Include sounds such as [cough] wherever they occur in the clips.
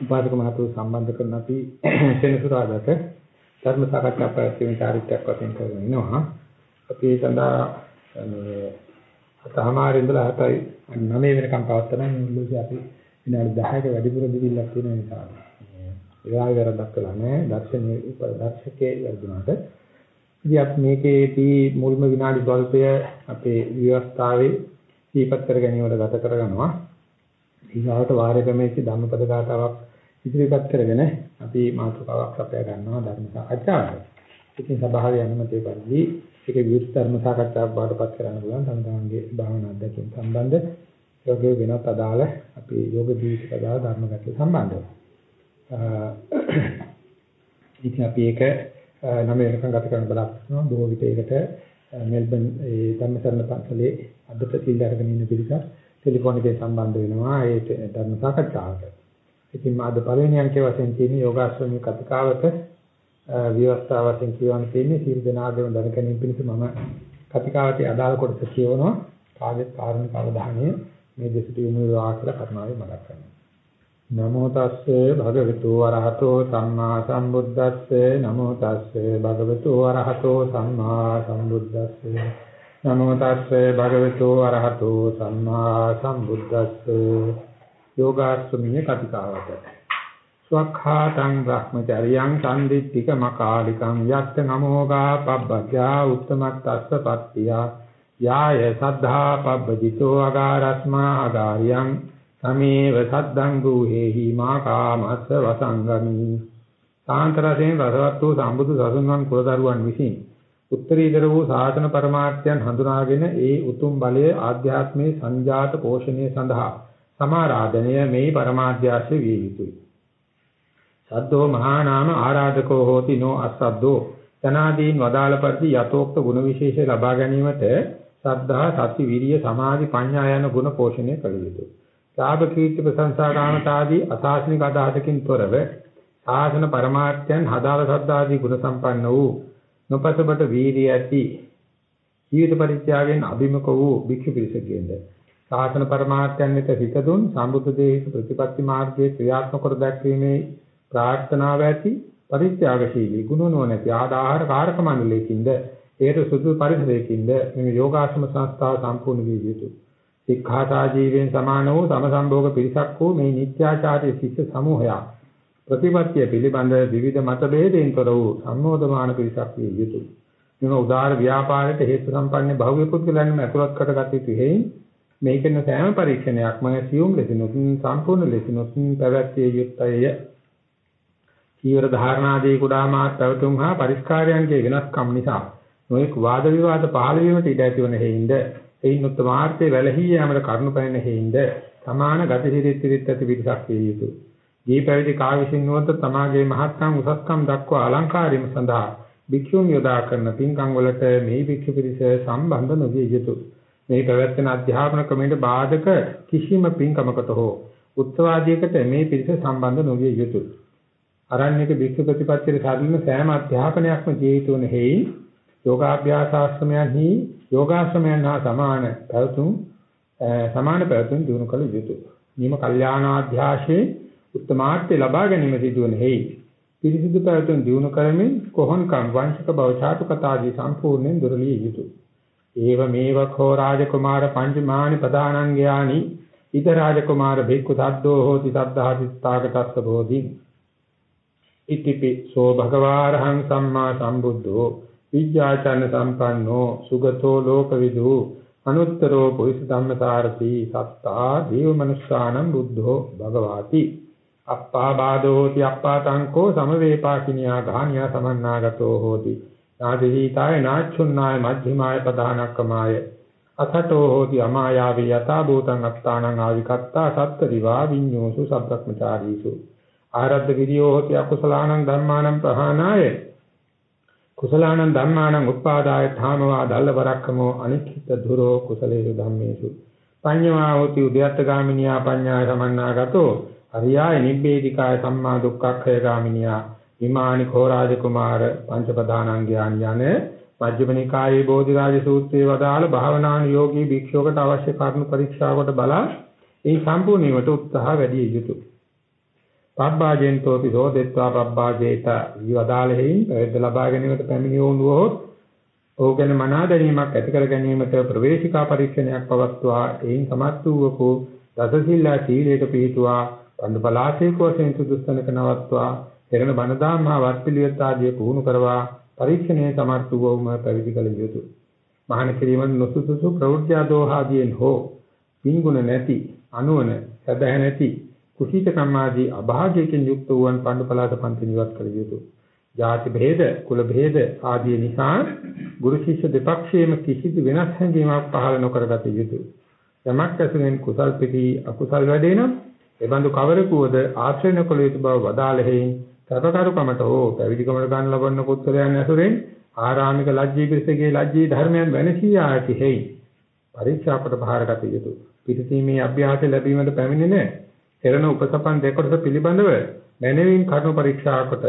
උපාසක මහතුරු සම්බන්ධ කරන අපි [clears throat] සෙනසුරාදාට ධර්ම සාකච්ඡා පැවැත්වීමේ චාරිත්‍රාක් වශයෙන් කරගෙන ඉනවා. අපි ඒ සඳහා මේ අතමාර ඉඳලා හතයි 9 වෙනකම් පවත්වන මුළුසේ අපි විනාඩි 10ක වැඩිපුර දිවිල්ලක් තියෙන නිසා. ඒ වගේ වැරද්දක් කළා නෑ. දර්ශනීය උපදර්ශකයේ වර්ධනකට. ඉතින් අපි මේකේදී මුල්ම විනාඩි 12 අපේ ව්‍යවස්ථාවේ දීපත් කර ගැනීමට ගත කරගන්නවා. ඊගාවට වාරේ ක්‍රමයේ ධම්මපද ගාතාවක් ඉදිරිපත් කරගෙන අපි මාතෘකාවක් අපයා ගන්නවා ධර්ම සාකච්ඡාවට. ඉතින් සභාවේ අනුමැතිය පරිදි ඒක විවෘත ධර්ම සාකච්ඡාවක් බාටපත් කරන්න පුළුවන් තම තමන්ගේ භාවනා අධ්‍යක්ෂින් සම්බන්ධ යෝගයේ වෙනත් අදාළ අපි යෝග ජීවිත අදාළ ධර්ම ගැටළු සම්බන්ධව. ඉතින් අපි ඒක නම වෙනකන් ගත කරන්න බලාපොරොත්තු වෙනවා. බොහෝ විට ඒකට මෙල්බන් ඒ ධම්මසරණ පන්සලේ අදට සිල් අරගෙන ඉන්න පිරිසක් ටෙලිෆෝන් එකේ සම්බන්ධ වෙනවා ඒ ධර්ම සාකච්ඡාවට. ඉතින් මාද පළවෙනි අංකයේ වශයෙන් තියෙන යෝගාශ්‍රමී කතිකාවත විවස්ථාව වශයෙන් කියවන්න තියෙන්නේ සීල දනාගම දැනගැනීම පිණිස මම කතිකාවතේ අදාළ කොටස කියවනවා. කාගෙත් කාරණික අවධානය මේ දෙසට යොමු වෙනවා කියලා කර්මාවේ මතක් කරනවා. නමෝ තස්සේ භගවතු වරහතෝ සම්මා සම්බුද්දස්සේ නමෝ තස්සේ භගවතු වරහතෝ සම්මා සම්බුද්දස්සේ නමෝ තස්සේ භගවතු අරහතෝ සම්මා සම්බුද්දස්සේ යෝගාශ්‍රමීය කතිකාවත ස්වක්ඛාතං බ්‍රහ්මචර්යං සම්දිත්තික මකාලිකං යත්ත නමෝගා පබ්බජ්ජා උත්තමත්තස්ස පත්තිය යාය සද්ධා පබ්බජිතෝ අගාරස්මා අගාරියං තමේව සද්දං ගුහෙහි මා කාමස්ස වසංගමි. සාන්තරයෙන් රසවත් වූ සම්බුදු සසුන්වන් කුලදරුවන් විසින් උත්තරීතර වූ සාසන પરමාර්ථයන් හඳුනාගෙන ඒ උතුම් බලය ආධ්‍යාත්මයේ සංජාත පෝෂණය සඳහා සමාරාධනය මේ પરමාර්ථය විය යුතුයි. සද්දෝ මහා නාම ආරාධකෝ හෝති නෝ අසද්දෝ තනාදීන් වදාළ පරිදි යතෝක්ත ගුණ විශේෂ ලබා ගැනීමට සද්ධා සති විරිය සමාධි ප්‍රඥා යන ගුණ පෝෂණය කළ යුතුය. සාභ කීර්ති ප්‍රශංසා ගාමතාදී අසාසනික අදහසකින් තොරව සාසන પરමාර්ථයන් හදාළ සද්ධාදී ගුණ සම්පන්න වූ නොපසබට වීර්ය ඇති ජීවිත පරිත්‍යාගයෙන් අභිමුඛ වූ භික්ෂු පිරිසකෙන්ද සාසන પરමාර්ථයන් වෙත හිත දුන් සම්බුද්ධ දේශ ප්‍රතිපත්ති මාර්ගයේ ක්‍රියාත්මක කර දැක්වීමේ ප්‍රාර්ථනාව ඇති පරිත්‍යාගශීලී ගුණ නොනැති ආදාහාර කාරක මණ්ඩලයකින්ද ඒට සුදු පරිසරයකින්ද මේ යෝගාශ්‍රම සංස්ථාව සම්පූර්ණ විය යුතුය. සික්ඛාසා ජීවයෙන් සමාන වූ සමසම්භෝග පිරිසක් වූ මේ නිත්‍යාචාර්ය ශිෂ්‍ය සමූහයක් ප්‍රතිපත්තිය පිළිබඳ විවිධ මතභේදයෙන් තොර වූ සම්මෝධමාන පිරිසක් විය යුතුය. මෙම උදාාර ව්‍යාපාරයට හේතු සම්පන්න භෞතික පුද්ගලයන්ම ඇතුළත් කරගත යුතු හේයින් මේකෙන සෑම පරීක්ෂණයක්ම සියුම් ලෙසිනුත් සම්පූර්ණ ලෙසිනුත් පැවැත්විය යුත්තය. චීවර ධාරණාදී කුඩා මාත් පැවතුම් හා පරිස්කාරයන්ගේ වෙනස්කම් නිසා නොඑක් වාද විවාද පහළ වීමට ඉඩ ඇතිවන හේින්ද එයින් උත්තමාර්ථයේ වැළහී යාමට කරුණු පැන හේින්ද සමාන ගතිසිරිත පිරිත් ඇති පිටසක් විය යුතුය. දී පැවිදි කා විසින් නුවත තමාගේ මහත්කම් උසස්කම් දක්වා අලංකාරීම සඳහා භික්ෂුන් යොදා කරන පින්කම් වලට මේ භික්ෂු පිරිස සම්බන්ධ නොවිය යුතුය. මේ පැවැත්වෙන අධ්‍යාපන ක්‍රමයට බාධක කිසිම පින්කමකට හෝ උත්සවාදයකට මේ පිරිස සම්බන්ධ නොවිය යුතුය. අරණ්‍යක භික්ෂු ප්‍රතිපත්තියේ සාධින සෑම අධ්‍යාපනයක්ම ජීවිතුන හේයි යෝගාභ්‍යාසාශ්‍රමයන්හි යෝගාශ්‍රමයන් හා සමාන පැවතුම් සමාන පැවතුම් දිනු කළ යුතුය. නියම කල්යාණාධ්‍යාශේ උත්තමාර්ථය ලබා ගැනීම සිදුවන හේයි. පිරිසිදු පැවතුම් දිනු කරමින් කොහොන්කම් වංශක බව චාතු කතාදී සම්පූර්ණයෙන් දුරලිය යුතුය. ඒව මේවකෝ රාජකුමාර පංචමානි ප්‍රදානංගයානි ඉද රාජකුමාර භික්ඛු සද්දෝ හෝති සද්ධාතිස්තාගතස්ස බෝධි. ඉතිපි සෝ භගවාරහං සම්මා සම්බුද්ධෝ විද්‍යාචන සම්පන්නෝ සුගතෝ ලෝකවිදු අනුත්තරෝ පුරිස ධම්මසාරති සත්තා දේව මනුස්සානම් බුද්ධෝ භගවාති. අප්පා බාධෝ hoti අප්පා තංකෝ සමවේපාකිනියා ගානියා සමන්නාගතෝ hoti නාදීතාය නාච්චුන්නාය මජ්ක්‍ධිමාය පදානක්කමාය අතටෝ hoti අමායාවි යතා භූතං අත්තානං ආවිකත්තා සත්ත දිවා විඤ්ඤෝසු සබ්බක්මචාරීසු ආරද්ධ විරියෝ hoti අකුසලානං ධම්මානං ප්‍රහානාය කුසලානං ධම්මානං උප්පාදාය ධාමවා දල්ලවරක්කමෝ අනික්ඛිත ධුරෝ කුසලේසු ධම්මේසු. පඤ්ඤවා hoti උද්‍යත්ත ගාමිනියා පඤ්ඤාය සමන්නාගතෝ. අරියාය නිබ්බේධිකාය සම්මා දුක්ඛක්ඛය ගාමිනියා විමානි khorāja කුමාර පංච ප්‍රධානාංගයන් යන මජ්ක්‍ධිම නිකායේ බෝධිරාජ සූත්‍රයේ වදාළ භාවනානුයෝගී භික්ෂුවකට අවශ්‍ය කරුණු පරීක්ෂා කොට බලා ඒ සම්පූර්ණ වීමට උත්සාහ වැඩි යුතුය. පබ්බාජෙන්තෝපි සෝදෙත්වා පබ්බාජේත ඊවදාලෙහින් පැවිද්ද ලබා ගැනීමට පැමිණි වුණොත් ඕගෙන මනා දැනීමක් ඇති කර ගැනීමට ප්‍රවේශිකා පරීක්ෂණයක් පවත්වා එයින් සමත් වූවකු දසසිල්ලා සීලයට පිහිටුවා පන්දු පලාසේක වශයෙන් සුදුස්සනක නවත්වා එරණ බණදාමහා වත්පිළිවෙත් ආදී පුහුණු කරවා පරීක්ෂණයේ සමර්ථ වූවම පැවිදි කළ යුතුය. මහාන කිරීමෙන් නොසුසුසු ප්‍රවෘත්ති ආදෝහාදීන් හෝ පින්ගුණ නැති අනුවන සදහ නැති කුසීත කම්මාදී අභාග්‍යයෙන් යුක්ත වූවන් පණ්ඩු පලාත පන්ති නිවත් කළ යුතුය. ಜಾති භේද, කුල භේද ආදී නිසා ගුරු ශිෂ්‍ය දෙපක්ෂයේම කිසිදු වෙනස් හැඟීමක් පහළ නොකරගත යුතුය. යමක් ඇසුරෙන් කුසල් පිටි අකුසල් වැඩේ නම් එබඳු කවරකුවද ආශ්‍රය නොකළ යුතු බව වදාළෙහින් සතරකරුකමට හෝ පැවිදිකමට ගන්න ලබන පුත්‍රයන් ඇසුරෙන් ආරාමික ලජ්ජී පිරිසගේ ලජ්ජී ධර්මයන් වෙනසී ආති හේයි පරීක්ෂාපට බාරගත යුතුය. පිටිසීමේ අභ්‍යාස ලැබීමට පැමිණෙන කෙරණ උපසපන් දෙකොටස පිළිබඳව මැනවින් කර්ම පරීක්ෂා කොට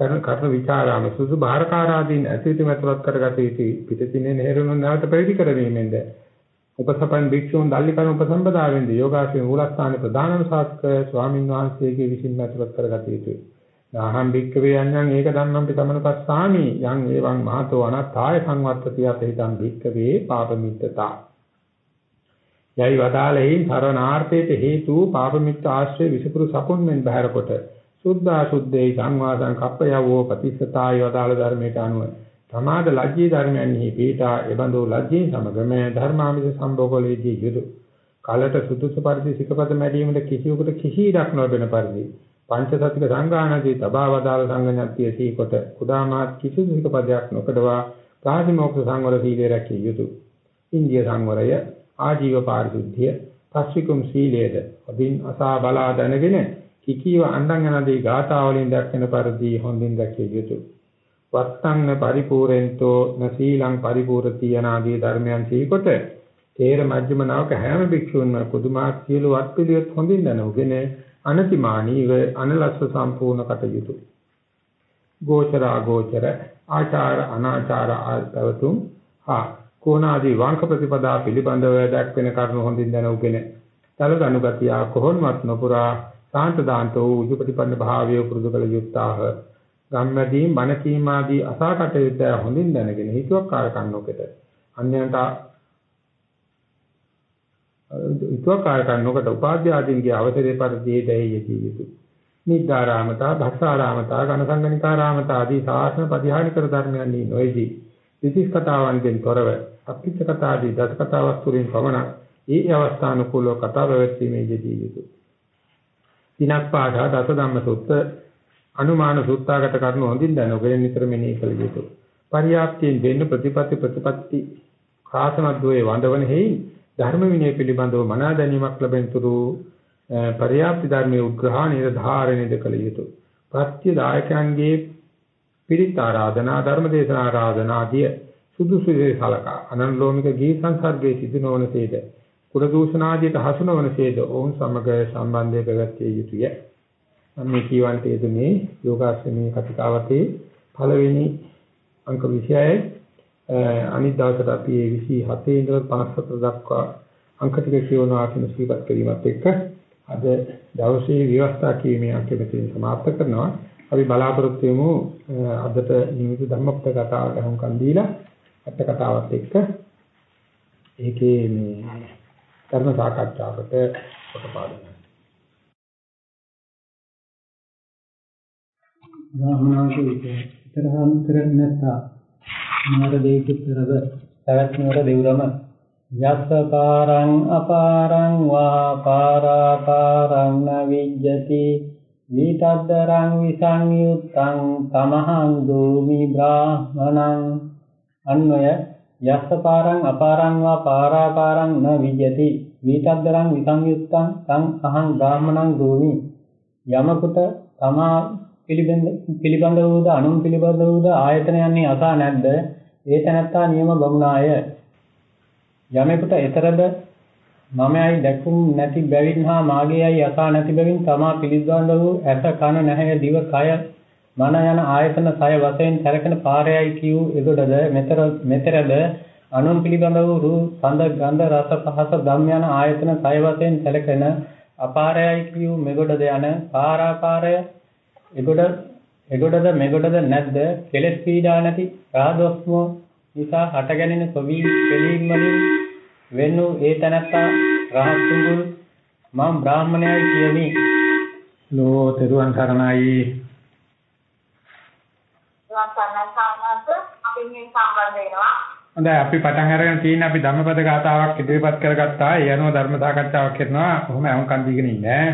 කරන කර්ම විචාරාම සුසු බාරකාරාදීන් ඇතිවිත මතවත් කරගත යුතු පිටතිනේ නේරුණු නැවත පැවිදි කරවීමෙන්ද උපසපන් භික්ෂූන් දල්ලි කර්ම උපසම්පදාවෙන්ද යෝගාශ්‍රම මූලස්ථාන ප්‍රධානම ශාස්ත්‍ර ස්වාමින් වහන්සේගේ විසින් මතවත් කරගත යුතුයි. නාහම් භික්කවේ යඤ්ඤං ඒක ධම්මං පිටමනපස්සාමි යං එවං මහතෝ අනත්තාය සංවත්තතිය තේතං භික්කවේ පාපමිත්තතා යයි වදාළෙහි සරණාර්ථයට හේතු පාපමිත්ත ආශ්‍රය විසුපුරු සපුන් මෙන් බහැර කොට සුද්ධා සුද්ධේ සංවාසං කප්පයවෝ ප්‍රතිසතාය වදාළ ධර්මයට අනුව තමාද ලජ්ජී ධර්මයන්හි පීඨා එබඳු ලජ්ජී සමගම ධර්මාමිස සම්භෝගලේදී යුතු කලට සුදුසු පරිදි සිකපද මැදීමට කිසිවෙකුට කිසි ඉඩක් නොලැබෙන පරිදි පංචසතික සංගාණදී තබා වදාළ සංගණ්‍යත්‍ය සීකොට කුඩාමාත් කිසිදු සිකපදයක් නොකඩවා ප්‍රාතිමෝක්ෂ සංවර සීලය රැකිය යුතුය ඉන්දිය සංවරය ආජීව පාරිශුද්ධිය පස්විකුම් සීලයේද ඔදින් අසා බලා දැනගෙන කිකීව අණ්ඩං යනදී ගාථාවලින් දක්වන පරිදි හොඳින් දැකිය යුතුය. වත්තං පරිපූර්ෙන්තෝ නසීලං පරිපූර්ති යනාදී ධර්මයන් සීකොට තේර මජ්ක්‍ධිම නාවක හැම භික්ෂුන්ම පුදුමාත් සියලු වත්පිළිවෙත් හොඳින් දැනුගෙන අනතිමානීව අනලස්ස සම්පූර්ණ කටයුතු. ගෝචර ආගෝචර ආචාර අනාචාර ආපවතුම් හා කෝණාදී වංක ප්‍රතිපදා පිළිබඳව දැක්වෙන කරුණු හොඳින් දැනුගෙන තලදනු ගතිය කොහොන්වත් නොපුරා සාන්ත දාන්තෝ උජුපටිපන්න භාවය පුරුදු කළ යුත්තාහ ගම්මැදී මන කීමාදී අසාකට යුද්ධ හොඳින් දැනගෙන හිතුවක් කාරකම් නොකෙත. අන්‍යයන්ට හිතුවක් කාරකම් නොකට උපාධ්‍ය ආදීන්ගේ අවසරේ පරිදි දෙහි යෙදී යුතුය නිද්දාරාමතා භක්සාරාමතා ඝනසංගනිකාරාමතා ආදී සාසන පරිහානි කර ධර්මයන් නොයේදී විශේෂ කතාවන්ගෙන් තොරව අපිච්ච කතාදී දස කතාවක් තුළින් පමණක් ඒ අවස්ථානුකූලව කතා පැවැත්වීමේ යෙදී යුතුය. දිනක් පාඩා දස ධම්ම සුත්ත අනුමාන සුත්තාගත කරනු හොඳින් දැනගෙන නිතර මෙනෙහි කළ යුතුය. පරියාප්තියෙන් දෙන්න ප්‍රතිපatti ප්‍රතිපatti කාසනද්වයේ වඳවන හේයි ධර්ම විනය පිළිබඳව මනා දැනීමක් ලැබෙන තුරු පරියාප්ති ධර්මයේ උග්‍රහ නිර්ධාරණය කළ යුතුය. ප්‍රත්‍ය දායකයන්ගේ පිරිත් ආරාධනා ධර්ම දේශනා ආරාධනා ආදිය සුදුසු වේ සලකා අනන්ලෝමික ගී සංසර්ගයේ සිදු නොවනසේද කුල දූෂණ ආදියට හසු නොවනසේද ඔවුන් සමග සම්බන්ධය පැවැත්විය යුතුය. මේ කීවන්ට යෙදුනේ යෝගාශ්‍රමී කතිකාවතේ පළවෙනි අංක 26යි අනිත් දවසට අපි 27 ඉඳලා 54 දක්වා අංක ටික කියවනවා කියන සීපත් කිරීමත් එක්ක අද දවසේ විවස්ථා කීමේ අංක මෙතන සමාප්ත කරනවා. අපි බලාපොරොත්තු වෙමු අදට නිමිති ධම්මප්ත කතාවට හුම්කන් දීලා අට කතාවත් එක්ක ඒකේ මේ ධර්ම සාකච්ඡාවකට කොටපාඩම් ගාමනාවේ ඉතරහම් කරන්නේ නැත්තා. මාර දෙයකතරව පැවැත්මවර දෙවුරම. යස්ස පාරං අපාරං වා පාරාපාරං නවිජ්ජති. විතද්දරං විසංයුත්තං තමහං දෝමි බ්‍රාහමණං අන්වය යස්ස පාරං අපාරං වා පාරාපාරං න විජ්ජති විතද්දරං විසංයුත්තං තං අහං බ්‍රාහමණං දෝමි. යමකට තමා පිළිබඳ පිළිබඳ වූද අනුන් පිළිබඳ වූද ආයතනයන්හි අසා නැද්ද? ඒ තැනත්තා නියම බමුණාය. යමෙකුට එතරද මමයි දැකුම් නැති බැවින් හා මාගේයි යසා නැති බැවින් තමා පිළිබඳ වූ ඇස කන නැහැ දිව කය මන යන ආයතන සය වශයෙන් සැරකෙන පාරයයි කියූ එගොඩද? මෙතර මෙතරද අනුන් පිළිබඳ වූ රූ සඳ ගන්ධ රස පහස ධම් යන ආයතන සය වශයෙන් සැලකෙන අපාරයයි කියූ මෙගොඩද යන පාරාපාරය එගොඩ එගොඩද මෙගොඩද නැද්ද කෙලෙස් පීඩා නැති රාදොස්මෝ නිසා හටගැනෙන සොවි කෙලීම් වලින් වෙන් වූ ඒ තැනැත්තා රහත් තුඟුල් මම බ්‍රාහ්මණයයි කියමි ලෝ තෙරුවන් සරණයි හොඳයි අපි පටන් අරගෙන තියෙන අපි ධම්මපද ගාතාවක් ඉදිරිපත් කරගත්තා. ඒ අනුව ධර්ම සාකච්ඡාවක් කරනවා. කොහොම අහුම්කන් දීගෙන ඉන්නේ.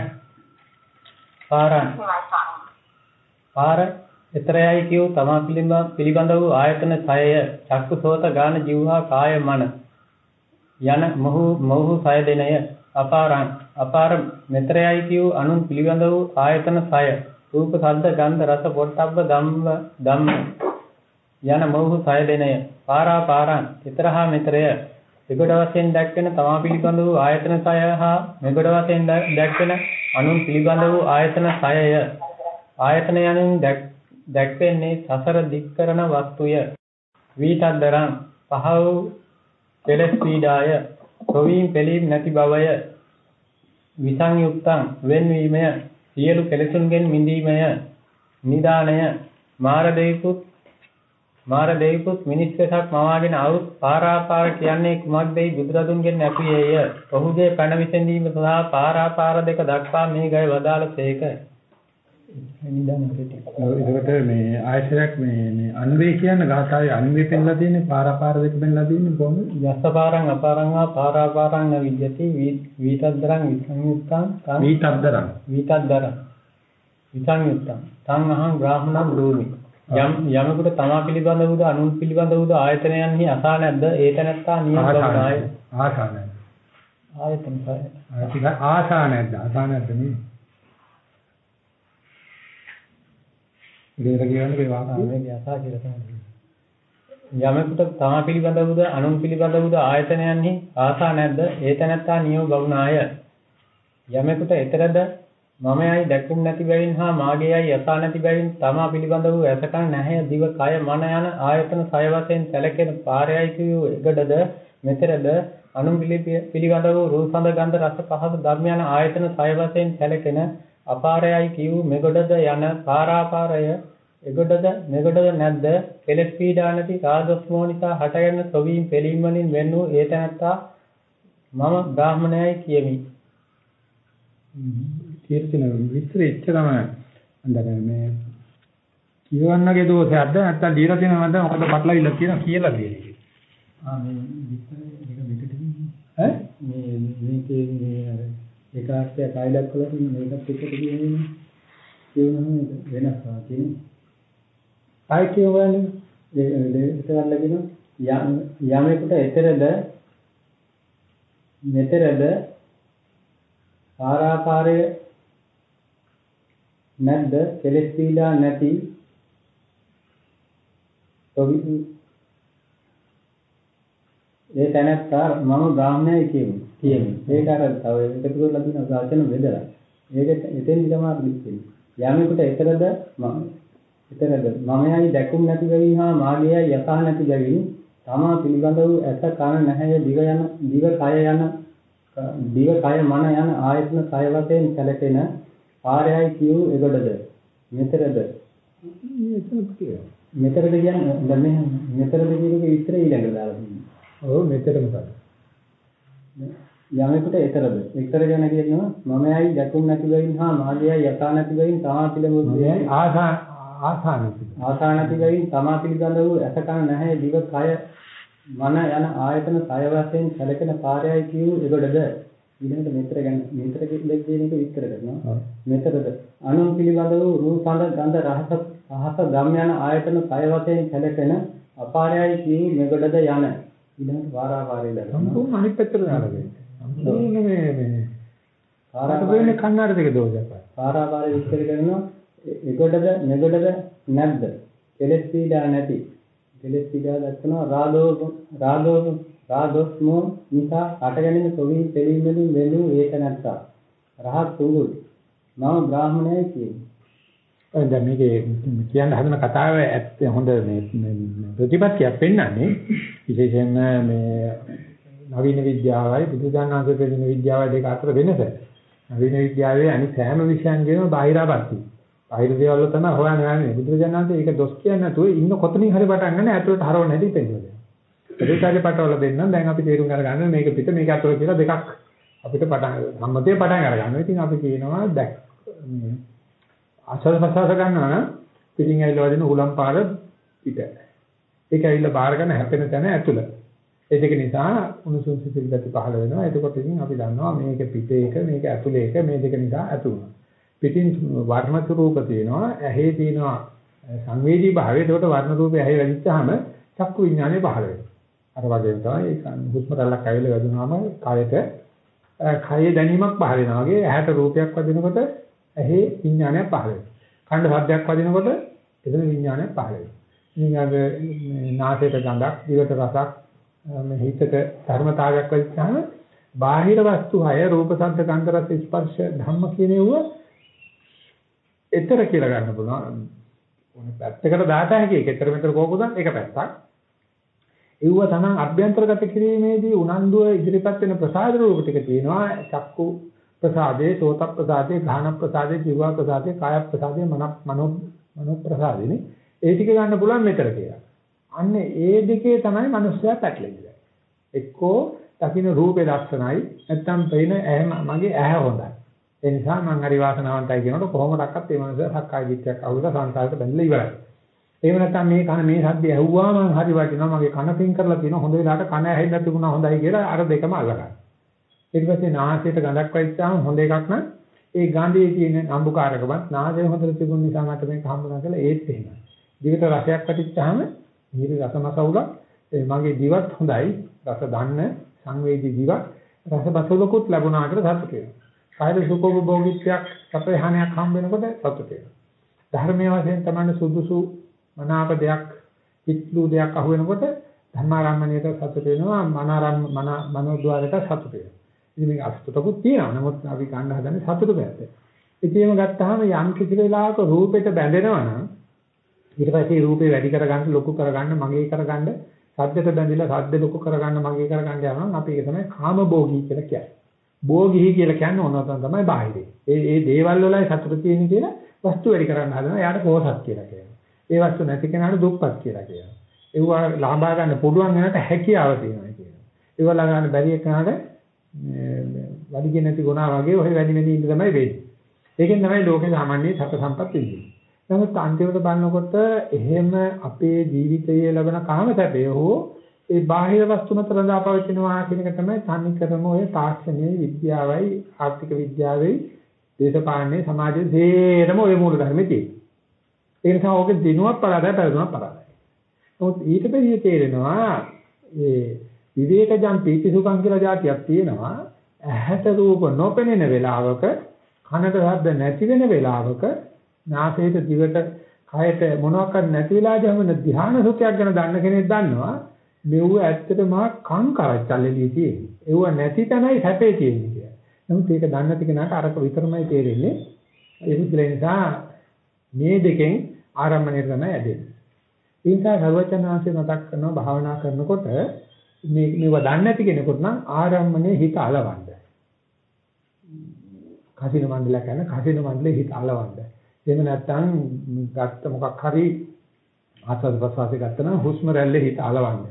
පාරන්. පාර එතරයයි කියූ තමා පිළිබඳ වූ ආයතන 6ය චක්කු සෝත ගාන જીවහා කාය මන යන මොහු මොහු 6 දෙනය අපාරං. අපාර මෙතරයයි කියූ අනුන් පිළිබඳ වූ ආයතන 6 රූප ශබ්ද ගන්ධ රස පොට්ටබ්බ ධම්ම ධම්ම යන මොහු 6 දෙනය. පාරා පාරං. ඊතරහා මෙතරය. එගොඩ වශයෙන් දැක්වෙන තමා පිළිබඳ වූ ආයතන 6 හා මෙගොඩ වශයෙන් දැක්වෙන අනුන් පිළිබඳ වූ ආයතන 6ය ආයතන යනුන් දැක්වෙන්නේ සසර දික් කරන වස්තුය. වීතද්දරං පහ වූ කෙලස් පීඩාය. සොවීම් පෙලීම් නැති බවය. විසංයුක්තං වෙන්වීමය. සියලු කෙලෙසුන්ගෙන් මිදීමය. නිදානය. මාර දෙයිකුත් මාර දෙයිකුත් මිනිස් වෙසක් මවාගෙන අවුත් පාරාපාර කියන්නේ කුමක්දයි බුදුරදුන්ගෙන් ඇපියේය. ඔහුගේ පැන විසඳීම සඳහා පාරාපාර දෙක දක්වා මේ ගය වදාළසේක. ඒකට මේ ආයතනයක් මේ මේ අන්වේ කියන ගාථාවේ අන්වේ පෙන්ලා තියෙන්නේ පාරාපාර දෙක පෙන්ලා තියෙන්නේ කොහොමද? යස්සපාරං අපාරං වා පාරාපාරං විද්‍යති වීතද්දරං විසංයුක්තං තං වීතද්දරං. වීතද්දරං. විසංයුක්තං තං අහං බ්‍රාහ්මණං බ්‍රෝමි යම් යමකට තමා පිළිබඳ වූද අනුන් පිළිබඳ වූද ආයතනයන්හි අසා නැද්ද? ඒතනත්තා නියම ගමනාය ආසා නැද්ද? ආයතන ආසා නැද්ද? ආසා නැද්ද නේ ඉතින් කියන්නේ මේ වාක්‍යය අසා කියලා තමයි යමකට තමා පිළිබඳ වූද අනුන් පිළිබඳ වූද ආයතනයන්හි ආසා නැද්ද? ඒතනත්තා නියම ගමනාය යමකට ඊතරද මමයයි දැකුම් නැති බැවින් හා මාගේයයි යසා නැති බැවින් තමා පිළිබඳ වූ ඇසකන් නැහැ. දිව කය මන යන ආයතන සය වශයෙන් සැලකෙන පාරයයි කියූ එකඩද මෙතරද අනුන් පිළිබඳ වූ රූප සඳ ගන්ධ රස පහස ධර්ම යන ආයතන සය වශයෙන් සැලකෙන අපාරයයි කියූ මෙගොඩද යන පාරාපාරය එගොඩද මෙගොඩද නැද්ද? කෙලෙස් පීඩා නැති රාගස්මෝ නිසා හටගන්න සොවීම් පෙලීම් වලින් වෙන් වූ ඒ තැනත්තා මම බ්‍රාහ්මණයයි කියමි. තියෙන විස්තර එච්චරම අnder මේ කියවන්නගේ දෝෂයක්ද? නැත්නම් දීලා තියෙනවද? මොකද පටලවිලා තියෙන කියලා දෙන්නේ. ආ මේ විස්තර එක මෙකට ඈ? මේ මේකේ මේ අර එක ආස්තය කායිලක් කළා තියෙන මේකත් එක්ක කියන්නේ කියනවා වෙනස්වා කියන්නේ. ආයි කියවන්නේ ඒ දෙවිතවල කියන යමෙකුට එතරද මෙතරද පාරාපාරය නැද්ද කෙලෙස් පීඩා නැති ඒ තැනත්තා මම බ්‍රාහ්මණයයි කියමු කියමු ඒක අර තව එකතු කරලා තියෙන වචන බෙදලා ඒක එතෙන් තමයි පිළිච්චෙන්නේ යමෙකුට එතරද මම එතරද මමයයි දැකුම් නැති බැවින් හා මාගේයයි යථා නැති බැවින් තමා පිළිබඳ වූ ඇස කන නැහැ දිව යන දිව කය යන දිව කය මන යන ආයතන කය වශයෙන් සැලකෙන ආර්යයි කියු එගොඩද මෙතරද මෙතරද කියන්නේ දැන් මේ මෙතරද කියන එක විස්තර ඊළඟට දාලා තියෙනවා. ඔව් මෙතරම තමයි. යමෙකුට එතරද? එක්තර ගැන කියනවා මමයි දැකුම් නැති බැවින් හා මාගේයි යථා නැති බැවින් තමා පිළිබඳ ආසා ආසා නැති ආසා නැති බැවින් තමා පිළිබඳ වූ ඇසකන නැහැ. දිව කය මන යන ආයතන කය වශයෙන් සැලකෙන කාර්යයි කියු එගොඩද? ඊළඟට මෙතර ගැන මෙතර කියන එක විස්තර කරනවා. මෙතරද? අනුන් පිළිබඳ වූ රූප සඳ ගන්ධ රහස පහස ධම් යන ආයතන කය වශයෙන් සැලකෙන අපාරයයි කියු මෙගොඩද යන? ඊළඟට වාරාවාරය දරනවා. සම්පූර්ණ අනිත් පැත්තට දාලා සම්පූර්ණ මේ මේ කාරක වෙන්නේ කන්නාඩි දෙක දෝෂයක් වාරාවාරය විස්තර කරනවා. එගොඩද මෙගොඩද නැද්ද? කෙලෙස් පීඩා නැති. කෙලෙස් පීඩා දක්වනවා රාගෝ රාගෝ රාගොස්මෝ නිසා අටගැනෙන සොවි දෙලින් වලින් වෙනු ඒක නැත්තා රහත් තුඟුල් මම බ්‍රාහ්මණයයි කියන්නේ. දැන් මේකේ කියන්න හදන කතාව ඇත්ත හොඳ මේ ප්‍රතිපත්තියක් පෙන්වන්නේ විශේෂයෙන්ම මේ නවීන විද්‍යාවයි බුදුදානහාස පෙන්නන විද්‍යාවයි දෙක අතර වෙනස. නවීන විද්‍යාවේ අනිත් සෑම විෂයන්ගෙම බාහිරාපත්ති. බාහිර දේවල් වල තමයි හොයන්නේ නැහැ. බුදුරජාණන්සේ ඒක දොස් කියන්නේ නැතුව ඉන්න කොතනින් හරි පටන් ගන්න ඇතුළට හරවන්න හැටි පෙන්නනවා. ඒකාගේ පටවල දෙන්නම් දැන් අපි තේරුම් අරගන්න මේක පිට මේක අතර කියලා දෙකක් අපිට පටන් සම්මතයේ පටන් අරගන්න. ඉතින් අපි කියනවා දැක් මේ ආශ්‍රද ප්‍රසවාස ගන්නවා නම් පිටින් ඇවිල්ලා වදින උලම් පාර පිට. ඒක ඇවිල්ලා බාර ගන්න හැපෙන තැන ඇතුළ. ඒ දෙක නිසා උණුසුම් සිසිල් ගති පහළ වෙනවා. එතකොට ඉතින් අපි දන්නවා මේක පිටේ එක මේක ඇතුලේ එක මේ දෙක නිසා ඇතු වෙනවා. පිටින් වර්ණ ස්වරූප තියෙනවා ඇහි තියෙනවා සංවේදී භාවය. එතකොට වර්ණ රූපය ඇහි වැඩිච්චාම චක්කු විඥානය පහළ වෙනවා. අර වගේම තමයි ඒක හුස්ම රැල්ලක් ඇවිල්ලා වැදුනහම කයට කයේ දැනීමක් පහළ වෙනවා වගේ ඇහැට රූපයක් වදිනකොට ඇහි විඥානයක් පහළ වෙනවා. කණ්ඩ ශබ්දයක් වදිනකොට එතන විඥානයක් පහළ වෙනවා. ඉතින් අර නාසයට ගඳක්, දිවට රසක්, මේ හිතට ධර්මතාවයක් වෙච්චාම බාහිර වස්තු හය රූප ශබ්ද ගන්ධ රස ස්පර්ශ ධම්ම කියන ඒවා ඊතර කියලා ගන්න පුළුවන්. ඕනේ පැත්තකට දාත හැකි ඒක ඊතර මෙතර කෝකුද ඒක පැත්තක්. ඒව තමයි අභ්‍යන්තරගත කිරීමේදී උනන්දුව ඉදිරිපත් වෙන ප්‍රසාද රූප ටික තියෙනවා චක්කු ප්‍රසාදේ සෝත ප්‍රසාදේ ඝාන ප්‍රසාදේ ජීව ප්‍රසාදේ කාය ප්‍රසාදේ මන මනෝ මනෝ ප්‍රසාදේනේ ඒ ටික ගන්න පුළුවන් මෙතර කියලා. අන්න ඒ දෙකේ තමයි මිනිස්සයා පැටලෙන්නේ. එක්කෝ දකින්න රූපේ ලක්ෂණයි නැත්තම් පේන ඇහැ මගේ ඇහැ හොඳයි. ඒ නිසා මම හරි වාසනාවන්තයි කියනකොට කොහොමඩක්වත් මේ මනුස්සයා සක්කාය දිට්ඨියක් අහුවලා සංසාරයට බැඳලා ඉවරයි. එහෙම නැත්නම් මේ කන මේ සද්ද ඇහුවා මම හරි වටිනවා මගේ කන පින් කරලා තියෙනවා හොඳ වෙලාවට කන ඇහෙන්න තිබුණා හොඳයි කියලා අර දෙකම අල්ලගන්න. ඊට පස්සේ නාසයට ගඳක් වැච්චාම හොඳ එකක් නම් ඒ ගඳේ තියෙන අඹුකාරකමත් නාසය හොඳට තිබුණ නිසා මට මේක හම්බුනා කියලා ඒත් එහෙමයි. දිවට රසයක් වැටිච්චාම හිරි රසමසවුල මගේ දිවත් හොඳයි රස දන්න සංවේදී දිවක් රසබසවලකුත් ලැබුණා කියලා සතුට වෙනවා. කායද සුඛෝපභෝගීත්වයක් සපේහානයක් හම්බ වෙනකොට සතුට වෙනවා. ධර්මයේ වශයෙන් තමයි සුදුසු මනාප දෙයක් පිට්ලු දෙයක් අහු වෙනකොට ධර්මාරම්මණයට සතුට වෙනවා මනාරම් මන මනෝද්වාරයට සතුට වෙනවා. ඉතින් මේක අසතුටකුත් තියෙනවා. නමුත් අපි ගන්න හදන්නේ සතුට පැත්ත. ඉතින් එහෙම ගත්තාම යම් කිසි වෙලාවක රූපෙට බැඳෙනවා නම් ඊට පස්සේ රූපේ වැඩි කරගන්න ලොකු කරගන්න මගේ කරගන්න සද්දට බැඳිලා සද්ද ලොකු කරගන්න මගේ කරගන්න යනවා අපි ඒක තමයි කාමභෝගී කියලා කියන්නේ. භෝගී කියලා කියන්නේ ඕනතරම් තමයි බාහිරේ. ඒ ඒ දේවල් වලයි සතුට තියෙන කියලා වස්තු වැඩි කරන්න හදනවා. එයාට පෝසත් කියලා කියනවා. ඒ වස්තු නැති කෙනාට දුප්පත් කියලා කියනවා. ඒවා ලබා ගන්න පුළුවන් වෙනට හැකියාව තියෙනවා කියනවා. ඒවා ලා ගන්න බැරි කෙනාට වැඩි නැති ගුණා වගේ ඔය වැඩි වෙනින් ඉන්න තමයි වෙන්නේ. ඒකෙන් තමයි ලෝකේ සාමාන්‍ය සත සම්පත් වෙන්නේ. නමුත් අන්තිමට බලනකොට එහෙම අපේ ජීවිතයේ ලැබෙන කාම සැපය හෝ ඒ බාහිර වස්තු මත රඳා පවතිනවා කියන එක තමයි තනි කරම ඔය තාක්ෂණයේ විද්‍යාවයි ආර්ථික විද්‍යාවයි දේශපාලනේ සමාජයේ සේරම ඔය මූල ධර්මයේ තියෙනවා. ඒ නිසා ඕකේ දිනුවක් පරාදයි පෙරදුනක් පරාදයි. නමුත් ඊට පස්සේ තේරෙනවා ඒ විවේකජම් පීතිසුඛං කියලා જાතියක් තියෙනවා. ඇහැට රූප නොපෙනෙන වෙලාවක කනට ශබ්ද නැති වෙන වෙලාවක නාසයට දිවට කයට මොනවාක්වත් නැති වෙලාදී හැම ධ්‍යාන සුඛයක් ගැන දන්න කෙනෙක් දන්නවා මෙව ඇත්තටම කං කරච්චල්ලේ තියෙන්නේ. ඒව නැති තැනයි සැපේ තියෙන්නේ කියලා. නමුත් ඒක දන්නේ නැති කෙනාට අරක විතරමයි තේරෙන්නේ. ඒ විදිහේ නිසා මේ දෙකෙන් ආරම්භණය තමයි ඇදෙන්නේ. ඒ නිසා සර්වචනාංශය මතක් කරනවා භාවනා කරනකොට මේ මේව දන්නේ නැති කෙනෙකුට නම් ආරම්භණය හිත අලවන්න. කසින මණ්ඩලයක් යන කසින මණ්ඩලේ හිත අලවන්න. එහෙම නැත්නම් ගත්ත මොකක් හරි ආස්වාද ප්‍රසවාසය ගත්තනම් හුස්ම රැල්ලේ හිත අලවන්න.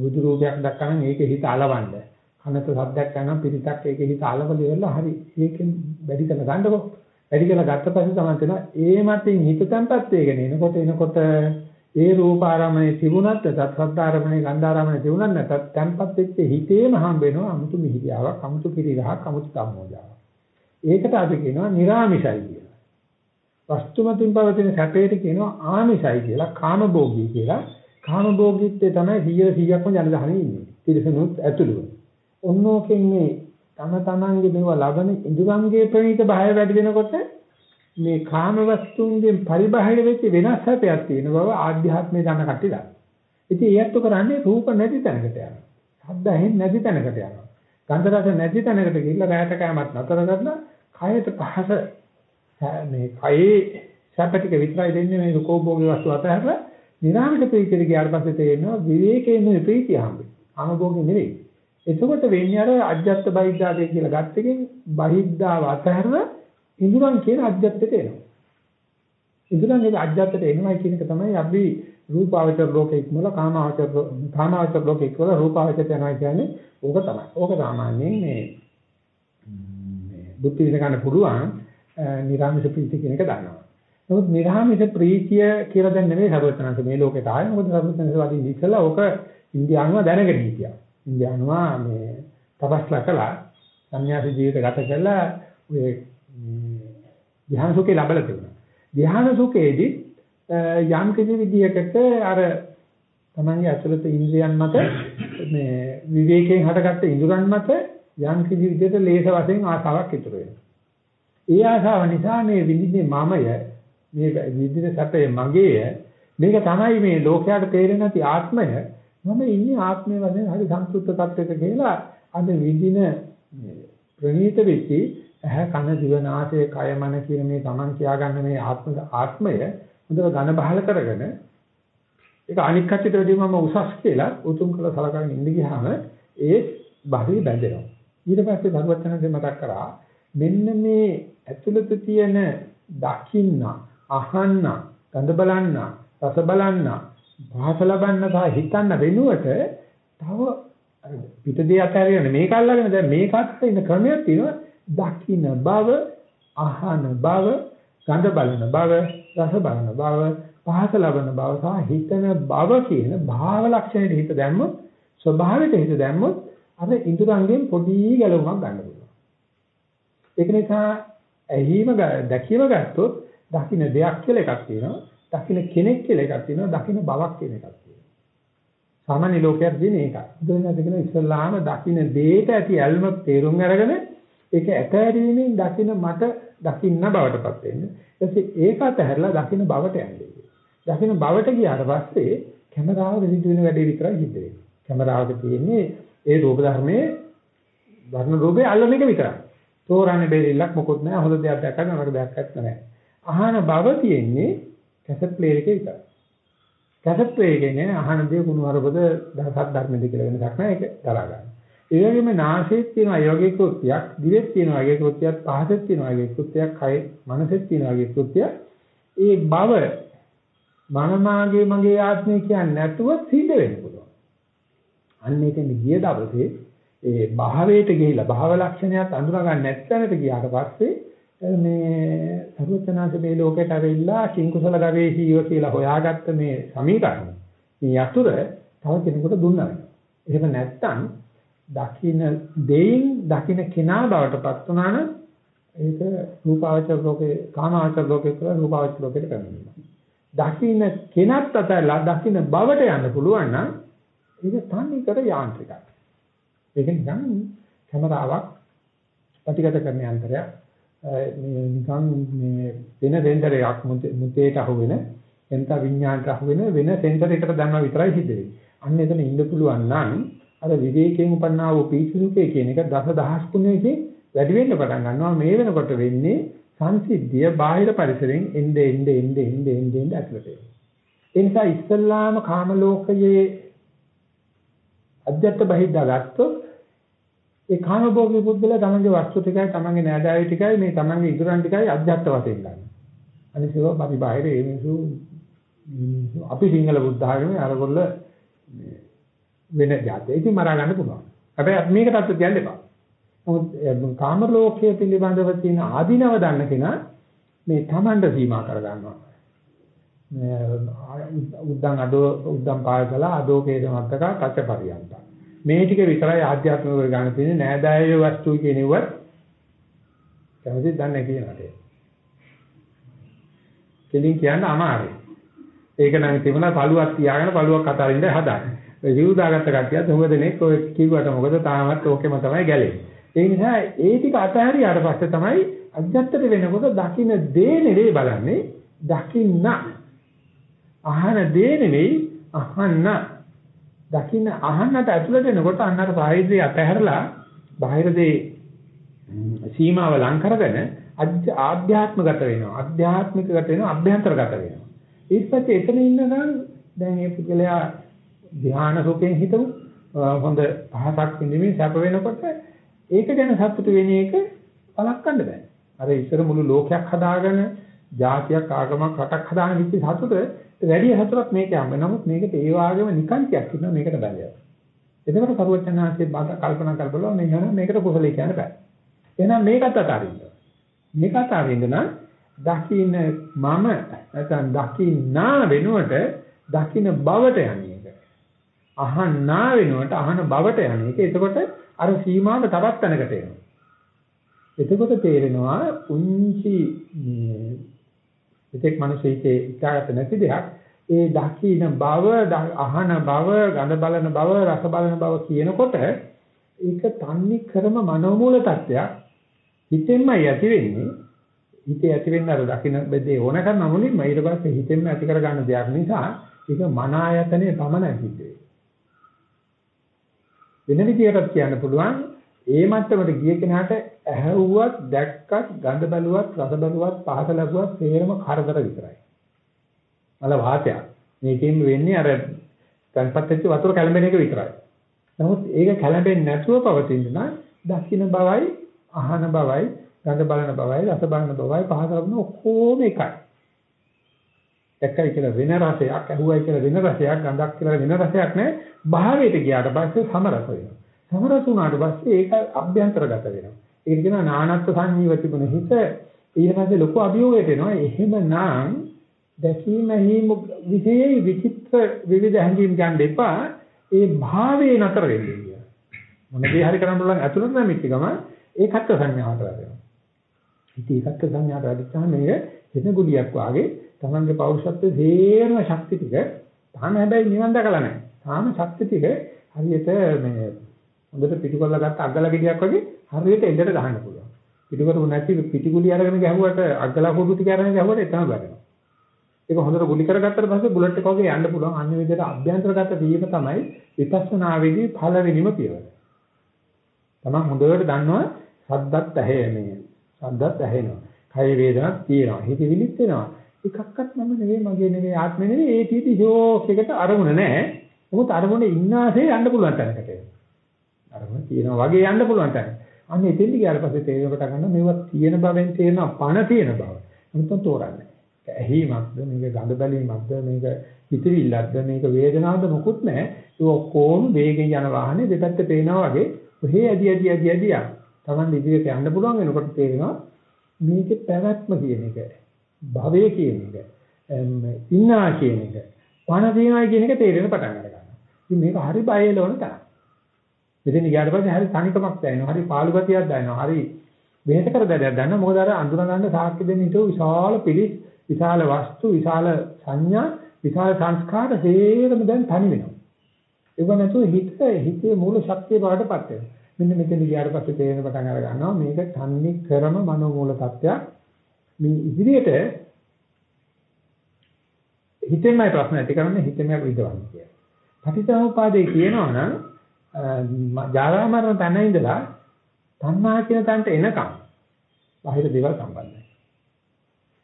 බුදු රූපයක් දැක්කම ඒකේ හිත අලවන්න. කනට ශබ්දයක් ගන්නම් පිරිතක් ඒකේ හිත අලවල ඉවරලා හරි. ඒකෙන් වැඩි කරලා ගන්නකො. වැඩි කරලා ගත්ත පස්සේ තමයි තේනවා ඒ මතින් හිත තැම්පත් වෙගෙන එනකොට එනකොට ඒ රූප ආරම්මණය තිබුණත් සත්සද්ද ආරම්මණය ගන්ධ ආරම්මණය තිබුණත් නැත්නම් තැම්පත් වෙච්ච හිතේම හම්බ වෙනවා අමුතු මිහිරියාවක් අමුතු කිරිරහක් අමුතු සම්මෝධාවක්. ඒකට අපි කියනවා නිර්ාමිෂයි කියලා. වස්තුමතින් පවතින සැපේට කියනවා ආමිසයි කියලා කාමභෝගී කියලා. කාමභෝගීත්වය තමයි 100 100ක්ම ජනදහනේ ඉන්නේ. තිරසනුත් ඇතුළුව. ඔන්නෝකෙන් මේ තම තමන්ගේ මේව ලබන ඉඳුරංගේ ප්‍රණීත භාවය වැඩි වෙනකොට මේ කාම වස්තුන්ගෙන් පරිබාහිර වෙච්ච වෙනස් හැපයක් තියෙන බව ආධ්‍යාත්මය දන්න කට්ටිය දන්නවා. ඉතින් ඒත් උක කරන්නේ රූප නැති තැනකට යනවා. ශබ්ද ඇහෙන්නේ නැති තැනකට යනවා. ගන්ධ රස නැති තැනකට ගිහිල්ලා රැයට කෑමත් නතර කරලා කයට පහස මේ කයේ සැප ටික විතරයි දෙන්නේ මේ රූපෝභෝගී වස්තු අතහැරලා නිරාමිත ප්‍රීතිය ගියාට පස්සේ තේරෙනවා විවේකයෙන් මේ ප්‍රීතිය හම්බෙන්නේ. අනුභෝගී නෙවෙයි. එතකොට වෙන්නේ අර අජ්ජත් බහිද්දාදේ කියලා ගත්ත එකෙන් බහිද්දාව අතහැරලා ඉඳුරන් කියන අජ්ජත්ට එනවා. ඉඳුරන් ඒක අජ්ජත්ට එනවා කියන එක තමයි අපි රූපාවචර ලෝකෙ ඉක්මවල කාමාවචර කාමාවචර ලෝකෙ ඉක්මවල රූපාවචර යනවා කියන්නේ ඕක තමයි. ඕක සාමාන්‍යයෙන් මේ මේ බුද්ධ විඳ ගන්න පුළුවන් නිර්ආමිෂ ප්‍රීතිය කියන එක දන්නවා. නමුත් නිර්ආමිෂ ප්‍රීතිය කියලා දැන් නෙමෙයි සරුවචනන්ත මේ ලෝකෙට ආවේ. මොකද සරුවචනන්ත වගේ ඉස්සලා ඕක ඉන්දියානුව දැනගෙන හිටියා. ඉන්දියානුව මේ තපස්ලා කළා. සංന്യാසි ජීවිත ගත කළා ඔය ධ්‍යාන සුඛේ ලැබලා තිබුණා. ධ්‍යාන සුඛේදී යම් කිසි විදියකට අර තමන්ගේ අසලත ඉන්ද්‍රියන් මත මේ විවේකයෙන් හටගත්ත ඉඳුරන් මත යම් කිසි විදිහට ලේස වශයෙන් ආසාවක් ඉතුරු වෙනවා. ඒ ආසාව නිසා මේ විඳින්නේ මමය. මේ විඳින සැපේ මගේය. මේක තමයි මේ ලෝකයට තේරෙන්නේ නැති ආත්මය. මම ඉන්නේ ආත්මය වශයෙන් හරි සංසුද්ධ තත්වයක කියලා අද විඳින ප්‍රණීත වෙච්චි ඇහැ කන දිව නාසය කය මන කියන මේ Taman කියාගන්න මේ ආත්ම ආත්මය හොඳට ඝන බහල කරගෙන ඒක අනික් කච්චිට වැඩිව මම උසස් කියලා උතුම් කළ සලකගෙන ඉඳ ගියාම ඒ බාහිර බැඳෙනවා. ඊට පස්සේ භගවත්යන්ගේ මතක් කරා මෙන්න මේ ඇතුළත තියෙන දකින්න අහන්න ගඳ බලන්න රස බලන්න භාෂ ලබන්න සහ හිතන්න වෙනුවට තව පිටදී අතහැරියන මේක අල්ලගෙන දැන් මේකත් ඉන්න ක්‍රමයක් තියෙනවා දකින්න බව අහන බව ගඳ බලන බව රස බලන බව පහස ලබන බව සහ හිතන බව කියන භාව ලක්ෂණයට හිත දැම්මොත් ස්වභාවයට හිත දැම්මොත් අර ඉන්ද්‍රයන්ගෙන් පොඩි ගැලවුමක් ගන්න පුළුවන්. ඒක නිසා ඇහිම දැකීම ගත්තොත් දකින්න දෙයක් කියලා එකක් තියෙනවා. දකින්න කෙනෙක් කියලා එකක් තියෙනවා. දකින්න බවක් කියන එකක් තියෙනවා. සාමාන්‍ය ලෝකයට තියෙන එකයි. බුදුන් කියන ඉස්ලාම දකින්න දෙයට ඇති ඇල්ම තේරුම් අරගෙන ඒක ඇතැරීමෙන් දකින්න මට දකින්න බවටපත් වෙන්නේ. ඊපස්සේ ඒක අතහැරලා දකින්න බවට යන්නේ. දකින්න බවට ගියාට පස්සේ කැමරාවක සිද්ධ වෙන වැඩේ විතරයි සිද්ධ වෙන්නේ. කැමරාවක තියෙන්නේ ඒ රූප ධර්මයේ වර්ණ රූපේ අල්ලන එක විතරයි. තෝරන්නේ බැරිලක් මොකොත් නැහැ. හොඳ දෙයක් දැක්කම නරක දෙයක් නැහැ. අහන බව තියෙන්නේ කැසට් ප්ලේයර් එකේ විතරයි. කැසට් ප්ලේයර් එකේ නේ අහන දේ කුණු වරපද දහසක් ධර්මද කියලා වෙනසක් නැහැ. ඒක දරා ගන්න. ඒ වගේම නාසයෙත් තියෙන අයෝගික කෘත්‍යයක්, දිවෙත් තියෙන අයෝගික කෘත්‍යයක්, පහසෙත් තියෙන අයෝගික කෘත්‍යයක්, කය, මනසෙත් තියෙන අයෝගික කෘත්‍යයක්. ඒ බව මනමාගේ මගේ ආත්මය කියන්නේ නැතුව සිද්ධ වෙන්න පුළුවන්. අන්න ඒකෙන් ගිය දවසේ ඒ භාවයට ගිහිලා භාව ලක්ෂණයත් අඳුනා ගන්න නැත්නම්ට ගියාට පස්සේ මේ සරුවචනාංශ මේ ලෝකයට ඇවිල්ලා කිංකුසල ගවේෂීව කියලා හොයාගත්ත මේ සමීකරණ මේ යතුරු තව කෙනෙකුට දුන්නා වෙනවා. එහෙම නැත්නම් දකින්න දෙයින් දකින්න කෙනා බවට පත් වුණා නම් ඒක රූපාවචර ලෝකේ කාමාවචර ලෝකේ කියලා රූපාවචර ලෝකෙට පැමිණෙනවා. දකින්න කෙනත් අතලා දකින්න බවට යන්න පුළුවන් නම් ඒක තන්නේ කර යාන්ත්‍රිකයි. ඒක නිකන් කැමරාවක් ප්‍රතිගත කරන යන්ත්‍රයක් නිකන් මේ වෙන සෙන්සර් එකක් මුතේට අහුවෙන එන්ට විඥාණයට අහුවෙන වෙන සෙන්සර් එකකට දැම්මා විතරයි සිද්ධ වෙන්නේ. අන්න එතන ඉන්න පුළුවන් නම් අර විවේකයෙන් උපන්නා වූ පීචුරුකේ කියන එක දස දහස් ගුණයකින් වැඩි වෙන්න පටන් ගන්නවා මේ වෙනකොට වෙන්නේ සංසිද්ධිය බාහිර පරිසරයෙන් එnde එnde එnde එnde එnde එnde ඇතුළට එනවා. ඒ නිසා ඉස්සල්ලාම කාම ලෝකයේ අධ්‍යාත්ම බහිද්දා ගත්තොත් ඒ කාමභෝගී පුද්ගලයා තමන්ගේ වස්තු ටිකයි තමන්ගේ නෑදෑයෝ ටිකයි මේ තමන්ගේ ඉදurang ටිකයි අධ්‍යාත්ම වශයෙන් ගන්න. අනිත් ඒවා අපි බාහිර ඒ මිනිසු අපි සිංහල බුද්ධ ආගමේ අරගොල්ල වෙන જાතිය. ඉතින් මරා ගන්න පුළුවන්. හැබැයි මේකටත් කියන්න එපා. නමුත් කාම ලෝකයේ පිළිබඳව තියෙන ආධිනව දන්න කෙනා මේ තමන්ට සීමා කර ගන්නවා. උද්දන් අදෝ උද්දන් පායකලා අදෝ කේදමත්තක කච්චපරියන්ත. මේ ටික විතරයි ආධ්‍යාත්මිකව ගන්න තියෙන්නේ නෑදෑයෝ වස්තු කියනෙවත් කැමති දන්නේ කියනට. කෙලින් කියන්න අමාරුයි. ඒක නම් තිබුණා පළුවක් තියාගෙන පළුවක් අතරින්ද හදාගන්න. ඒ ජීවදාගත්ත කට්ටියත් හොඟ දෙනෙක් ඔය කිව්වට මොකද තාමත් ඕකෙම තමයි ගැලෙන්නේ. ඒ නිසා ඒ ටික අතහැරියාට පස්සේ තමයි අජත්තට වෙනකොට දකින්න දේ නෙවෙයි බලන්නේ දකින්න අහන දේ නෙවෙයි අහන්න දකින්න අහන්නට ඇතුළට එනකොට අන්නතර බාහිරේ අතහැරලා බාහිර දේ සීමාව ලං කරගෙන ආධ්‍යාත්මගත වෙනවා ආධ්‍යාත්මිකගත වෙනවා අභ්‍යන්තරගත වෙනවා ඊට පස්සේ එතන ඉන්නනම් දැන් මේ පුද්ගලයා ධ්‍යාන සුඛයෙන් හිතමු හොඳ පහසක් විඳින්න සැප වෙනකොට ඒක ගැන සතුට වෙන එක වළක්වන්න බෑ. අර ඉස්සර මුළු ලෝකයක් හදාගෙන ජාතියක් ආගමක් රටක් හදාගෙන ඉච්ච සතුට වැඩි හතරක් මේක යන්න. නමුත් මේකට ඒ වගේම නිකන්තියක් ඉන්නවා මේකට බැලුවා. එතකොට කරුවචනාංශයේ බාද කල්පනා කරබලව මේ නම මේකට කුසලයේ කියන්න බෑ. එහෙනම් මේකත් අතාරින්න. මේක අතාරින්න නම් දකින්න මම නැත්නම් දකින්නා වෙනුවට දකින්න බවට යන්නේ. අහන්නා වෙනුවට අහන බවට යන්නේ. එතකොට අර සීමාව තවත් තැනකට එනවා. එතකොට තේරෙනවා උන්චි එතෙක් මිනිස්සෙකේ ඉතාලත නැති දෙයක්. ඒ දකින්න බව අහන බව ගඳ බලන බව රස බලන බව කියනකොට ඒක තන්නේ ක්‍රම මනෝමූල තත්ත්වයක් හිතෙන්මයි ඇති වෙන්නේ. හිතේ ඇති වෙන්න අර දකින්න බෙදේ ඕන කරන මුලින්ම ඊට පස්සේ හිතෙන්ම ඇති කර ගන්න දෙයක් නිසා ඒක මන ආයතනයේ පමණයි සිද්ධ වෙන විදිහකට කියන්න පුළුවන් ඒ මට්ටමට ගිය කෙනාට ඇහැව්වත් දැක්කත් ගඳ බැලුවත් රස බැලුවත් පහස ලැබුවත් තේරම කරදර විතරයි. මල වාතයක්. මේකෙන් වෙන්නේ අර තන්පත් වෙච්ච වතුර කැළඹෙන එක විතරයි. නමුත් ඒක කැළඹෙන්නේ නැතුව පවතින නම් දකින්න බවයි අහන බවයි ගඳ බලන බවයි රස බලන බවයි පහස ලැබෙන ඔක්කොම එකයි. දැක්කයි කියලා වෙන රසයක්, ඇහුවයි කියලා වෙන රසයක්, ගඳක් කියලා වෙන රසයක් නෑ. භාවයට ගියාට පස්සේ සමරස වෙනවා. සමරස වුණාට පස්සේ ඒක අභ්‍යන්තරගත වෙනවා. ඒක කියනවා නානත්ත් සංජීව තිබුණ හිත ඊට පස්සේ ලොකු අභියෝගයට එනවා. එහෙමනම් දැකීමෙහි විශේෂ විචිත්‍ර විවිධ හැඟීම් ගන්න එපා. ඒ භාවයේ නතර වෙන්නේ කියලා. මොන දේ හරි කරන්න පුළුවන් අතුලත නැමිච්ච ගම ඒකත් සංඥාවට වැටෙනවා. ඉතින් ඒකත් සංඥාවට වැටිච්චාම මේක වෙන ගුලියක් වාගේ තමන්ගේ පෞරුෂත්වයේ දේරම ශක්ති ටික තාම හැබැයි නිවන් දැකලා නැහැ. තාම ශක්ති ටික හරියට මේ හොඳට පිටු කරලා ගත්ත අග්ගල ගෙඩියක් වගේ හරියට එල්ලට ගහන්න පුළුවන්. පිටු කරු නැති පිටිගුලි අරගෙන ගැහුවට අග්ගල කුඩු ටික අරගෙන ගැහුවට එතන වැටෙනවා. ඒක හොඳට ගුලි කරගත්තට පස්සේ බුලට් එක වගේ යන්න පුළුවන්. අන්න විදිහට අභ්‍යන්තරගත වීම තමයි විපස්සනාවේදී පළවෙනිම පියවර. තමන් හොඳට දන්නවා සද්දත් ඇහැ මේ. සද්දත් ඇහෙනවා. කය වේදනාවක් තියෙනවා. හිතවිලිත් වෙනවා. එකක්වත් මම නෙවෙයි මගේ නෙවෙයි ආත්මෙ නෙවෙයි ඒ තීටි ෂෝක් එකට අරමුණ නැහැ. මොකද අරමුණේ ඉන්නාසේ යන්න පුළුවන් තැනකට එනවා. අරමුණ තියෙනවා වගේ යන්න පුළුවන් තැන. අන්න එතෙන්ට ගියාට පස්සේ තේරෙකට ගන්න මේවා තියෙන බවෙන් තේරෙනවා පණ තියෙන බව. මුත්තන් තෝරන්නේ. ඇහිමක්ද මේක ගඳ බැලීමක්ද මේක හිතවිල්ලක්ද මේක වේදනාවක්ද මොකුත් නැහැ. ඒ ඔක්කොම වේගෙන් යන වාහනේ දෙපැත්ත පේනවා වගේ ඔහේ ඇදි ඇදි ඇදි ඇදි යන. Taman ඉදිරියට යන්න පුළුවන් වෙනකොට තේරෙනවා මේකේ පැවැත්ම කියන එක භවය කියන එක ඉන්නා කියන එක පණ තියනවා කියන එක තේරෙන පටන් ගන්නවා. ඉතින් මේක හරි බයලවන තරම්. මෙතන ගියාට පස්සේ හරි තනිකමක් දැනෙනවා. හරි පාළු ගතියක් දැනෙනවා. හරි වෙහෙස කර දෙයක් දැනෙනවා. මොකද අර අඳුන ගන්න සාක්ෂි දෙන්න හිටු විශාල පිළිස්, විශාල වස්තු, විශාල සංඥා, විශාල සංස්කාර හේරම දැන් තනි වෙනවා. ඒක නැතුව හිත හිතේ මූල ශක්තිය බවටපත් වෙනවා. මෙන්න මෙතන ගියාට පස්සේ තේරෙන පටන් අර ගන්නවා මේක තන්නේ ක්‍රම මනෝමූල තත්ත්වයක්. මේ ඉදිරියට හිතෙන්මයි ප්‍රශ්න ඇති කරන්නේ හිතෙන්මයි විදවන්නේ කියලා. පටිච්චසමුපාදේ කියනවා නම් ජාරා මරණ තැන ඉඳලා තණ්හා කියන තැනට එනකම් බාහිර දේවල් සම්බන්ධයි.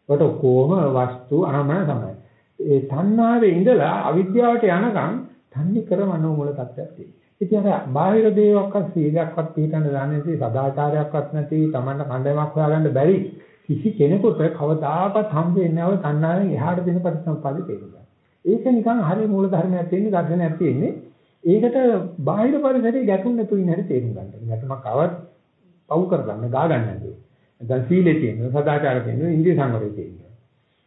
කොට කොහොම වස්තු අනමන තමයි. ඒ තණ්හාවේ ඉඳලා අවිද්‍යාවට යනකම් තන්නේ කර මනෝමූල තත්ත්වයක් තියෙනවා. ඉතින් අර බාහිර දේවක්වත් සීලයක්වත් පිළිතන දන්නේ නැති සදාචාරයක්වත් නැති Tamanට කණ්ඩායමක් හොයාගන්න බැරි කිසි කෙනෙකුට කවදාකවත් හම්බ වෙන්නේ නැව තණ්හාවෙන් එහාට දෙන පරිසම්පාදේ තේරුම් ඒක නිකන් හරිය මූල ධර්මයක් තියෙන්නේ දර්ශනයක් තියෙන්නේ ඒකට බාහිර පරිසරයේ ගැටුම් නැතු වෙන හැටි තේරුම් ගන්න. ගැටුමක් ආවත් පවු කරගන්න, ගා ගන්න නැතුව. දැන් සීලේ තියෙනවා, සදාචාරය තියෙනවා, ඉන්ද්‍රිය සංවරය තියෙනවා.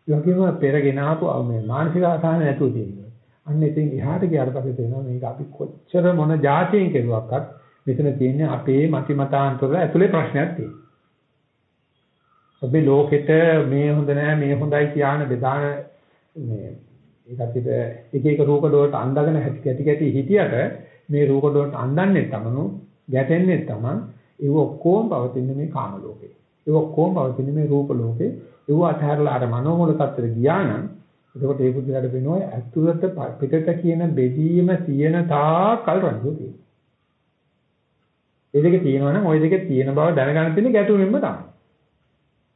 ඒ වගේම පෙරගෙන ආපු මේ මානසික ආසාන නැතුව තියෙනවා. අන්න ඉතින් එහාට ගියාට පස්සේ තේරෙනවා මේක අපි කොච්චර මොන જાතියෙන් කෙරුවක්වත් මෙතන තියෙන්නේ අපේ මති මතාන්තර ඇතුලේ ප්‍රශ්නයක් තියෙනවා. අපි ලෝකෙට මේ හොඳ නැහැ, මේ හොඳයි කියන බෙදාන මේ ඒක අපිට එක එක රූප වලට අඳගෙන කැටි කැටි හිටියට මේ රූප වලට අඳන්නේ තමනු ගැටෙන්නේ තමන් ඒව ඔක්කොම පවතින මේ කාම ලෝකේ. ඒව ඔක්කොම පවතින මේ රූප ලෝකේ. ඒව අතහැරලා අර මනෝමූල තත්ත්වෙට ගියා නම් එතකොට ඒ බුද්ධිලට වෙනවා ඇතුළත පිටත කියන බෙදීම තියෙන තාකල් රණ්ඩු තියෙනවා. ඒ දෙක තියෙනවා නම් ওই දෙක තියෙන බව දැනගන්න තියෙන ගැටුමෙන්ම තමයි.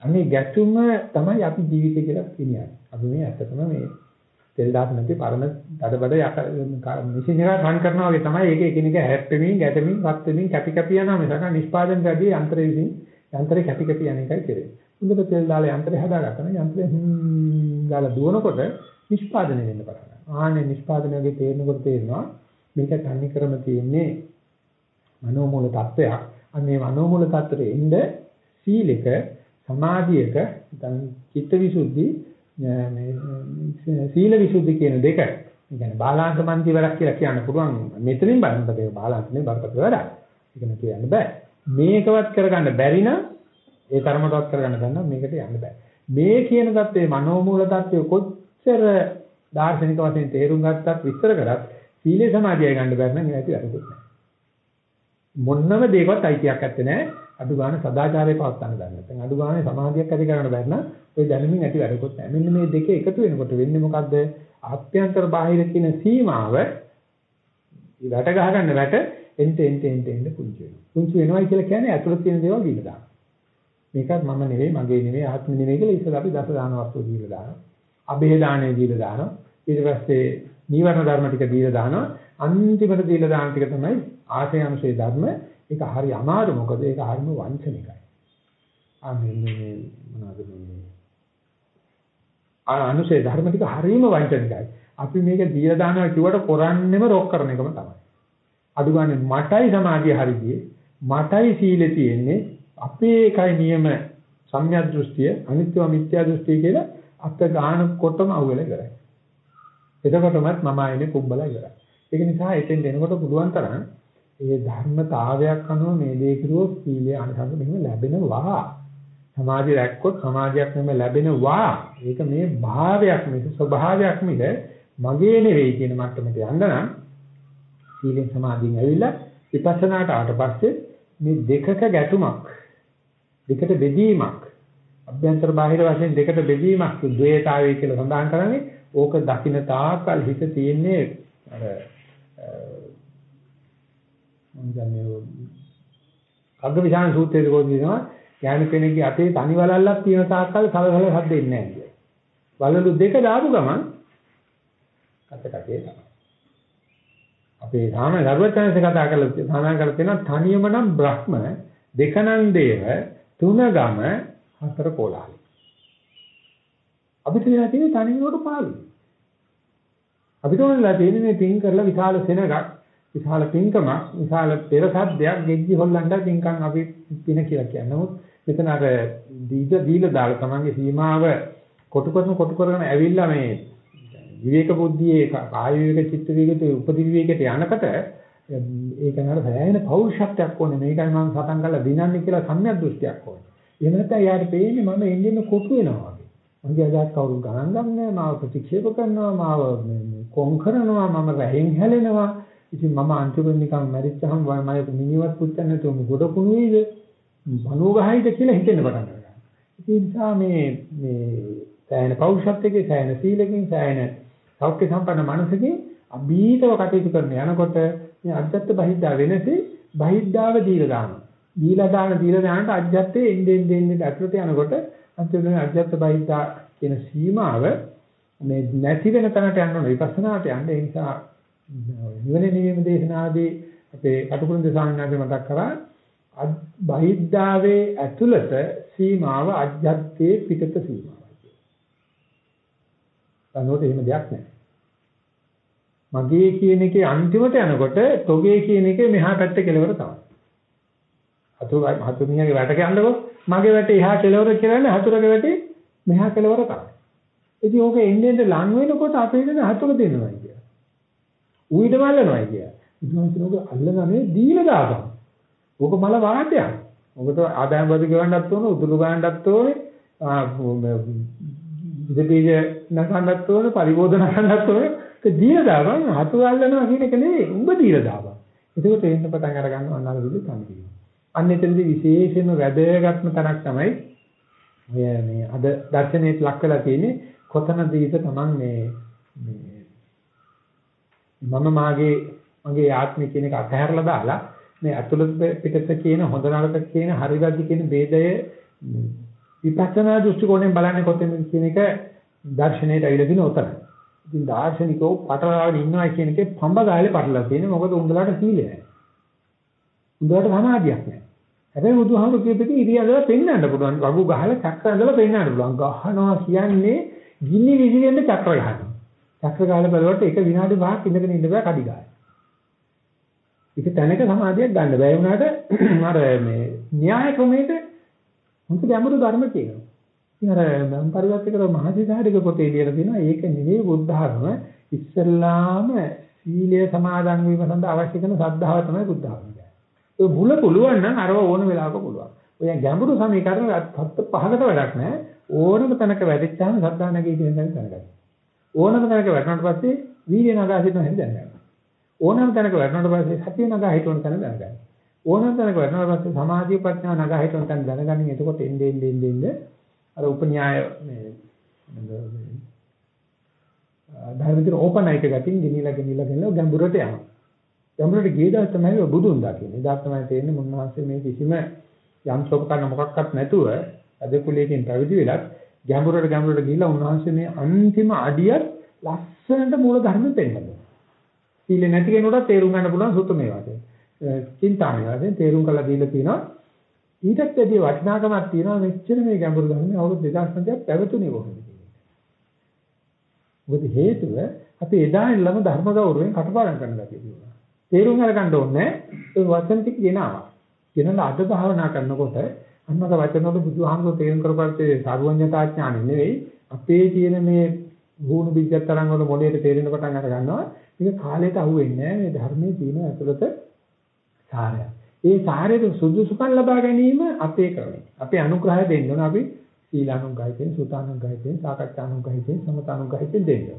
අනේ ගැටුම තමයි අපි ජීවිතය කියලා කියන්නේ. අපි මේ ඇත්තටම මේ තෙල් දාන්න නැති පරණ දඩබඩ යට මැෂින් එකක් රන් කරනවා වගේ තමයි ඒක එකිනෙක හැප්පෙමින් ගැටෙමින් වත් වෙමින් කැපි කැපි යනවා මිසක නිෂ්පාදන වැඩි යන්ත්‍රය විසින් යන්ත්‍රේ කැපි කැපි යන එකයි කරන්නේ. හොඳට තෙල් දාලා යන්ත්‍රය හදාගත්තා නම් යන්ත්‍රය හ්ම් ගාලා දුවනකොට නිෂ්පාදනය වෙන්න පටන් ගන්නවා. ආනේ නිෂ්පාදනයේ තේරෙනකොට තේරෙනවා මේක තනි කරම තියෙන්නේ මනෝමූල තත්වයක්. අන්නේ මනෝමූල තත්ත්වෙට එන්න සීලෙක සමාධියක දැන් චිත්තවිසුද්ධි මේ සීල විසුද්ධි කියන දෙක කියන්නේ බාලාංශ මන්ති වැඩක් කියලා කියන්න පුළුවන් මෙතනින් බලනකොට ඒක බාලාංශ නේ බරපතල වැඩක්. ඒක නේ කියන්න බෑ. මේකවත් කරගන්න බැරි නම් ඒ තරමටවත් කරගන්න බැන්න මේකට යන්න බෑ. මේ කියන தත්ත්වයේ මනෝමූල தත්ත්වය කොච්චර දාර්ශනික වශයෙන් තේරුම් ගත්තත් විස්තර කරත් සීලේ සමාධිය ගන්න බැරි නම් ඒකයි අරකුත් නෑ. මොන්නම දෙයකවත් අයිතියක් නැත්තේ නෑ. අඩු ගන්න සදාචාරය පවත්වන්න ගන්න නැත්නම් අඩු ගන්න සමාධියක් ඇති කරගන්න බැරි නම් ඔය දැනුමින් ඇති වැඩකුත් නෑ. මෙන්න මේ දෙක එකතු වෙනකොට වෙන්නේ මොකද්ද? ආත්‍යන්තර බාහිර කියන සීමාව වැට ගහගන්න වැට එන්ට එන්ට එන්ට එන්ට පුංචි වෙනවා. පුංචි වෙනවා කියලා කියන්නේ ඇතුළත තියෙන දේවල් දීලා දානවා. මේකත් මම නෙවෙයි, මගේ නෙවෙයි, ආත්ම නෙවෙයි කියලා ඉස්සෙල්ලා අපි දස දාන වස්තු දීලා දානවා. අබේ දාණය දීලා දානවා. ඊට පස්සේ නීවරණ ධර්ම ටික දීලා දානවා. අන්තිමට දීලා දාන ටික තමයි ආශය අනුශේ ධර්ම. ඒක හරි අමාරු මොකද ඒක හරිම වංචනිකයි. මේ මොනවද මේ අනුශේ ධර්ම ටික හරිම වංචනිකයි. අපි මේක දීලා දානවා කිව්වට කරන්නේම රොක් කරන එකම තමයි. අඩු ගන්න මටයි සමාධිය හරිදී මටයි සීලෙ තියෙන්නේ අපේ එකයි නියම සම්‍යක් දෘෂ්ටිය අනිත්‍ය මිත්‍යා දෘෂ්ටිය කියලා අත් ගන්නකොටම අවුල ඉවරයි. එතකොටමත් මම ආයේ කුඹලා ඉවරයි. ඒක නිසා එතෙන් දෙනකොට පුළුවන් තරම් ඒ ධර්මතාවයක් අනුව මේ දේ කිරුවොත් සීලය අනිසංස මෙහෙම ලැබෙනවා. සමාධිය රැක්කොත් සමාධියක් මෙහෙම ලැබෙනවා. ඒක මේ භාවයක් මිස ස්වභාවයක් මිස මගේ නෙවෙයි කියන මට්ටමට යන්න නම් සීලෙන් සමාධියෙන් ඇවිල්ලා විපස්සනාට ආවට පස්සේ මේ දෙකක ගැටුමක් දෙකට බෙදීමක් අභ්‍යන්තර බාහිර වශයෙන් දෙකට බෙදීමක් ද්වේතාවය කියලා සඳහන් කරන්නේ ඕක දකින්න තාකල් හිත තියෙන්නේ අර මම දන්නේ අග්ගවිශාන සූත්‍රයේ කොහොමද ඥාන කෙනෙක්ගේ අතේ තනි වලල්ලක් තියෙන තාක්කල් සලසල හද්දෙන්නේ නැහැ කියන්නේ. වලලු දෙක දාපු ගමන් අත කටේ තමයි. අපේ සාමාන්‍ය ධර්මචර්යසේ කතා කරලා සාමාන්‍ය කරලා තියෙනවා තනියම නම් බ්‍රහ්ම දෙකනම් දේව තුන ගම හතර කොලාලි. අපිට වෙලා තියෙන්නේ තනියමකට පාළුයි. අපිට ඕනලා තියෙන්නේ මේ පින් කරලා විශාල සෙනගක් විශාල පින්කමක් විශාල පෙර සද්දයක් ගෙජ්ජි හොල්ලන්න පින්කම් අපි පින කියලා කියන්නේ. නමුත් මෙතන අර දීජ දීලා දාලා තමන්ගේ සීමාව කොටු කරන කොටු කරගෙන ඇවිල්ලා මේ විවේක බුද්ධියේ කාය විවේක චිත්ත විවේක උපදි විවේකයට යනකොට ඒක නේද සෑහෙන පෞරුෂත්වයක් ඕනේ මේකයි මම සතන් කරලා දිනන්නේ කියලා සම්‍යක් දෘෂ්ටියක් ඕනේ. එහෙම නැත්නම් යාට පේන්නේ මම එන්නේ කොටු වෙනවා වගේ. මගේ අදහස් කවුරු ගණන් ගන්නෑ මාව ප්‍රතික්ෂේප කරනවා මාව කොන් කරනවා මම රැහෙන් හැලෙනවා. ඉතින් මම අන්තිමට නිකන් මැරිච්චහම මම මිනිවත් පුච්චන්නේ නැතුව ගොඩ කුණු වේද? බනෝගහයිද කියලා හිතෙන්න පටන් ගන්නවා. ඒ නිසා මේ මේ සෑහෙන පෞරුෂත්වයේ සෑහෙන සීලකින් සෑහෙන සෞඛ්‍ය සම්පන්න මනසකින් අභීතව කටයුතු කරන යනකොට මේ අජත්ත බහිද්දා වෙනසේ බහිද්දාව දීලා දානවා. දීලා දාන දීලා දානට අජත්තේ එන්නේ එන්නේ ඇතුළට යනකොට අන්තිමට අජත්ත බහිද්දා කියන සීමාව මේ නැති වෙන තැනට යන්න ඕන විපස්සනාට යන්න ඒ නිසා නිවන නිවීම දේශනාදී අපේ කටුකුරුන්ද සාමණේරයන් මතක් කරා බහිද්ධාවේ ඇතුළත සීමාව අජ්ජත්තේ පිටත සීමාවයි. අනෝට එහෙම දෙයක් නැහැ. මගේ කියන එකේ අන්තිමට යනකොට තොගේ කියන එකේ මෙහා පැත්තේ කෙලවර තමයි. හතු හතුමියගේ වැටක යන්නකො මගේ වැටේ එහා කෙලවර කියන්නේ හතුරගේ වැටේ මෙහා කෙලවර තමයි. ඉතින් ඕක එන්නේ එන්නේ ලං වෙනකොට අපේ දෙන හතුර දෙනවා කිය. ඌ ඊට මල්ලනවා කිය. ඉතින් ඒක අල්ලගන්නේ දීලා දාගන්න. ඕක මල වාදයක්. ඔකට ආදායම් බදු ගෙවන්නත් ඕන, උදුරු ගන්නත් ඕනේ, ඉත බීජ නසන්නත් ඕනේ, පරිබෝධ නසන්නත් ඕනේ. ඒක දීලා දාපන් හතු ගල්නවා කියන එක නෙවෙයි, උඹ දීලා දාපන්. ඒකට එන්න පටන් අර ගන්නවා අන්නර විදිහ තමයි. අන්න එතනදී විශේෂයෙන්ම වැදගත්ම තැනක් තමයි ඔය මේ අද දර්ශනයට ලක් වෙලා තියෙන්නේ කොතනදීද Taman මේ මේ මම මාගේ මගේ ආත්මය කියන එක අතහැරලා දාලා මේ අතුලත පිටත කියන හොඳ නරක කියන හරි වැරදි කියන ભેදය විපස්සනා දෘෂ්ටි කෝණයෙන් බලන්නේ කොතෙන්ද කියන එක දර්ශනයට ඇවිල්ලා දින උතන. ඉතින් දාර්ශනිකෝ පටලවාගෙන ඉන්නවා කියන එකේ පඹ ගාලේ පටලලා තියෙන්නේ මොකද උඹලට සීලය නැහැ. උඹලට සමාධියක් නැහැ. හැබැයි බුදුහාමුදුරු කියපෙති ඉරියල්ලා පෙන්වන්න පුළුවන්. වගු ගහලා චක්‍ර ඇඳලා පෙන්වන්න පුළුවන්. ගහනවා කියන්නේ ගිනි විසිරෙන්න චක්‍ර ගහනවා. චක්‍ර ගාලා බලවට එක විනාඩි 5ක් ඉඳගෙන ඉන්න බෑ කඩි ගාලා. ඒක තැනක සමාධියක් ගන්න බෑ වුණාට [clears throat] අර මේ න්‍යාය ක්‍රමයේද මුතු ගැඹුරු ධර්ම කියනවා. ඉතින් අර මම පරිවර්තක කර මහසිතාරික පොතේ ලියලා තියෙනවා ඒක නෙවෙයි බුද්ධ ධර්ම ඉස්සල්ලාම සීලය සමාදන් වීම සඳහා අවශ්‍ය කරන ශ්‍රද්ධාව තමයි බුද්ධ ධර්ම. ඒ මුල පුළුවන් නම් අරව ඕන වෙලාවක පුළුවන්. ඔය ගැඹුරු සමීකරණ හත් පහකට වැඩක් නැහැ. ඕනම තැනක වැඩිච්චාම ශ්‍රද්ධා නැගී කියන තැන දැනගන්න. ඕනම තැනක වැටුණාට පස්සේ වීර්ය නගා සිටින හැටි දැනගන්න. ඕනම තැනක වැටුණාට පස්සේ සතිය නගා හිටවන තැන දැනගන්න. ඕනම තැනක වැටුණාට පස්සේ සමාධිය ප්‍රඥා නගා හිටවන තැන දැනගන්න. එතකොට එන්නේ එන්නේ එන්නේ අර උපන්‍යාය මේ ධර්මයේ ඕපනයික ගතියින් ගෙනිලා ගෙනිලා ගෙනිලා ගැඹුරට යනවා. ගැඹුරට ගිය දවස් තමයි බුදුන් දකින්නේ. එදා තමයි තේරෙන්නේ මුන්වහන්සේ මේ කිසිම යම්සෝපකරණ මොකක්වත් නැතුව අද කුලයකින් පැවිදි වෙලත් ගැඹුරට ගැඹුරට ගිහිල්ලා උන්වහන්සේ මේ අන්තිම අඩිය ලස්සනට මූල ධර්ම පෙන්නනවා. සීල නැති කෙනෙකුට තේරුම් ගන්න පුළුවන් සුත්තමේ වශයෙන්. චින්තාමේ වශයෙන් තේරුම් කරලා දීලා තියෙනවා. ඊටත් වැඩි වටිනාකමක් තියෙනවා මෙච්චර මේ ගැඹුරු ධර්ම අවුරුදු 2500ක් පැවතුනේ කොහොමද කියන්නේ. මොකද හේතුව අපි එදා ඉල්ලම ධර්ම ගෞරවයෙන් කටපාඩම් කරන්න ගැතියි. තේරුම් අරගන්න ඕනේ ඒ වචන ටික ගෙනාවා. ගෙනලා අද භාවනා කරනකොට අන්නක වචන වල බුදුහාමුදුරු තේරුම් කරපත්තේ සාරුවඤ්ඤතා ඥානෙ නෙවෙයි අපේ තියෙන මේ වුණු බිජ්ජත් තරම් වල මොලේට තේරෙන පටන් අර ගන්නවා. මේක කාලයට අහුවෙන්නේ නැහැ මේ ධර්මයේ තියෙන ඇතුළත සාරය. ඒ සාරයට සුදුසුකම් ලබා ගැනීම අපේ ක්‍රමය. අපේ අනුග්‍රහය දෙන්න ඕන අපි සීලානුගායිතෙන්, සුතානුගායිතෙන්, සාකච්ඡානුගායිතෙන්, සමතානුගායිතෙන් දෙන්න.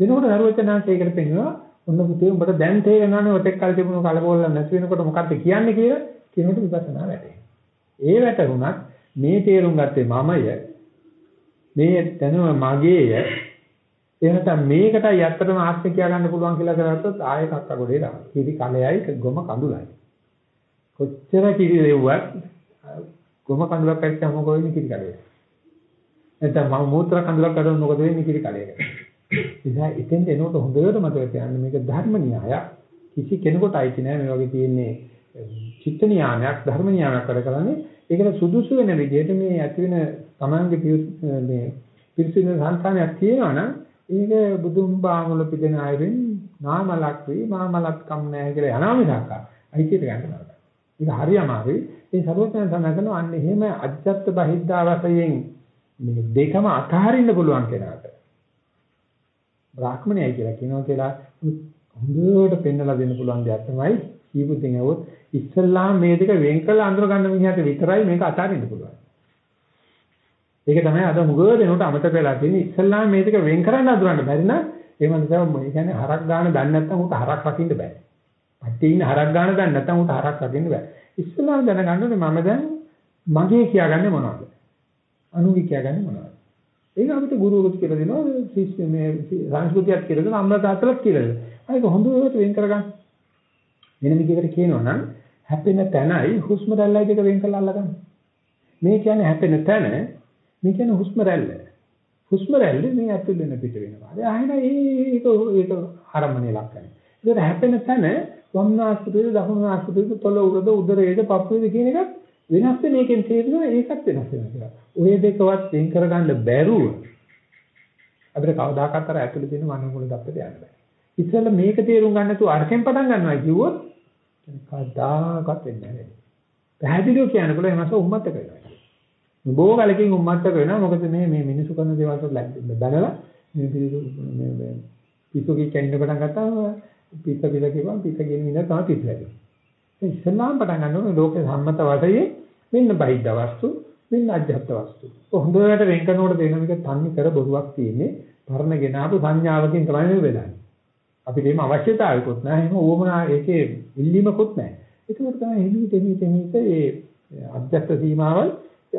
වෙනකොට දරුවචනාංශයකට පෙන්වනවා ඔන්න පුතේ උඹට දැන් තේරෙනවනේ ඔතෙක් කල් තිබුණු කලබෝල නැති වෙනකොට මොකක්ද කියන්නේ කියලා කියනකොට විපස්සනා වැටේ. ඒ වැටුණත් මේ තේරුම් ගත්තේ මමය මේ දැනුම මගේය එහෙනම් මේකටයි ඇත්තටම ආස්ත කියා ගන්න පුළුවන් කියලා කරගත්තොත් ආයෙ කක්ක ගොඩේ දානවා. කිරි කලෙයි ගොම කඳුලයි. කොච්චර කිරි දෙව්වත් ගොම කඳුලක් පැත්තම මොකද වෙන්නේ කිරි කලේ. නැත්නම් මම මූත්‍ර කඳුලක් අරගෙන මොකද වෙන්නේ කිරි කලේකට. නිසා ඉතින් එනකොට හොඳට මතක තියාගන්න මේක ධර්ම න්‍යායක්. කිසි කෙනෙකුට අයිති නෑ මේ වගේ තියෙන්නේ චිත්ත න්‍යායක් ධර්ම න්‍යායක් කර කරන්නේ. ඒකට සුදුසු වෙන විදිහට මේ ඇති වෙන තමන්ගේ මේ පිරිසිදු සංස්කාරයක් තියෙනවා නම් ඒක බුදුන් බාමුල පිටින අයරින් නාමලක් වේ මාමලක් කම් නැහැ කියලා යනවා මිසක් අයිතියට ගන්න නෑ. ඒක හරි අමාරුයි. ඒ සර්වඥයන් සඳහන් අන්න එහෙම අජත්ත බහිද්ධා වශයෙන් මේ දෙකම අතහරින්න පුළුවන් කෙනාට බ්‍රාහ්මණයයි කියලා කියනවා කියලා හොඳට පෙන්වලා දෙන්න පුළුවන් දෙයක් තමයි කීපුතින් આવොත් ඉස්සල්ලාම මේ දෙක වෙන් කළ අඳුර ගන්න මිනිහට විතරයි මේක අතාරින්න පුළුවන්. ඒක තමයි අද මුගව දෙනකොට අමතක වෙලා තියෙන්නේ ඉස්සල්ලාම මේ දෙක වෙන් කරන්න අඳුරන්න බැරි නම් ඒ මනුස්සයා මේ කියන්නේ හරක් ගන්න දන්නේ නැත්නම් උට හරක් රකින්න බෑ. පැත්තේ ඉන්න හරක් ගන්න දන්නේ නැත්නම් උට හරක් රකින්න බෑ. ඉස්සල්ලාම දැනගන්න ඕනේ මම දැන් මගේ කියාගන්නේ මොනවද? අනුගේ කියාගන්නේ මොනවද? ඒක අපිට ගුරුවරුත් කියලා දෙනවා ශිෂ්‍ය මේ සංස්කෘතියක් කියලා දෙනවා අම්ල තාත්තලත් කියලා දෙනවා. ඒක හොඳට වෙන් කරගන්න. වෙන විදිහකට කියනවා නම් හැපෙන තැනයි හුස්ම රැල්ලයි දෙක වෙන් කරලා අල්ලගන්න. මේ කියන්නේ හැපෙන තැන මේ කියන්නේ හුස්ම රැල්ල. හුස්ම රැල්ල මේ ඇතුල් වෙන පිට වෙනවා. ඒ අහින ඒක ඒක ආරම්භණය ලක්ෂණය. ඒකට හැපෙන තැන වම්නාස්පතිද දකුණාස්පතිද තොල උරද උදරයේද පපුවේද කියන එකත් වෙනස් වෙන එකෙන් තේරෙනවා ඒකත් වෙනස් වෙනවා කියලා. ඔය දෙකවත් වෙන් කරගන්න බැරුව අපිට කවදාකවත් අර ඇතුළේ තියෙන මනෝමුල දප්පට යන්න බෑ. ඉතින් මේක තේරුම් ගන්න නැතුව අරකින් පටන් ගන්නවා කිව්වොත් කවදාකවත් වෙන්නේ නැහැ. පැහැදිලිව කියන්න පුළුවන් එමස උම්මත්තක වෙනවා. බොහෝ කලකින් උම්මත්තක වෙනවා මොකද මේ මේ මිනිසු කරන දේවල් වලට බැනලා මේ පිළිසු මේ පිස්සු කිච්චින්න පටන් ගත්තාම පිස්ස පිළ කියපන් පිස්ස ගෙනින්න තමයි පිස්ස වැඩි. ඒ ඉස්ලාම් පටන් ගන්න ඕනේ ලෝක සම්මත වශයෙන් මෙන්න බහිද්ද වස්තු මෙන්න අධ්‍යාත්ම වස්තු. හොඳට වෙන් කරනකොට දෙන එක තන්නේ කර බොරුවක් තියෙන්නේ. පරණ ගෙන ආපු සංඥාවකින් තමයි මේ වෙලාවේ. අපිට එහෙම අවශ්‍යතාවයක්වත් නැහැ. එහෙම ඕමනා ඒකේ ඉල්ලීමකුත් නැහැ. ඒක තමයි හිමීට හිමීට හිමීට ඒ අධ්‍යාත්ම සීමාවල්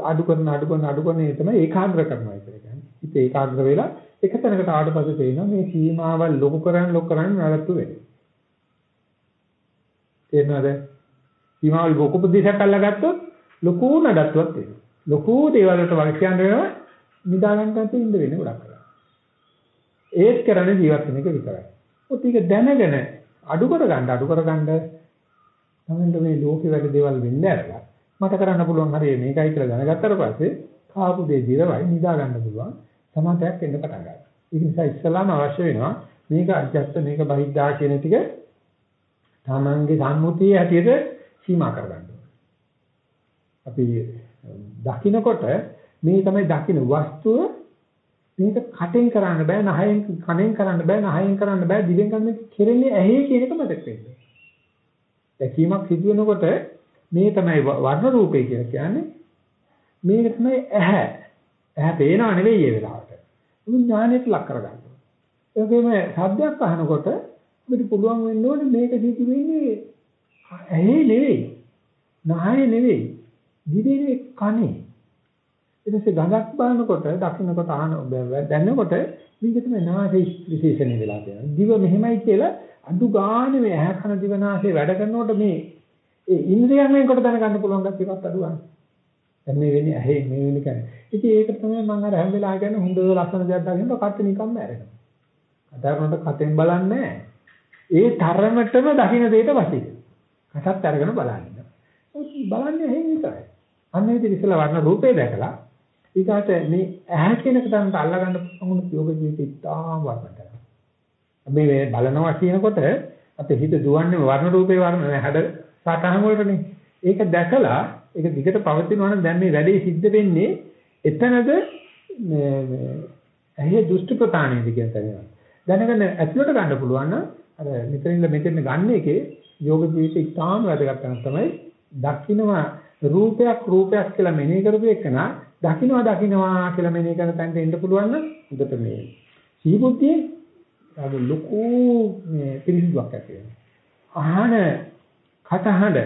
අඩු කරන අඩු කරන අඩු කරන ඒ තමයි ඒකාග්‍ර කරනවා කියන්නේ. ඉත ඒකාග්‍ර වෙලා එක තැනකට ආවට පස්සේ තේිනවා මේ සීමාවල් ලොකු කරන් ලොකු කරන් නඩත්තු වෙන්නේ. තේරෙනවද? සීමාවල් ලොකු ප්‍රදේශයක් අල්ලගත්තොත් ලොකු නඩත්තුවක් තියෙනවා. ලොකු දේවල් වලට වග කියන්න වෙනවා නිදා ගන්න තත් ඉන්න වෙන්නේ ගොඩක් කරලා. ඒත් කරන්නේ ජීවත් වෙන එක විතරයි. ඔත් ඒක දැනගෙන අඩු කරගන්න අඩු කරගන්න තමයි මේ ලෝකේ වැඩ දේවල් වෙන්නේ අරලා මට කරන්න පුළුවන් හරිය මේකයි කියලා දැනගත්තට පස්සේ කාපු දේ දිරවයි නිදා ගන්න පුළුවන්. සමාතයක් එන්න පටන් ගන්නවා. ඒක නිසා ඉස්සලාම අවශ්‍ය වෙනවා මේක අධ්‍යස්ත මේක බහිද්දා කියන ටික තමන්ගේ සම්මුතිය හැටියට සීමා කරගන්න අපි දකින්නකොට මේ තමයි දකින්න වස්තුව මේක කටෙන් කරන්න බෑ නහයෙන් කනෙන් කරන්න බෑ නහයෙන් කරන්න බෑ දිවෙන් කරන්න කෙරෙන්නේ ඇහි කියන එක මතක වෙන්න. දැකීමක් සිදු වෙනකොට මේ තමයි වර්ණ රූපේ කියලා කියන්නේ මේක තමයි ඇහැ. ඇහැ පේනව නෙවෙයි ඒ වෙලාවට. උන් ඥානෙට ලක් කරගන්න. ඒ වගේම ශබ්දයක් අහනකොට අපිට පුළුවන් වෙන්න ඕනේ මේක සිදු වෙන්නේ ඇහි නෙවෙයි. නහයේ නෙවෙයි. දිවේ කනේ. ඊට පස්සේ ගඳක් බලනකොට දකින්නකොට අහන දැනනකොට මේක තමයි නාසය විශේෂණය වෙලා තියෙනවා. දිව මෙහෙමයි කියලා අඳු ගානේ මේ ඇහ කන දිව නාසය වැඩ කරනකොට මේ ඒ ඉන්ද්‍රියයන් වෙනකොට දැනගන්න පුළුවන් ගැටයක් අඩුවන්නේ. දැන් මේ වෙන්නේ ඇහි මේ වෙන්නේ කියන්නේ. ඉතින් ඒක තමයි මම අර හැම වෙලාවෙම කියන්නේ හොඳ ලස්සන දෙයක් දකින්න කට නිකම්ම ඇරෙනවා. කතා කරනකොට කතෙන් බලන්නේ ඒ තරමටම දකින්න දෙයට වශයෙන්. කටත් අරගෙන බලන්නේ. බලන්නේ ඇහි විතරයි. අන්න ඒ විදිහට ඉස්සලා වර්ණ රූපේ දැකලා ඊකට මේ ඇහැ කියන කතාවට අල්ලගන්න පුළුවන් යෝග ජීවිතය ඉතාම වර්ණට. අපි මේ බලනවා කියනකොට අපේ හිත දුවන්නේ වර්ණ රූපේ වර්ණ හැඩ සටහන් වලටනේ. ඒක දැකලා ඒක දිගට පවතිනවා නම් දැන් මේ වැඩේ සිද්ධ වෙන්නේ එතනද මේ මේ ඇහි දෘෂ්ටි ප්‍රතාණයද කියන තැන. දැනගෙන ඇතුළට ගන්න පුළුවන් නම් අර මෙතනින්ද මෙතෙන් ගන්න එකේ යෝග ජීවිතය ඉතාම වැදගත් තමයි දකින්නවා රූපයක් රූපයක් කියලා මෙනෙහි කරපු එකන දකින්නවා දකින්නවා කියලා මෙනෙහි කරන තැනට එන්න පුළුවන් නම් උදට මේ සීබුද්ධියේ අර ලොකු මේ පිළිසිදුවක් ඇති වෙනවා. අහන කටහඬ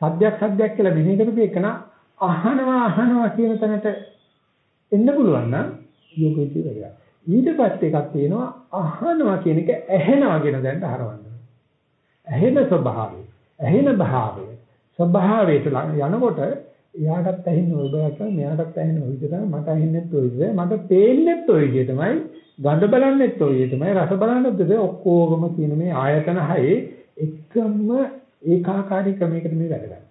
සද්දයක් සද්දයක් කියලා මෙනෙහි කරපු එකන අහනවා අහනවා කියන තැනට එන්න පුළුවන් නම් යෝගීති වෙලා. ඊට පස්සේ එකක් තියෙනවා අහනවා කියන එක ඇහෙනවා කියන දැනට හරවන්න. ඇහෙන ස්වභාවය, ඇහෙන භාවය, ස්වභාවයට යනකොට එයාටත් ඇහෙන ඔය බයක් මෙයාටත් ඇහෙන ඔය විදිහට මට ඇහෙන්නෙත් ඔය විදිහට මට පේන්නෙත් ඔය විදිහටමයි ගඳ බලන්නෙත් ඔය විදිහටමයි රස බලන්නෙත් ඔක්කොගම කියන මේ ආයතන හයේ එකම ඒකාකාරී ක්‍රමයකට මේ වැඩ ගන්න.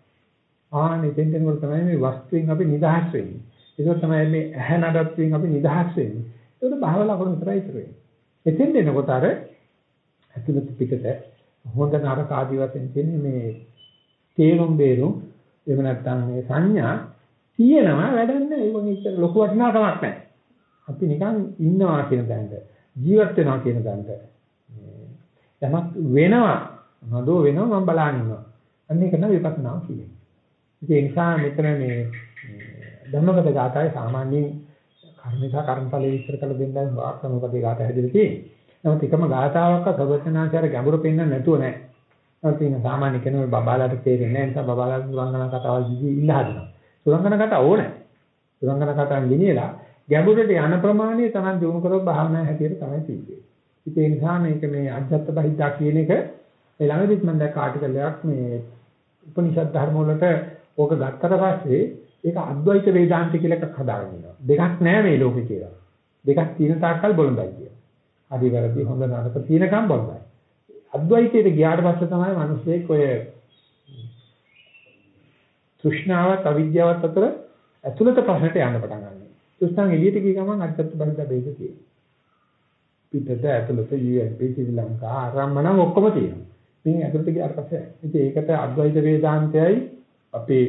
ආනේ දෙන්නෙකුට තමයි මේ වස්තුවෙන් අපි නිදහස් වෙන්නේ. ඒක තමයි මේ ඇහැ නඩත්තුවෙන් අපි නිදහස් වෙන්නේ. ඒකට භාව ලකුණු විතරයි ඉතුරු වෙන්නේ. එතෙන් දෙනකොට අර ඇතුළත පිටට හොඳ නරක ආදි වශයෙන් තියෙන්නේ මේ තේරුම් බේරුම් එහෙම නැත්නම් මේ සංඥා තියෙනවා වැඩන්නේ ඒක නිතර ලොකු වටිනාකමක් නැහැ. අපි නිකන් ඉන්නවා කියන දැනට ජීවත් වෙනවා කියන දැනට යමක් වෙනවා නදෝ වෙනවා මම බලන් ඉන්නවා. අන්න ඒක නම් විපස්සනා කියන්නේ. ඒ නිසා මෙතන මේ ධම්මපද ගාථාවේ සාමාන්‍යයෙන් කර්මිකා කර්මඵලයේ විස්තර කළ දෙන්නයි වාක්‍යමපදේ ගාථා හැදෙලා තියෙන්නේ. නමුත් එකම ගාථාවක්ක සර්වඥාචාර ගැඹුරු පෙන්වන්න නැතුව නෑ. නමුත් ඉන්න සාමාන්‍ය කෙනෙකුට බබාලාට තේරෙන්නේ නැහැ. ඒ නිසා බබාලාට සුරංගනා කතාවල් දිදී ඉන්න හදනවා. සුරංගනා කතාව ඕනේ. සුරංගනා කතාවෙන් ගෙනියලා ගැඹුරට යන ප්‍රමාණය තමයි දිනු කරව භාවනා හැටියට තමයි තියෙන්නේ. ඉතින් ඒ නිසා මේක මේ අජත්ත බහිද්දා කියන එක ඒ ළඟදිත් මම දැක්ක ආටිකල් එකක් මේ උපනිෂද් ධර්ම වලට ඕක ගත්තට පස්සේ ඒක අද්වෛත වේදාන්ත කියලා එකක් හදාගෙන ඉනවා. දෙකක් නෑ මේ ලෝකේ කියලා. දෙකක් තියෙන තාක්කල් බොළඳයි කියන. අදි වැරදි හොඳ නරක තියෙනකම් බොළඳයි. අද්වෛතයට ගියාට පස්සේ තමයි මිනිස්සෙක් ඔය තෘෂ්ණාවත් අවිද්‍යාවත් අතර ඇතුළත ප්‍රශ්නට යන්න පටන් ගන්නවා. තෘෂ්ණාව එළියට ගිය ගමන් අද්දත් බහිද්ද බේද තියෙනවා. පිටත ඇතුළත UNP ශ්‍රී ලංකා ආරම්මන ඔක්කොම තියෙනවා. ඉතින් ඇතුළට ගියාට පස්සේ ඉතින් ඒකට අද්වෛත වේදාන්තයයි අපේ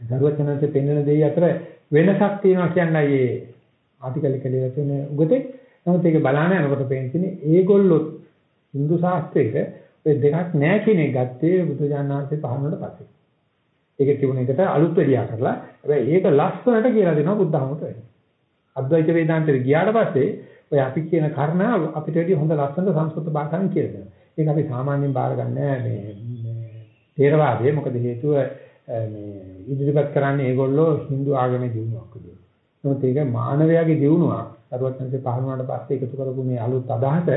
සර්වඥාන්සේ පෙන්වන දෙය අතර වෙනසක් තියෙනවා කියන්නයි ඒ ආටිකල් එක ලියලා තියෙන උගතේ. නමුත් ඒක බලන්න යනකොට පේන්නේ ඒගොල්ලෝ Hindu ශාස්ත්‍රයේ ඔය දෙකක් නැහැ කියන එක ගත්තේ බුදුජානනාංශේ පහළනට පස්සේ. ඒක තිබුණ එකට අලුත් වෙලියා කරලා හැබැයි ඒක ලස්සනට කියලා දෙනවා බුද්ධහමත වෙන්නේ. අද්වෛත වේදාන්තෙට ගියාට පස්සේ ඔය අපි කියන කර්ණා අපිට වැඩි හොඳ ලස්සනට සංස්කෘත භාෂාවෙන් කියලා දෙනවා. ඒක අපි සාමාන්‍යයෙන් බාර ගන්නෑ මේ තේරවාදයේ මොකද හේතුව මේ ඉදිරිපත් කරන්නේ ඒගොල්ලෝ Hindu ආගමේ දිනුවක් විදියට. නමුත් ඒක මානවයාගේ දිනුවක්. සරුවත්නන්සේ පහළනට පස්සේ එකතු කරපු මේ අලුත් අදහස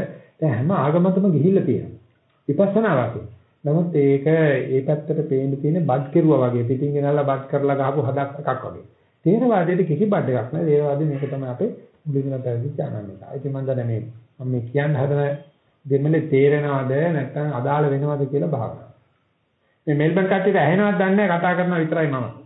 දැන් හැම ආගමකටම ගිහිල්ලා තියෙනවා. විපස්සනා වාසේ. නමුත් ඒක ඒ පැත්තට පේන්න තියෙන බත් කෙරුවා වගේ පිටින් ගෙනල්ලා බත් කරලා ගහපු හදක් එකක් වගේ. තේරවාදයේ කිසි බඩ එකක් නැහැ. තේරවාදයේ මේක තමයි අපේ මුලින්ම පැවිදි ඥානන්නේ. ඉතින් මම දන්නේ මේ මම මේ කියන්න හදන දෙමලේ තේරෙනවද නැත්නම් අදාළ වෙනවද කියලා භාවනා. මේ මෙල්බන් කට්ටියට ඇහෙනවද දන්නේ නැහැ කතා කරනවා විතරයි මම.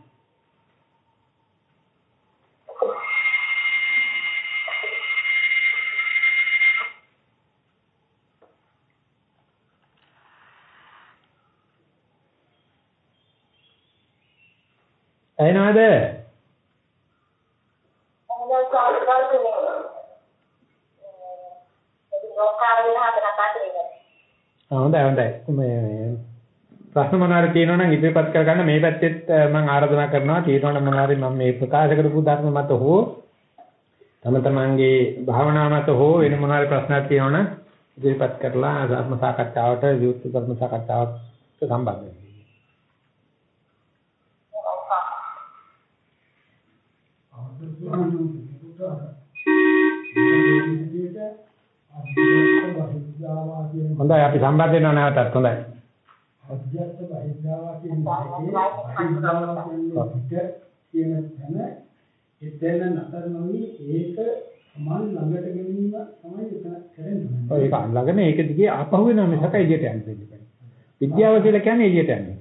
ඇහෙනවද? හොඳයි හොඳයි. මේ ප්‍රශ්න මොනවාරි තියෙනවා නම් ඉදිරිපත් කරගන්න මේ පැත්තෙත් මම ආරාධනා කරනවා තියෙනවා නම් මොනවාරි මම මේ ප්‍රකාශ කරපු ධර්ම මත හෝ තම තමන්ගේ භාවනා මත හෝ වෙන මොනවාරි ප්‍රශ්නක් තියෙනවා නම් ඉදිරිපත් කරලා ධර්ම සාකච්ඡාවට විවෘත ධර්ම සාකච්ඡාවට සම්බන්ධ වෙන්න. හොඳයි අපි සම්බන්ධ වෙනවා නැවතත් හොඳයි. අධ්‍යාත්ම බහිද්ධාවා කියන එකේ කියන තැන එතන නතර නොවි ඒක සමාන ළඟට ගෙනීම තමයි එතන කරන්නේ. ඔය ඒක ළඟනේ ඒක දිගේ ආපහු වෙනවා මිසක එළියට යන්න දෙන්නේ. විද්‍යාව කියලා කියන්නේ එළියට යන්නේ.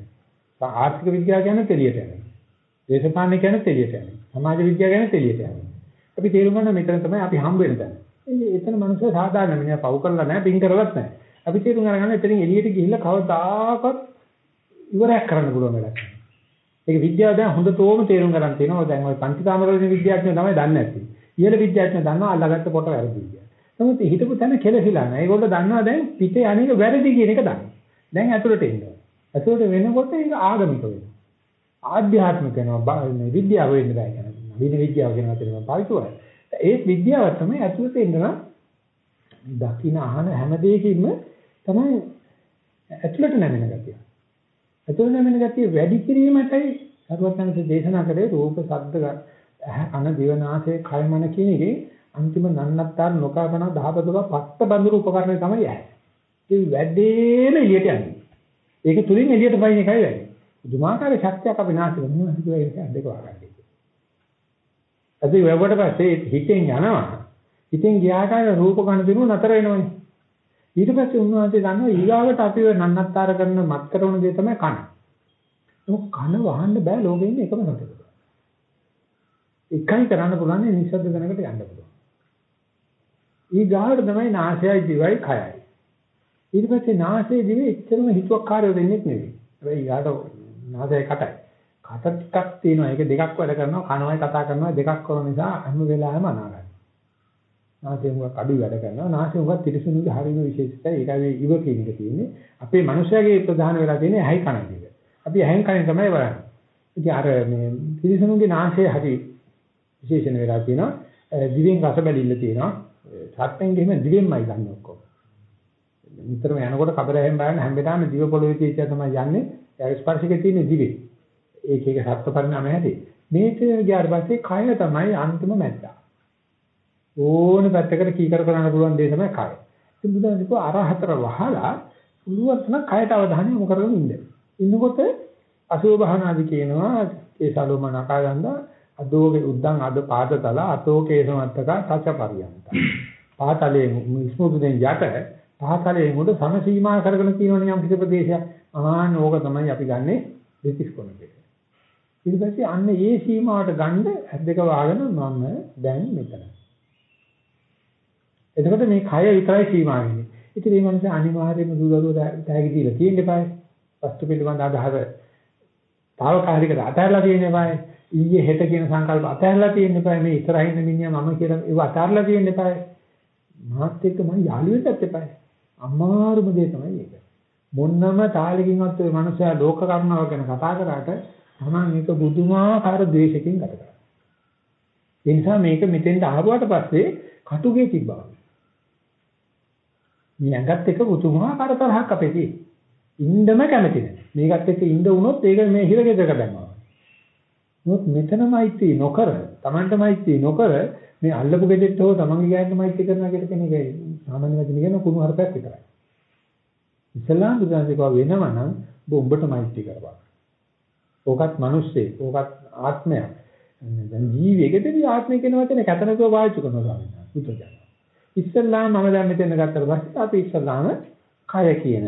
ආර්ථික විද්‍යාව කියන්නේ එළියට යන්නේ. දේශපාලන කියන්නේ එළියට යන්නේ. සමාජ විද්‍යාව කියන්නේ එළියට යන්නේ. අපි තේරුම් ගන්න මෙතන තමයි අපි හම්බ වෙන තැන. එතන මනුස්සය සාධාරණ මිනිහා පව් කරලා නැහැ, පින් කරලත් නැහැ. අපි තේරුම් අරගන්න එතනින් එළියට ගිහිල්ලා කවදාකවත් ඉවරයක් කරන්න පුළුවන් වැඩක්. ඒක විද්‍යාව දැන් හොඳටම තේරුම් ගන්න තියෙනවා. දැන් ওই පංචකාමරවල විද්‍යාඥයෝ තමයි දන්නේ නැති. ඉහළ විද්‍යාඥයෝ දන්නවා අල්ලගත්ත කොට වැරදි කියලා. නමුත් හිතපු තැන කෙලසිලා නැහැ. ඒගොල්ලෝ දන්නවා දැන් පිටේ අනේක වැරදි කියන එක දන්නවා. දැන් ඇතුළට එනවා. ඇතුළට වෙනකොට ඒක ආගමික වෙනවා. ආධ්‍යාත්මික වෙනවා. මේ විද්‍යාව වෙන්න බෑ කියන. නවීන විද්‍යාව කියන වචනේ මම පාවිච්චි කරා. ඒ විද්‍යාව තමයි ඇතුළට එන්න දකින්න අහන හැම දෙයකින්ම තමයි ඇතුළට නැමෙන ගතිය. ඇතුළට නැමෙන ගතිය වැඩි කිරීමටයි සරුවත්නන්සේ දේශනා කරේ රූප, ශබ්ද, කන, දිව, නාසය, කය, මන කියන එකේ අන්තිම නන්නත්තර නොකපන දහබදව පත්ත බඳුරු උපකරණය තමයි ඇහැ. ඒ වැඩේම එළියට යන්නේ. ඒක තුලින් එළියට පයින් එකයි වෙන්නේ. දුමාකාර ශක්තියක් අපි නාසය වෙනවා හිතුවා ඒක දෙක වගන්නේ. අපි වෙවට පස්සේ හිතෙන් යනවා. හිතෙන් ගියාට රූප ගන්න දිනුව නතර වෙනවනේ. ඊට පස්සේ උන්වහන්සේ දන්නවා ඊගාවට අපිව නන්නත්තර කරන මත් කරන දේ තමයි කන. ඒක කන වහන්න බෑ ලෝකෙ ඉන්න එකම සතෙක්. එකයි කරන්න පුළුවන් නිශ්ශබ්ද දැනකට යන්න පුළුවන්. ඊගාවට තමයි නාසයයි දිවයි කයයි. ඊට පස්සේ නාසයේ දිවේ එච්චරම හිතුවක්කාරය වෙන්නේ නෙවෙයි. හැබැයි ඊගාට නාසයයි කටයි. කට ටිකක් තියෙනවා. ඒක දෙකක් වැඩ කරනවා. කනවයි කතා කරනවා දෙකක් කරන නිසා හැම වෙලාවෙම අනාගතයි. නාසය මුගක් අඩු වැඩ කරනවා. නාසය මුගක් තිරසනුගේ හරිම විශේෂිතයි. ඒකයි ඉව කියන එක තියෙන්නේ. අපේ මනුස්සයාගේ ප්‍රධාන වෙලා තියෙන්නේ ඇයි කන එක. අපි ඇහෙන් කනෙන් තමයි බලන්නේ. ඉතින් අර මේ තිරසනුගේ නාසය හරි විශේෂණ වෙලා තියෙනවා. දිවෙන් රස බැලිල්ල තියෙනවා. සත්යෙන් ගෙම දිවෙන්මයි ගන්න ඔක්කොම. නිතරම යනකොට කබරයෙන් බලන හැම වෙලාවෙම දිව පොළොවේ තියෙච්ච තමයි යන්නේ. ඒ ස්පර්ශකේ තියෙන දිවේ. ඒක ඒක සත්‍ය පරිණාමය ඇති. මේක ගියාට පස්සේ කය තමයි අන්තිම මැද්දා. ඕන පැත්තකට කීකර කරන්න පුළුවන් දේ තමයි කය. ඉතින් බුදුන් කිව්වා අරහතර වහලා පුළුවන් තරම් කයට අවධානය යොමු කරගෙන ඉන්න. ඉන්නකොට අසුභ භාවනාදි කියනවා ඒ සලෝම නකා ගන්න අදෝගේ උද්දන් අද පාදතල අතෝකේ සමත්තක තච පරියන්ත. පාතලේ ස්මුදුෙන් යට පාතලේ මුඩ සමසීමා කරගෙන තියෙනවනේ යම් කිසි ප්‍රදේශයක්. ආහන ඕක තමයි අපි ගන්නෙ දෙතිස් කොනකේ. ඊට පස්සේ අන්න ඒ සීමාවට ගන්න ඇද්දක වාගෙන මම දැන් මෙතන. එතකොට මේ කය විතරයි සීමා වෙන්නේ. ඉතින් මේ මනස අනිවාර්යයෙන්ම දුරදුර තෑගි දීලා තියෙන්න eBay. වස්තු පිළිබඳ අදහස తాවකාලිකව අතහැරලා තියෙන්න eBay. ඊයේ හෙට කියන සංකල්ප අතහැරලා තියෙන්න eBay. මේ ඉස්සරහින් මිනිහා මම කියලා ඒව අතහැරලා තියෙන්න eBay. මාත් එක්ක මම යාළු වෙන්නත් eBay. අමාරුම දේ තමයි ඒක. මොන්නම තාලෙකින්වත් ඔය මනුස්සයා ලෝක කරුණාව ගැන කතා කරාට තමන් මේක බුදුමාකාර ද්වේෂකින් ගත කරා. ඒ නිසා මේක මෙතෙන්ට ආවුවාට පස්සේ කටුගේ තිබ්බා. මේ ඇඟත් එක්ක පුතුමාකාර තරහක් අපේ තියෙන්නේ. ඉන්නම කැමති නැහැ. මේකත් එක්ක ඉන්න වුණොත් ඒක මේ හිරගෙදරක දැම්මා. නමුත් මෙතනමයිත්‍රි නොකර, Tamanටමයිත්‍රි නොකර මේ අල්ලපු ගෙදෙට්ට හෝ Tamanගේ ගෑනටමයිත්‍රි කරනවා කියන කෙනෙක් සාමාන්‍ය වචන කියන කුණු හරපයක් විතරයි. ඉස්ලාම් බුදුන්සේ කව වෙනවා නම් උඹටමයිත්‍රි කරපන්. ඕකත් මිනිස්සේ, ඕකත් ආත්මයක්. දැන් ජීවිතේදී ආත්මය කියන වචනේ කතනකෝ පාවිච්චි කරනවා ස්වාමීන් වහන්සේ පුතජන. ඉස්සල්ලාම මම දැන් මෙතන ගත්තට පස්සේ අපි ඉස්සල්ලාම කය කියන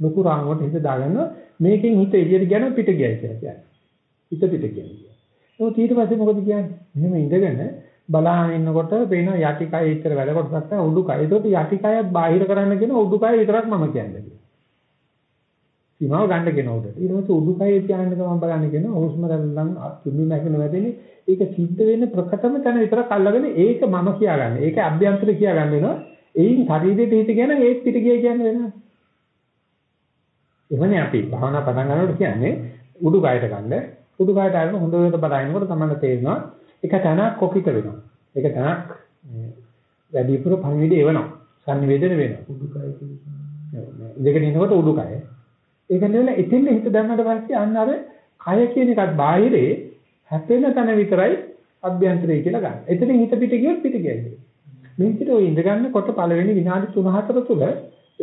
ලොකු රාමුවට හිත දාගන්න මේකෙන් හිත එළියට ගියන පිට ගියයි කියලා කියන්නේ. හිත පිට කියන්නේ. ඒක ඊට පස්සේ මොකද කියන්නේ? මෙහෙම ඉඳගෙන බලාගෙන ඉන්නකොට පේන යටි කය ඉතර වැඩ කොටසක් නැහැ උඩු කය. ඒකට යටි කයත් බාහිර කරන්න කියන උඩු කය විතරක් මම කියන්නේ. සීමාව ගන්න කියන උඩට. ඊට පස්සේ උඩුකය තියාගෙන මම බලන්නේ කියන හුස්ම රැල්ලන් තුනි නැගෙන වැදෙන්නේ. ඒක සිද්ධ වෙන්නේ ප්‍රකටම තැන විතරක් අල්ලගෙන ඒක මම කියාගන්නේ. ඒක අභ්‍යන්තර කියාගන්න වෙනවා. ඒයින් ශරීරයට හිත කියන ඒත් පිට ගිය කියන්නේ වෙනවා. එවනේ අපි භාවනා පටන් ගන්නකොට කියන්නේ උඩුකයට ගන්න. උඩුකයට අරගෙන හොඳට බලනකොට තමයි තේරෙනවා එක තැනක් කොපිට වෙනවා. ඒක තැනක් වැඩිපුර පණිවිඩ එවනවා. සංනිවේදනය වෙනවා. උඩුකය කියන්නේ. ඉඳගෙන ඉන්නකොට උඩුකය ඒක නෙවෙයි එතෙන් හිත දැම්මට පස්සේ අන්න අර කය කියන එකත් බාහිරේ හැපෙන තැන විතරයි අභ්‍යන්තරය කියලා ගන්න. එතනින් හිත පිට ගියොත් පිට ගියයි. මේ පිට ඔය ඉඳ ගන්නකොට පළවෙනි විනාඩි 3-4 තුල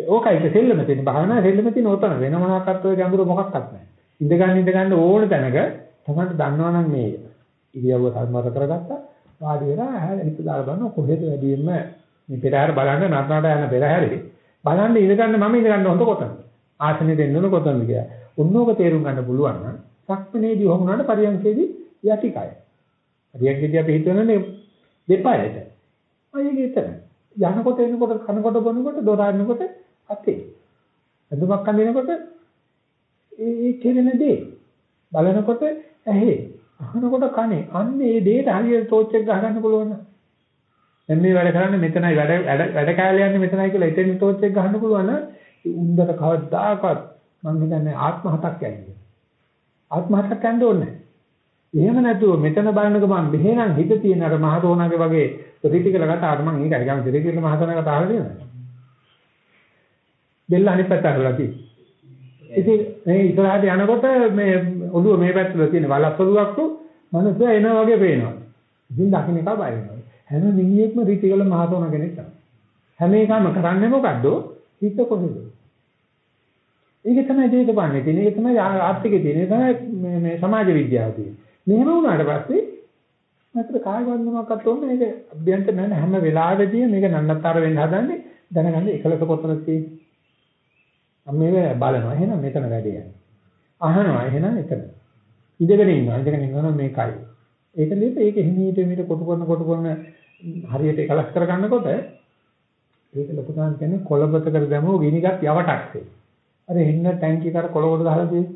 ඕකයි සෙල්ලම තියෙන භාවනා සෙල්ලම තියෙන උතන වෙන මොනවාක්වත් ඔය ගැඹුරු මොකක්වත් නැහැ. ඉඳ ගන්න ඉඳ ගන්න ඕන තැනක තමයි දන්නවනම් මේ ඉරියව්ව සම්මත කරගත්තා වාඩි වෙලා ඇහැ හිත දාලා බලන කොහෙද වැඩියෙන්ම මේ පෙරහැර බලන්න නටනට යන පෙරහැරේ බලන්න ඉඳ ගන්න මම ඉඳ ගන්න හොඳ කොතනද ආසනෙ දෙන්න ඕන කොතනද කියලා. උන්නෝක තේරුම් ගන්න පුළුවන් නම් සක්මනේදී වහම උනාට පරියන්කේදී යටි කය. පරියන්කේදී අපි හිතනනේ දෙපයට. අයගේ එතන. යනකොට එනකොට කනකොට බොනකොට දොර අරිනකොට අතේ. අඳුමක් අඳිනකොට ඒ ඒ කෙරෙන දේ බලනකොට ඇහි අහනකොට කනේ අන්න ඒ දෙයට හරියට ටෝච් එක ගහගන්න පුළුවන් නම් දැන් මේ වැඩ කරන්නේ මෙතනයි වැඩ වැඩ කෑල්ල යන්නේ මෙතනයි කියලා එතෙන් ටෝච් එක ගහන්න පුළුවන් නම් උන්දර කවදාකවත් මම හිතන්නේ ආත්ම හතක් යන්නේ. ආත්ම හතක් යන්න ඕනේ. එහෙම නැතුව මෙතන බලනක මම මෙහෙනම් හිත තියෙන අර මහතෝනාගේ වගේ ප්‍රතිටිකල කතාවට මම ඒකයි ගම ප්‍රතිටිකල මහතෝනා කතාව කියනවා. බෙල්ල අනිත් පැත්ත අරලා තියෙන්නේ. ඉතින් මේ ඉස්සරහට යනකොට මේ ඔළුව මේ පැත්තට තියෙන වලස් ඔළුවක් මනස එනවා වගේ පේනවා. ඉතින් දකින්න එක බය වෙනවා. හැම මිනිහෙක්ම රිටිකල මහතෝනා කෙනෙක් තමයි. හැම එකම කරන්නේ මොකද්ද? හිත කොහෙද? ඒක තමයි දේශපාලනේ තියෙන. ඒක තමයි ආර්ථිකයේ තියෙන. ඒක තමයි මේ මේ සමාජ විද්‍යාව තියෙන. මෙහෙම වුණාට පස්සේ මතර කාය වන්දනයක්වත් ඕනේ මේක අභ්‍යන්තර නැහැ හැම වෙලාවෙදී මේක නන්නතර වෙන්න හදන්නේ දැනගන්න එකලස කොතනද තියෙන්නේ. මම මේක බලනවා. එහෙනම් මෙතන වැඩේ යන්නේ. අහනවා. එහෙනම් එතන. ඉඳගෙන ඉන්නවා. ඉඳගෙන ඉන්නවා මේකයි. ඒක ලියප ඒක හිමීට මේට කොටු කරන කොටු කරන හරියට එකලස් කරගන්නකොට ඒක ලොකු තාන් කියන්නේ කොළපතකට දැමුව ගිනිගත් යවටක්සේ. අර එන්න ටැංකිය කර කොළ කොට දාලා තියෙන්නේ.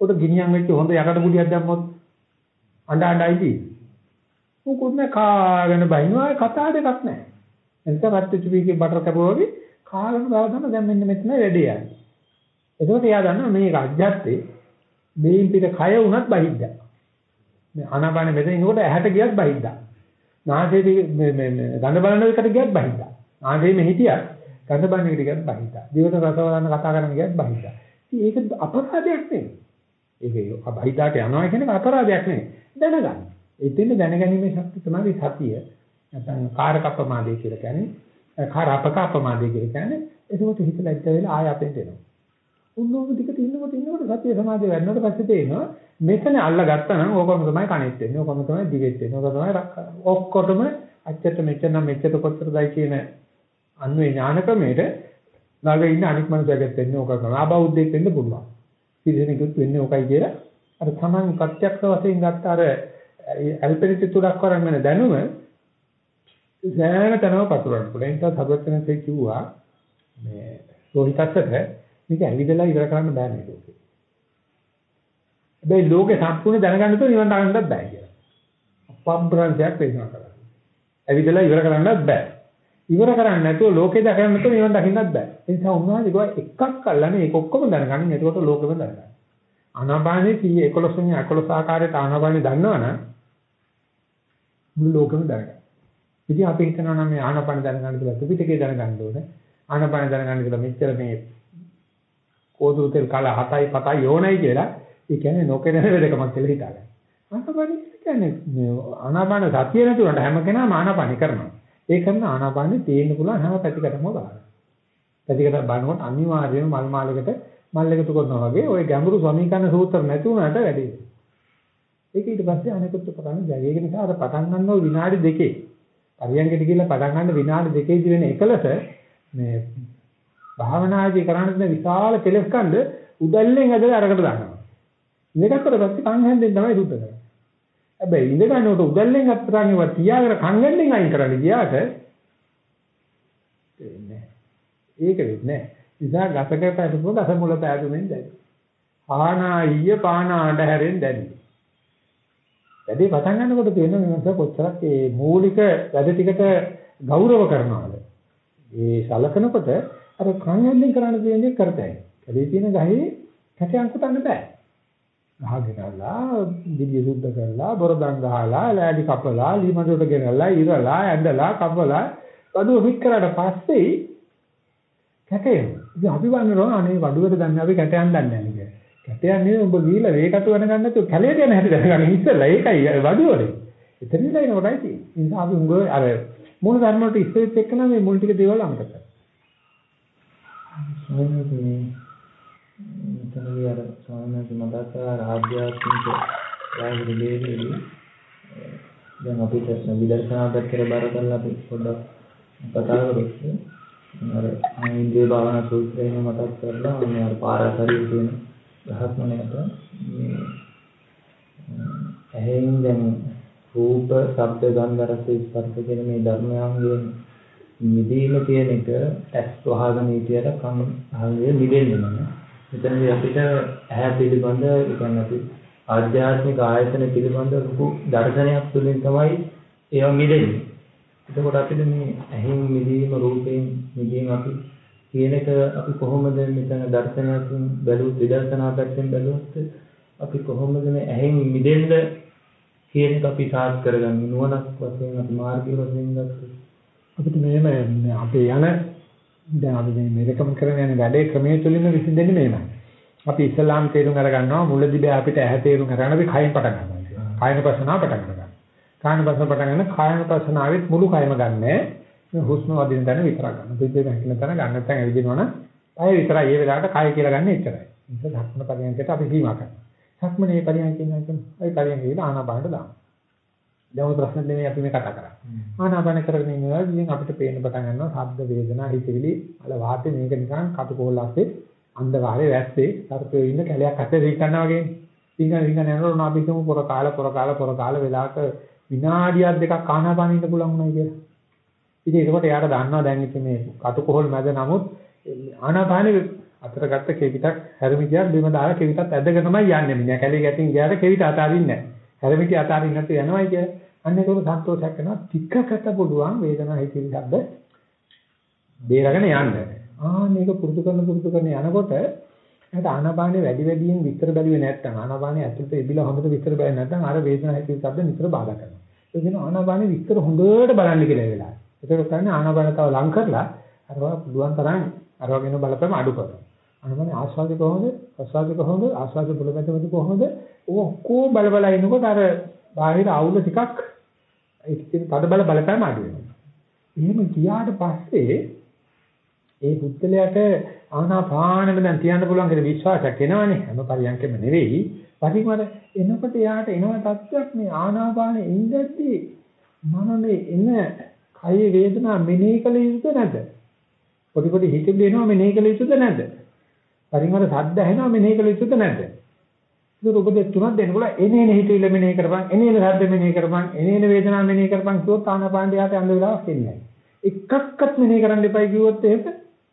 උඩ ගිනියම් වෙච්ච හොඳ යකඩ පුඩියක් දැම්මොත් අඬ අඬයි තියෙන්නේ. උකුත් නැ කාගෙන බයිනවා කතා දෙකක් නැහැ. එතන රත් චුපීකේ බටර් කැපුවා වගේ කාගෙන දාලා තමයි දැන් මෙන්න මෙතන වැඩේ යන්නේ. එතකොට එයා දන්නවා මේ රාජ්‍යත්තේ මේන් පිට කය වුණත් බහිද්දා. මේ ආනාපානෙ මෙතන ඉන්නකොට ඇහැට ගියත් බහිද්දා. නාසයේ මේ මේ ගඳ බලන එකට ගියත් බහිද්දා. නාසයේ මෙ හිටියත් ගඳ බලන එකට ගියත් බහිද්දා. දිවට රස බලන කතා කරන ගියත් බහිද්දා. ඉතින් ඒක අපරාධයක් නෙවෙයි. ඒක අබහිදාට යනවා කියන එක අපරාධයක් නෙවෙයි. දැනගන්න. එතෙන් දැනගැනීමේ ශක්තිය තමයි සතිය. නැත්නම් කාරක අපමාදේ කියලා කියන්නේ. කාරාපක අපමාදේ කියලා කියන්නේ. ඒකෝට හිත ලැජ්ජ වෙලා ආය අපෙන් එනවා. උන්නෝම ටිකට ඉන්නකොට ඉන්නකොට සතිය සමාධිය වැඩනකොට පස්සේ තේනවා මෙතන අල්ල ගත්තා නම් ඕකම තමයි කණෙත් වෙන්නේ. ඕකම තමයි දිවෙත් වෙන්නේ. ඕක තමයි ඔක්කොටම අච්චට මෙච්චර නම් මෙච්චර කොච්චරදයි කියන අන්වේ ඥාන ක්‍රමයට ළඟ ඉන්න අනික් මනුස්සයෙක් වෙන්නේ ඕක කරනවා. ආබෞද්ධයෙක් වෙන්න පුළුවන්. පිළිසෙනෙකුත් වෙන්නේ ඕකයි කියලා අර තමන් ප්‍රත්‍යක්ෂ වශයෙන් ගත්ත අර අල්පරිත තුඩක් කරන් වෙන දැනුම සෑම තැනම පතුරවන්න පුළුවන්. ඒක සබත්නසේ කිව්වා මේ රෝහිතස්සට මේක ඇවිදලා ඉවර කරන්න බෑ මේ ලෝකේ. හැබැයි ලෝකේ සම්පූර්ණ දැනගන්න තුන නිවන් දාන්නත් බෑ කියලා. අපම්බ්‍රන්සයක් වෙනවා කරන්නේ. ඇවිදලා ඉවර කරන්නත් බෑ. ඉවර කරන්නේ නැතුව ලෝකේ දැකගන්න නැතුව නිවන් දකින්නත් බෑ. ඒ නිසා උන්වහන්සේ කිව්වා එකක් අල්ලන්නේ ඒක ඔක්කොම දැනගන්න. එතකොට ලෝකෙම දැනගන්න. ආනාපානේ 11 වෙනි 11 ආකාරයට ආනාපානේ දන්නවනම් මුළු ලෝකෙම දැනගන්න. ඉතින් අපි හිතනවා නම් මේ ආනාපාන දැනගන්න කියලා ත්‍රිපිටකේ දැනගන්න ඕනේ. ආනාපාන දැනගන්න කියලා මෙච්චර මේ කෝදුරු තෙල් කල 7යි 7යි යෝනයි කියලා ඒ කියන්නේ නොකරන වෙලකමක් කියලා හිතාගන්න. ආනාපාන කියන්නේ ආනාපාන සතිය නැතුවට හැම කෙනාම ආනාපාන කරනවා. ඒ කරන ආනාපානෙ තේින්න පුළුවන් හැම පැතිකඩම බලන්න. පැතිකඩ බලනකොට අනිවාර්යයෙන්ම මල් මාලයකට මල් එකතු කරනවා වගේ ওই ගැඹුරු සමීකරණ සූත්‍ර නැති වුණාට වැඩි. ඒක ඊට පස්සේ අනෙකුත් උපකරණ දැයි. ඒක නිසා අර පටන් ගන්නව විනාඩි දෙකේ. පරියන්කට ගිහිල්ලා පටන් ගන්න විනාඩි දෙකේදී වෙන එකලස මේ භාවනාදී කරන්න තියෙන විශාල කෙලස් කන්ද උදැල්ලෙන් ඇදලා අරකට දානවා. මේකට පස්සේ කන් හැන්දෙන් තමයි සුද්ධ කරන්නේ. හැබැයි ඉඳ ගන්නකොට උදැල්ලෙන් අත්තරන් ඒවා තියාගෙන කන් හැන්දෙන් අයින් කරන්න ගියාට වෙන්නේ ඒක වෙන්නේ නැහැ. ඉතින් ගසක පැටපුව ගස මුල පෑදුමෙන් දැනේ. ආනායිය පාන ආඩහැරෙන් දැනේ. වැඩේ පටන් ගන්නකොට තේරෙන මේක කොච්චරක් ඒ මූලික වැඩ ටිකට ගෞරව කරනවාද. ඒ සලකනකොට අර කන් හැන්දෙන් කරන්න තියෙන්නේ කරතයි. කලේ තියෙන ගහේ කැටයන් කුටන්න බෑ. ගහගෙනලා දිව්‍ය සුද්ධ කරලා බොරදම් ගහලා ලෑලි කපලා ලීමඩට ගෙනලා ඉරලා ඇඳලා කපලා වඩුව පිට කරාට පස්සේ කැටයන්. ඉතින් අපි වන්නරෝ අනේ වඩුවට දන්නේ අපි කැටයන් දන්නේ නැහැ කියලා. කැටයන් නේ ඔබ ගිහිල්ලා වේකටු වෙන ගන්න නැතුව කැලේට යන හැටි දැනගන්න ඉස්සෙල්ලා ඒකයි වඩුවනේ. එතනින්ලා එනකොටයි තියෙන්නේ. ඒ නිසා අපි උංග අර මූල ධර්ම වලට ඉස්සෙත් එක්ක නම් මේ මුල් ටික දේවල් අමතක කරනවා. මෙතනදී අර ස්වාමීන් මතක් කරා ආධ්‍යාත්මික යාගිරි දෙවිලි දැන් අපිට විදර්ශනා පැත්තට බර කරලා අපි පොඩ්ඩක් කතා කරමු අර ඉන්ද්‍රිය භාවනා සූත්‍රයෙන් මතක් කරලා මේ අර පාරාසරිය කියන බ්‍රහ්මණයට මේ ඇහෙන් දැන් රූප, ශබ්ද, ගන්ධ, රස, ස්පර්ශ කියන මේ ධර්මයන්ගෙන් මිදීම කියන එක ඇස් වහගෙන හිටියට කන් අහන්නේ මිදෙන්නේ නැහැ. මෙතනදී අපිට ඇහැ පිළිබඳ කියන්නේ අපි ආධ්‍යාත්මික ආයතන පිළිබඳ ලොකු දර්ශනයක් තුළින් තමයි ඒවා මිදෙන්නේ. එතකොට අපිට මේ ඇහෙන් මිදීම රූපයෙන් මිදීම අපි කියන එක අපි කොහොමද මෙතන දර්ශනයකින් බැලුවොත් විදර්ශනා පැත්තෙන් බැලුවොත් අපි කොහොමද මේ ඇහෙන් මිදෙන්න කියන එක අපි සාත් කරගන්නේ නුවණක් වශයෙන් අපි මාර්ගය වශයෙන් ගත්තොත් අපිට මෙහෙම අපේ යන දැන් අපි මේ මෙරකම කරන යන වැඩේ ක්‍රමයේ තුලින්ම විසඳෙන්නේ මේමයි. අපි ඉස්ලාම් තේරුම් අරගන්නවා මුලදී බෑ අපිට ඇහැ තේරුම් අරගන්න අපි කයින් පටන් ගන්නවා. කායන පස්සනාව පටන් ගන්නවා. කායන පස්සන පටන් ගන්න කායන පස්සනාවෙත් මුළු කයම ගන්නෑ. මේ හුස්ම වදින තැන විතර ගන්න. පිටේ හැකින තැන ගන්න නැත්නම් ඇවිදිනවනම් පය විතරයි ඒ වෙලාවට කය කියලා ගන්න එච්චරයි. ඒක ධක්මන පරියන්කයට අපි සීමා කරනවා. ධක්මනේ පරියන්කෙන් නැත්නම් ඒ පරියන්කේ ආනාපානට දානවා. දැන් ඔය ප්‍රශ්න නෙමෙයි අපි මේ කතා කරන්නේ. ආනාපාන කරගෙන ඉන්නවා ඉතින් අපිට පේන්න පටන් ගන්නවා ශබ්ද වේදනා හිතවිලි අල වාතේ මේක නිකන් කටුකොල්ලස්සේ අන්ධකාරයේ වැස්සේ සර්පයෝ ඉන්න කැලයක් අතේ රිකන්නා වගේ. ඊගා ඊගා යනකොට අපි හිතමු පොර කාල පොර කාල පොර කාල වෙලාවක විනාඩියක් දෙකක් ආනාපාන ඉන්න පුළුවන් වුණා කියලා. ඉතින් ඒකට එයාට දන්නවා දැන් ඉතින් මේ කටුකොහල් මැද නමුත් ආනාපානෙ අතර ගත්ත කෙවිතක් හැරමිටියක් බිම දාලා කෙවිතත් ඇදගෙන තමයි යන්නේ. මිනිහා කැලේ ගැටින් ගියාට කෙවිත අතාරින්නේ නැහැ. හැරමිටි අතාරින්න නැතුව යනවායි කියලා. අන්න ඒක සන්තෝෂයක් වෙනවා. ටිකකට පුළුවන් වේදනාව හිතින් ගබ්බ බේරගෙන යන්න. ආ මේක පුරුදු කරන පුරුදු කරන යනකොට එහෙනම් ආනාපානේ වැඩි වැඩියෙන් විස්තර බැලුවේ නැත්නම් ආනාපානේ ඇතුළත ඉබිලා හොඳට විස්තර බැලුවේ නැත්නම් අර වේදනාව හිතින් ගබ්බ නිතර බාධා කරනවා. ඒ කියන්නේ ආනාපානේ විස්තර හොඳට බලන්න කියලා ඒ වෙලාවේ. ඒක කරන්නේ ආනාපාන තව ලං කරලා අරවා පුළුවන් තරම් අරවා වෙන බලපෑම අඩු කරනවා. අනුමනේ ආස්වාද කොහොමද? ප්‍රසවාද කොහොමද? ආස්වාද බුලපැතමද කොහොමද? ඔක්කොම බල බල ඉනකොට අර බාහිර අවුල ටිකක් ඒක තියෙන තද බල බලපෑම අඩු වෙනවා. එහෙම ගියාට පස්සේ ඒ පුද්ගලයාට ආනාපානෙම දැන් තියන්න පුළුවන් කියලා විශ්වාසයක් එනවනේ. හැම පරියන්කෙම නෙවෙයි. පරිමර එනකොට යාට එනවා තත්ත්වයක් මේ ආනාපානෙ ඉඳද්දී මම මේ එන කය වේදනා මෙනෙහි කළ යුතුද නැද්ද? පොඩි පොඩි හිතෙන්න එනවා මෙනෙහි කළ යුතුද නැද්ද? පරිමර සද්ද ඇහෙනවා මෙනෙහි කළ යුතුද නැද්ද? ඒක උපදෙස් තුනක් දෙන්නකොට එනේන හිතවිල්ල මෙනෙහි කරපන්, එනේන සද්ද මෙනෙහි කරපන්, එනේන වේදනා මෙනෙහි කරපන් කිව්වොත් ආනාපාන දිහාට යන්න වෙලාවක් එන්නේ නැහැ. එකක්වත් මෙනෙහි කරන්න එපයි කිව්වොත් එහෙම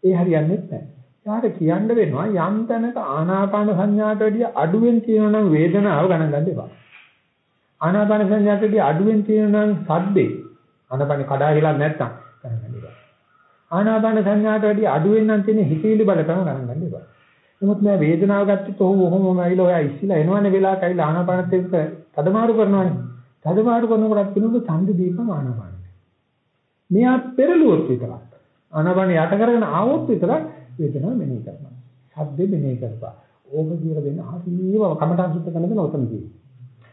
ඒ හරියන්නේ නැහැ. යාට කියන්න වෙනවා යම් තැනක ආනාපාන සංඥාට වැඩිය අඩුවෙන් තියෙනවා නම් වේදනාව ගණන් ගන්න එපා. ආනාපාන සංඥාට වැඩිය අඩුවෙන් තියෙනවා නම් සද්දේ ආනාපාන කඩා ගිලා නැත්තම් ගණන් ගන්න එපා. ආනාපාන සංඥාට වැඩිය අඩුවෙන් නම් තියෙන හිතවිලි බලපෑම ගණන් ගන්න එපා. නමුත් මේ වේදනාව ගත්තොත් ඔහු ඔහොමම ඇවිල්ලා ඔයා ඉස්සිලා එනවනේ වෙලාවක ඇවිල්ලා ආනාපානත් එක්ක තදමාරු කරනවනේ. තදමාරු කරනකොට පිනුන ඡන්ද දීපම ආනාපාන. මෙයා පෙරළුවොත් විතරක් ආනාපාන යට කරගෙන ආවොත් විතරක් වේදනාව මෙනෙහි කරනවා. ශබ්ද මෙනෙහි කරපා. ඕක කියලා දෙන්න හරියම කමටහන් සුද්ධ කරන දේ නොතනදී.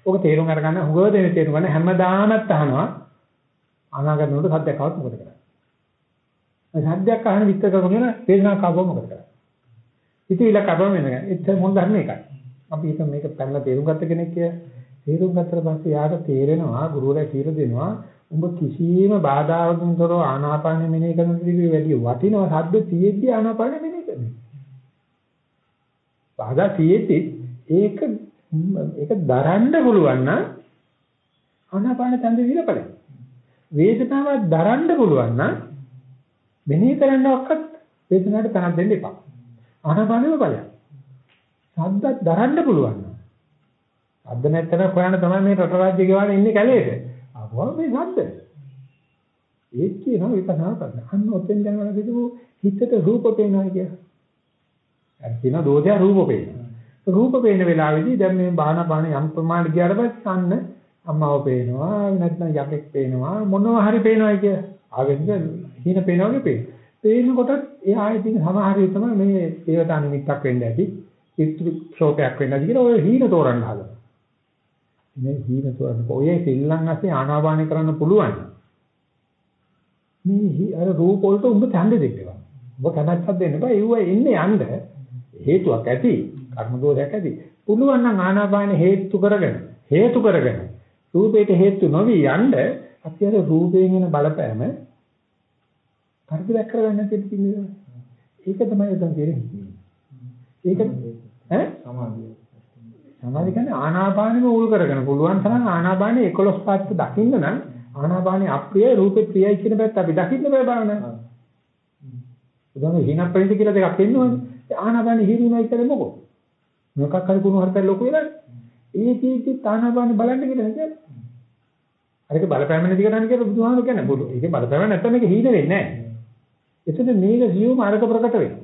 ඕක තේරුම් අරගන්න හුඟව දෙන තේරුම් ගන්න හැමදාමත් අහනවා අනාගතනට සද්දයක් આવත් මොකද කරන්නේ? ඒ සද්දයක් අහන විස්තර කරගෙන වේදනාවක් ආවම මොකද කරන්නේ? හිතවිල්ල කපම වෙනවා. ඒත් මොන් දන්නේ එකයි. අපි හිත මේක පැනලා තේරුම් ගත්ත කෙනෙක් කිය තේරුම් ගත්තට පස්සේ යාට තේරෙනවා ගුරුවරයා කියලා දෙනවා උඹ කිසියම් බාධාවකින් තොරව ආනාපානෙ මෙනෙහි කරන විදිහේ වැඩි වටිනවා ශබ්ද තියෙද්දි ආනාපානෙ මෙනෙහි කරන්නේ. බාධා තියෙද්දි ඒක ඒක දරන්න පුළුවන් නම් ආනාපාන ඡන්ද විරපලයි. වේදනාවක් දරන්න පුළුවන් නම් මෙනෙහි කරන්නවක්වත් වේදනාවට තනක් දෙන්න එපා. ආනාපානෙම බලය. ශබ්දත් දරන්න පුළුවන් නම්. ශබ්ද නැත්තන හොයන්න තමයි මේ රට රාජ්‍ය ගෙවන්නේ ඉන්නේ කැලේට. ආවම මේ ශබ්ද. ඒක කියනවා විපස්සනා කරන්න. අන්න ඔතෙන් යනවා කිව්වෝ හිතට රූප පේනවා කියලා. අර කියන දෝෂය රූප පේනවා. රූප පේන වෙලාවේදී දැන් මේ බාහන බාහන යම් ප්‍රමාණයට ගියාට පස්සේ අන්න අම්මව පේනවා නැත්නම් යකෙක් පේනවා මොනවා හරි පේනවා කිය. ආවෙන්ද හින පේනවා වගේ පේන. පේනකොට ඒ ආයතින් සමහර විට තමයි මේ දේවතා නිමිත්තක් වෙන්න ඇති. චිත්ත ශෝකයක් වෙන්න ඇති කියලා ඔය හීන තෝරන්න හදනවා. මේ හීන තෝරන්න ඔය සිල්ලන් ඇස්සේ ආනාපානය කරන්න පුළුවන්. මේ අර රූප වලට උඹ ඡන්දෙ දෙන්නවා. ඔබ කනක්වත් දෙන්න බෑ. ඒව එන්නේ යන්න හේතුවක් ඇති. කර්ම දෝෂයක් ඇති. පුළුවන් නම් ආනාපාන හේතු කරගෙන හේතු කරගෙන රූපේට හේතු නොවි යන්න අපි අර රූපයෙන් එන බලපෑම කරදරයක් කරගන්න නැති තියෙනවා. ඒක තමයි උදන් කියන්නේ. ඒක ඈ සමාධිය. සමාධිය කියන්නේ ආනාපානෙම උල් කරගෙන පුළුවන් තරම් ආනාපානෙ 11 පාත්ත දකින්න නම් ආනාපානෙ අප්‍රිය රූපේ ප්‍රියයි කියන පැත්ත අපි දකින්න බෑ බලන්න. උදාහරණ හිණක් ප්‍රේත කියලා දෙකක් ඉන්නවනේ. ආනාපානෙ හිරුණයි කියලා මොකෝ? මොකක් හරි කුණු හර්පල් ලොකු වෙලා ඒ කීටි ආනාපානෙ බලන්න කියලා හිතන්නේ. අරක බලපෑම නැති කරන්න කියලා බුදුහාමුදුරු කියන්නේ බුදු. ඒකේ බලපෑම නැත්නම් මේක හීන වෙන්නේ නැහැ. එතන මේක ජීවම අරක ප්‍රකට වෙනවා.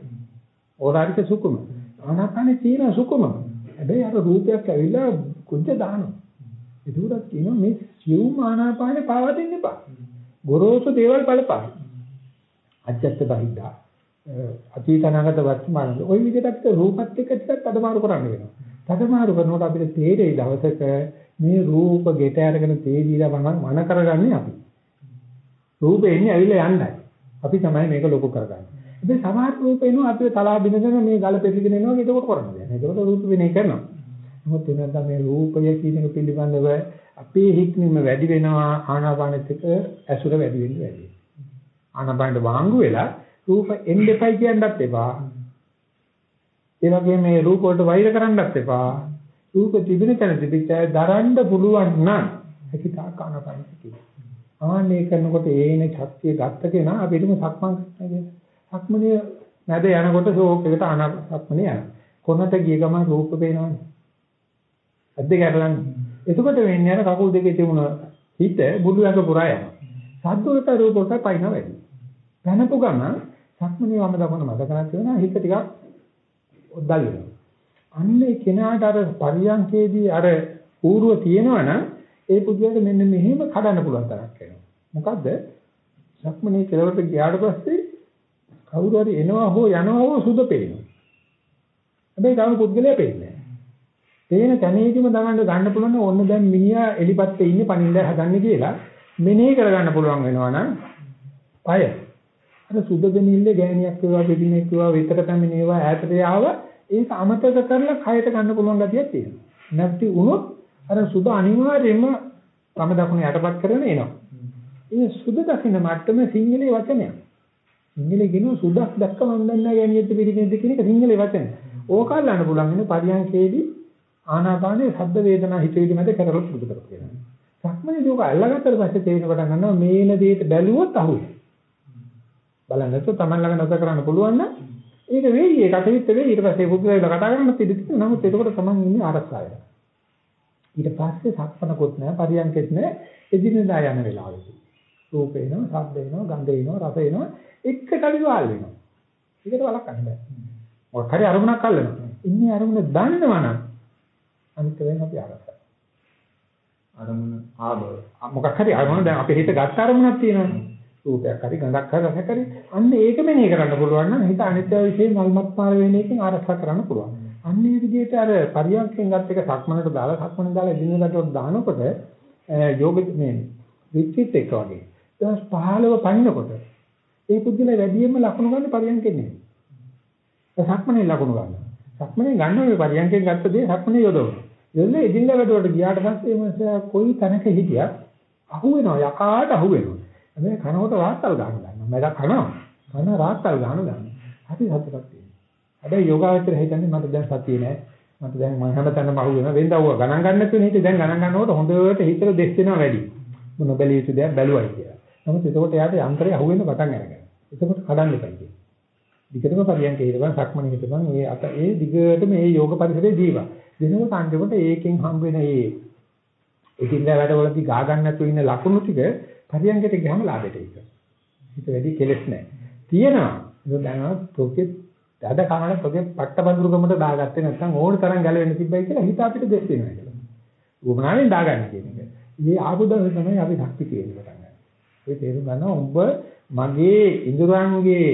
ඕලාරික සුකුම. ආනාපානෙ තියෙන සුකුම. හැබැයි අර රූපයක් ඇවිල්ලා කුජ දානවා. ඒකවත් කියනවා මේ ජීවම ආනාපානෙ පාවා දෙන්න එපා. ගොරෝසු දේවල් බලපන්. අජත්ත බහිද්දා. අතීත අනාගත වර්තමාන ওই විදිහට අපිට රූපත් එක්ක ටිකක් අදමාරු කරන්න වෙනවා. තදමාරු කරනකොට අපිට තේරෙයි දවසක මේ රූප ගෙට අරගෙන තේදීලා වමන් මන කරගන්නේ අපි. රූපේ එන්නේ ඇවිල්ලා යන්නයි. අපි තමයි මේක ලොකු කරගන්නේ. ඉතින් සමහර රූප එනවා අපිට තලා බිනගෙන මේ ගල පෙරලිගෙන එනවා ඒක උඩ කරන්න බෑ. ඒකට රූප විනේ කරනවා. නමුත් එනනම් මේ රූපය කියන එක පිළිබඳව අපේ හික්මීම වැඩි වෙනවා ආනාපානෙත් එක්ක ඇසුර වැඩි වෙන්න වැඩි. ආනාපානෙට වාංගු වෙලා රූප එන්න එපයි කියන්නත් එපා. ඒ වගේම මේ රූප වලට වෛර කරන්නත් එපා. රූප තිබෙන තැන තිබිච්ච දරන්න පුළුවන් නම් ඒකී තාකානපයි කියනවා. ආන්නේ කරනකොට ඒන ශක්තිය ගත්ත කෙනා අපිටම සක්මන් කරනවා. සක්මනේ නැද යනකොට ෂෝක් එකට අනක්මනේ යනවා. කොනට ගිය ගමන් රූප පේනවනේ. ඇද්ද ගැටලන්නේ. එතකොට වෙන්නේ අර කකුල් දෙකේ තිබුණ හිත බුදු ඇඟ පුරා යනවා. සද්දවලට රූප වලට පයින් වැඩි. පැනපු ගමන් සක්මනේ වම දකුණ මත කරක් වෙනවා හිත ටිකක් ඔද්දල් වෙනවා. අන්නේ කෙනාට අර පරියන්කේදී අර ඌරුව තියෙනවනම් ඒ පුද්ගලයාට මෙන්න මෙහෙම කඩන්න පුළුවන් තරක් වෙනවා. මොකද්ද? සක්මනේ කෙලවට ගියාට පස්සේ කවුරු හරි එනවා හෝ යනවා හෝ සුද පේනවා. හැබැයි තාම පුද්ගලයා පේන්නේ නැහැ. පේන තැනේදීම දඟන්න ගන්න පුළුවන් ඕන්න දැන් මිනිහා එලිපත්තේ ඉන්නේ පණින්න හදන්නේ කියලා මෙනෙහි කරගන්න පුළුවන් වෙනවා නම් පය අර සුද දෙනිල්ල ගෑණියක් වේවා පිටිනෙක් වේවා විතර පැමිණේවා ඈතට ආව ඒක අමතක කරලා කයට ගන්න පුළුවන් ගතියක් තියෙනවා. නැත්ති වුණොත් අර සුද අනිවාර්යයෙන්ම තම දකුණ යටපත් කරගෙන එනවා. ඒ සුද දකින්න මට්ටමේ සිංහලේ වචනයක්. සිංහලේ කියනවා සුදක් දැක්ක මන් දන්නා ගෑණියෙක්ද පිටිනෙක්ද කියන එක සිංහලේ වචන. ඕක අල්ලන්න පුළුවන් වෙන පරියන්කේදී ආනාපානයේ ශබ්ද වේදනා හිතවිලි මැද කරලා පුරුදු කරගෙන. සක්මනේ ඒක අල්ලගත්තට පස්සේ තේරෙන පටන් ගන්නවා මේන දෙයට බැලුවොත් අහුයි. බලන්න නැතුව Taman ළඟ නැතර කරන්න පුළුවන් නම් ඒක වෙයි ඒක අතවිත් වෙයි ඊට පස්සේ පුදුරේලා කතා කරන්නත් ඉඩ තියෙනවා නමුත් එතකොට Taman ඉන්නේ ආරක්ෂාවේ ඊට පස්සේ සක්පනකොත් නැහැ පරියන්කෙත් නැහැ එදිනෙදා යන වෙලාවෙදී. රූප එනවා ශබ්ද එනවා ගන්ධ එනවා රස එනවා එක කලිවාල් වෙනවා. ඒකට වලක් ගන්න බෑ. මොකක් හරි අරමුණක් අල්ලනවා ඉන්නේ අරමුණ දන්නවනම් අනිත් වෙන අපි ආරක්ෂා අරමුණ ආබව මොකක් හරි අරමුණ දැන් අපේ හිත ගත්ත අරමුණක් තියෙනවනේ රූපයක් හරි ගඳක් හරි රසයක් හරි. අන්න ඒක මෙනෙහි කරන්න පුළුවන් නම් හිත අනිත්‍ය විශේෂ මල්මත් මාර වෙන එකෙන් ආරක්ෂා කරන්න පුළුවන්. අන්න ඒ විදිහට අර පරියන්කෙන් ගත් එක සක්මනට දාලා සක්මන දාලා දිනකට දානකොට යෝග මේ විචිත් එක වගේ. දවස් 15 පන්නකොට ඒ පුදුල වැඩියෙන්ම ලකුණු ගන්න පරියන්කෙන් නෙමෙයි. සක්මනේ ලකුණු ගන්න. සක්මනේ ගන්න ඔය පරියන්කෙන් ගත්ත දේ සක්මනේ යොදවනවා. එන්නේ එදින්දා වැඩවලට ගියාට පස්සේ මම කොයි තැනක හිටියත් අහු වෙනවා යකාට අහු වෙනවා. හැබැයි කනකොට රාත්තල් ගන්න ගන්නවා. මම කනවා. කන රාත්තල් ගන්න ගන්නවා. හරි සතුටක් තියෙනවා. හැබැයි යෝගාවචර හිතන්නේ මට දැන් සතිය නෑ. මට දැන් මම හැමතැනම අහු වෙනවා. වෙන්ද අවුව ගණන් ගන්න නැතුව හිටියේ දැන් ගණන් ගන්නකොට හොඳට හිතට දෙස් වෙනවා වැඩි. මොනබැලිය යුතු දෙයක් බැලුවයි කියලා. නමුත් එතකොට යාට යන්ත්‍රය අහු වෙන්න පටන් අරගන්නවා. එතකොට කඩන්න එපා කියන්නේ. දිගටම පරියන්ක හිටපන් සක්මණේ හිටපන් ඒ අත ඒ දිගටම මේ යෝග පරිසරයේ දීවා. දෙනකොට අන්තිමට ඒකෙන් හම් වෙන ඒ ඉතින්දා වැඩවලදී ගා ගන්න නැතුව ඉන්න ලකුණු ටික පරියන්කට ගියාම ලාභයට ඒක. හිත වැඩි කෙලස් නැහැ. තියෙනවා. ඒක දැනනවා තෝකේ දඩ කනන තෝකේ පට්ටබඳුරුකමට දාගත්තේ නැත්නම් ඕන තරම් ගැලවෙන්න තිබ්බයි කියලා හිත අපිට දෙස් වෙනවා කියලා. උගමනාවෙන් දාගන්න කියන එක. මේ ආපුදම තමයි අපි ශක්ති කියන්නේ පටන් ගන්න. ඒ තේරුම් ගන්නවා උඹ මගේ ඉඳුරන්ගේ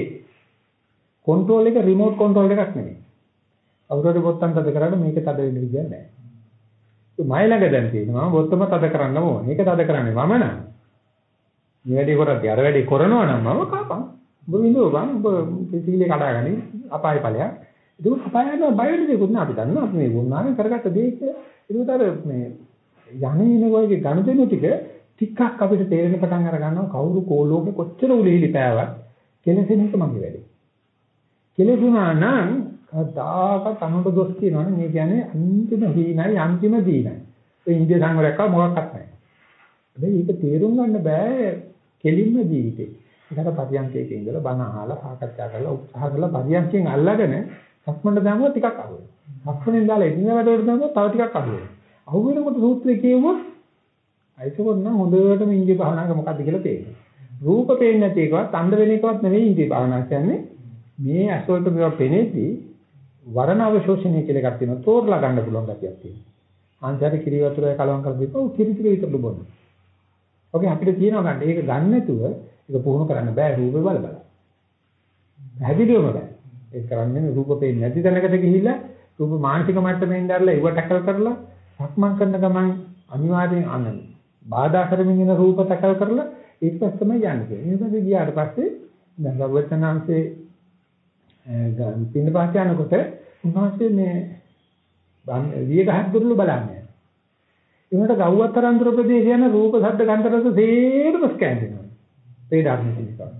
කන්ට්‍රෝල් එක රිමෝට් කන්ට්‍රෝල් එකක් නෙමෙයි. අවුරුදු බොත්තම් තද කරාට මේක තද වෙන්න විදියක් නැහැ. ඒ මයි ළඟ දැන් තියෙනවා බොත්තම තද කරන්න ඕනේ. මේක තද කරන්නේ මම නෑ. මේ වැඩේ කරද්දී අර වැඩේ කරනවා නම් මම කපන්. ඔබ විඳවපන්. ඔබ සීලේ කඩාගනි අපාය ඵලයක්. ඒක අපාය යන බය වෙන දෙයක් නෑ අපි දන්නවා අපි මේ වුණානේ කරගත්ත දේ ඒක අර මේ යන්නේ වගේ ගණදෙනු ටික ටිකක් අපිට තේරෙන පටන් අර ගන්නවා කවුරු කෝලෝක කොච්චර උලිලි පෑවත් කෙලෙසෙන එක මගේ වැඩේ. කෙලෙසුනා නම් කවදාකවත් අනුට දොස් කියනවනේ මේ කියන්නේ අන්තිම හීනයි අන්තිම දීනයි. ඒ ඉන්දිය සංවරයක් මොකක්වත් නැහැ. හැබැයි ඒක තේරුම් ගන්න බෑ කෙලින්ම ජීවිතේ. ඒකට පරියන්කයක ඉඳලා බණ අහලා සාකච්ඡා කරලා උත්සාහ කරලා පරියන්කෙන් අල්ලගෙන සක්මණට දාමුවා ටිකක් අහු වෙනවා. සක්මණෙන් දාලා එදින වැඩවලට දාමුවා තව ටිකක් අහු වෙනවා. අහු වෙනකොට සූත්‍රයේ කියවුවොත් අයිසකොට නම් හොඳටම ඉන්දිය භාවනාවක මොකද්ද කියලා තේරෙනවා. රූප පේන්නේ නැති එකවත් අන්ධ වෙන එකවත් නෙවෙයි ඉන්දිය භාවනාව කියන්නේ. මේ අසවලට මේවා පෙනේදී වරණ අවශෝෂණය කියලා එකක් තියෙනවා. තෝරලා ගන්න පුළුවන් ගැතියක් තියෙනවා. ආන්සාරේ කිරි වතුරේ කලවම් කරලා දීපුවා කිරි ටික විතර බොන්න. ඔකේ අපිට තියෙනවා ගන්න. ඒක ගන්න නැතුව ඒක පුහුණු කරන්න බෑ රූපේ බල බල. පැහැදිලිවම බෑ. ඒක කරන්නේ රූප පේන්නේ නැති තැනකට ගිහිල්ලා රූප මානසික මට්ටමේ ඉඳලා ඉව ටැකල් කරලා සක්මන් කරන ගමන් අනිවාර්යෙන් අනන. බාධා කරමින් ඉන රූප ටැකල් කරලා ඊට පස්සේ තමයි යන්නේ. ඊට පස්සේ ගියාට පස්සේ දැන් රවචනාංශේ පින්න පස්සේ යනකොට උන්වහන්සේ මේ වියගහක් දුර්ල බලන්නේ. ඒකට ගව්වතරන්තර ප්‍රදේශ යන රූප ශබ්ද ගන්ධ රස සේරම ස්කෑන් වෙනවා. ඒ ධර්ම කිව්වා.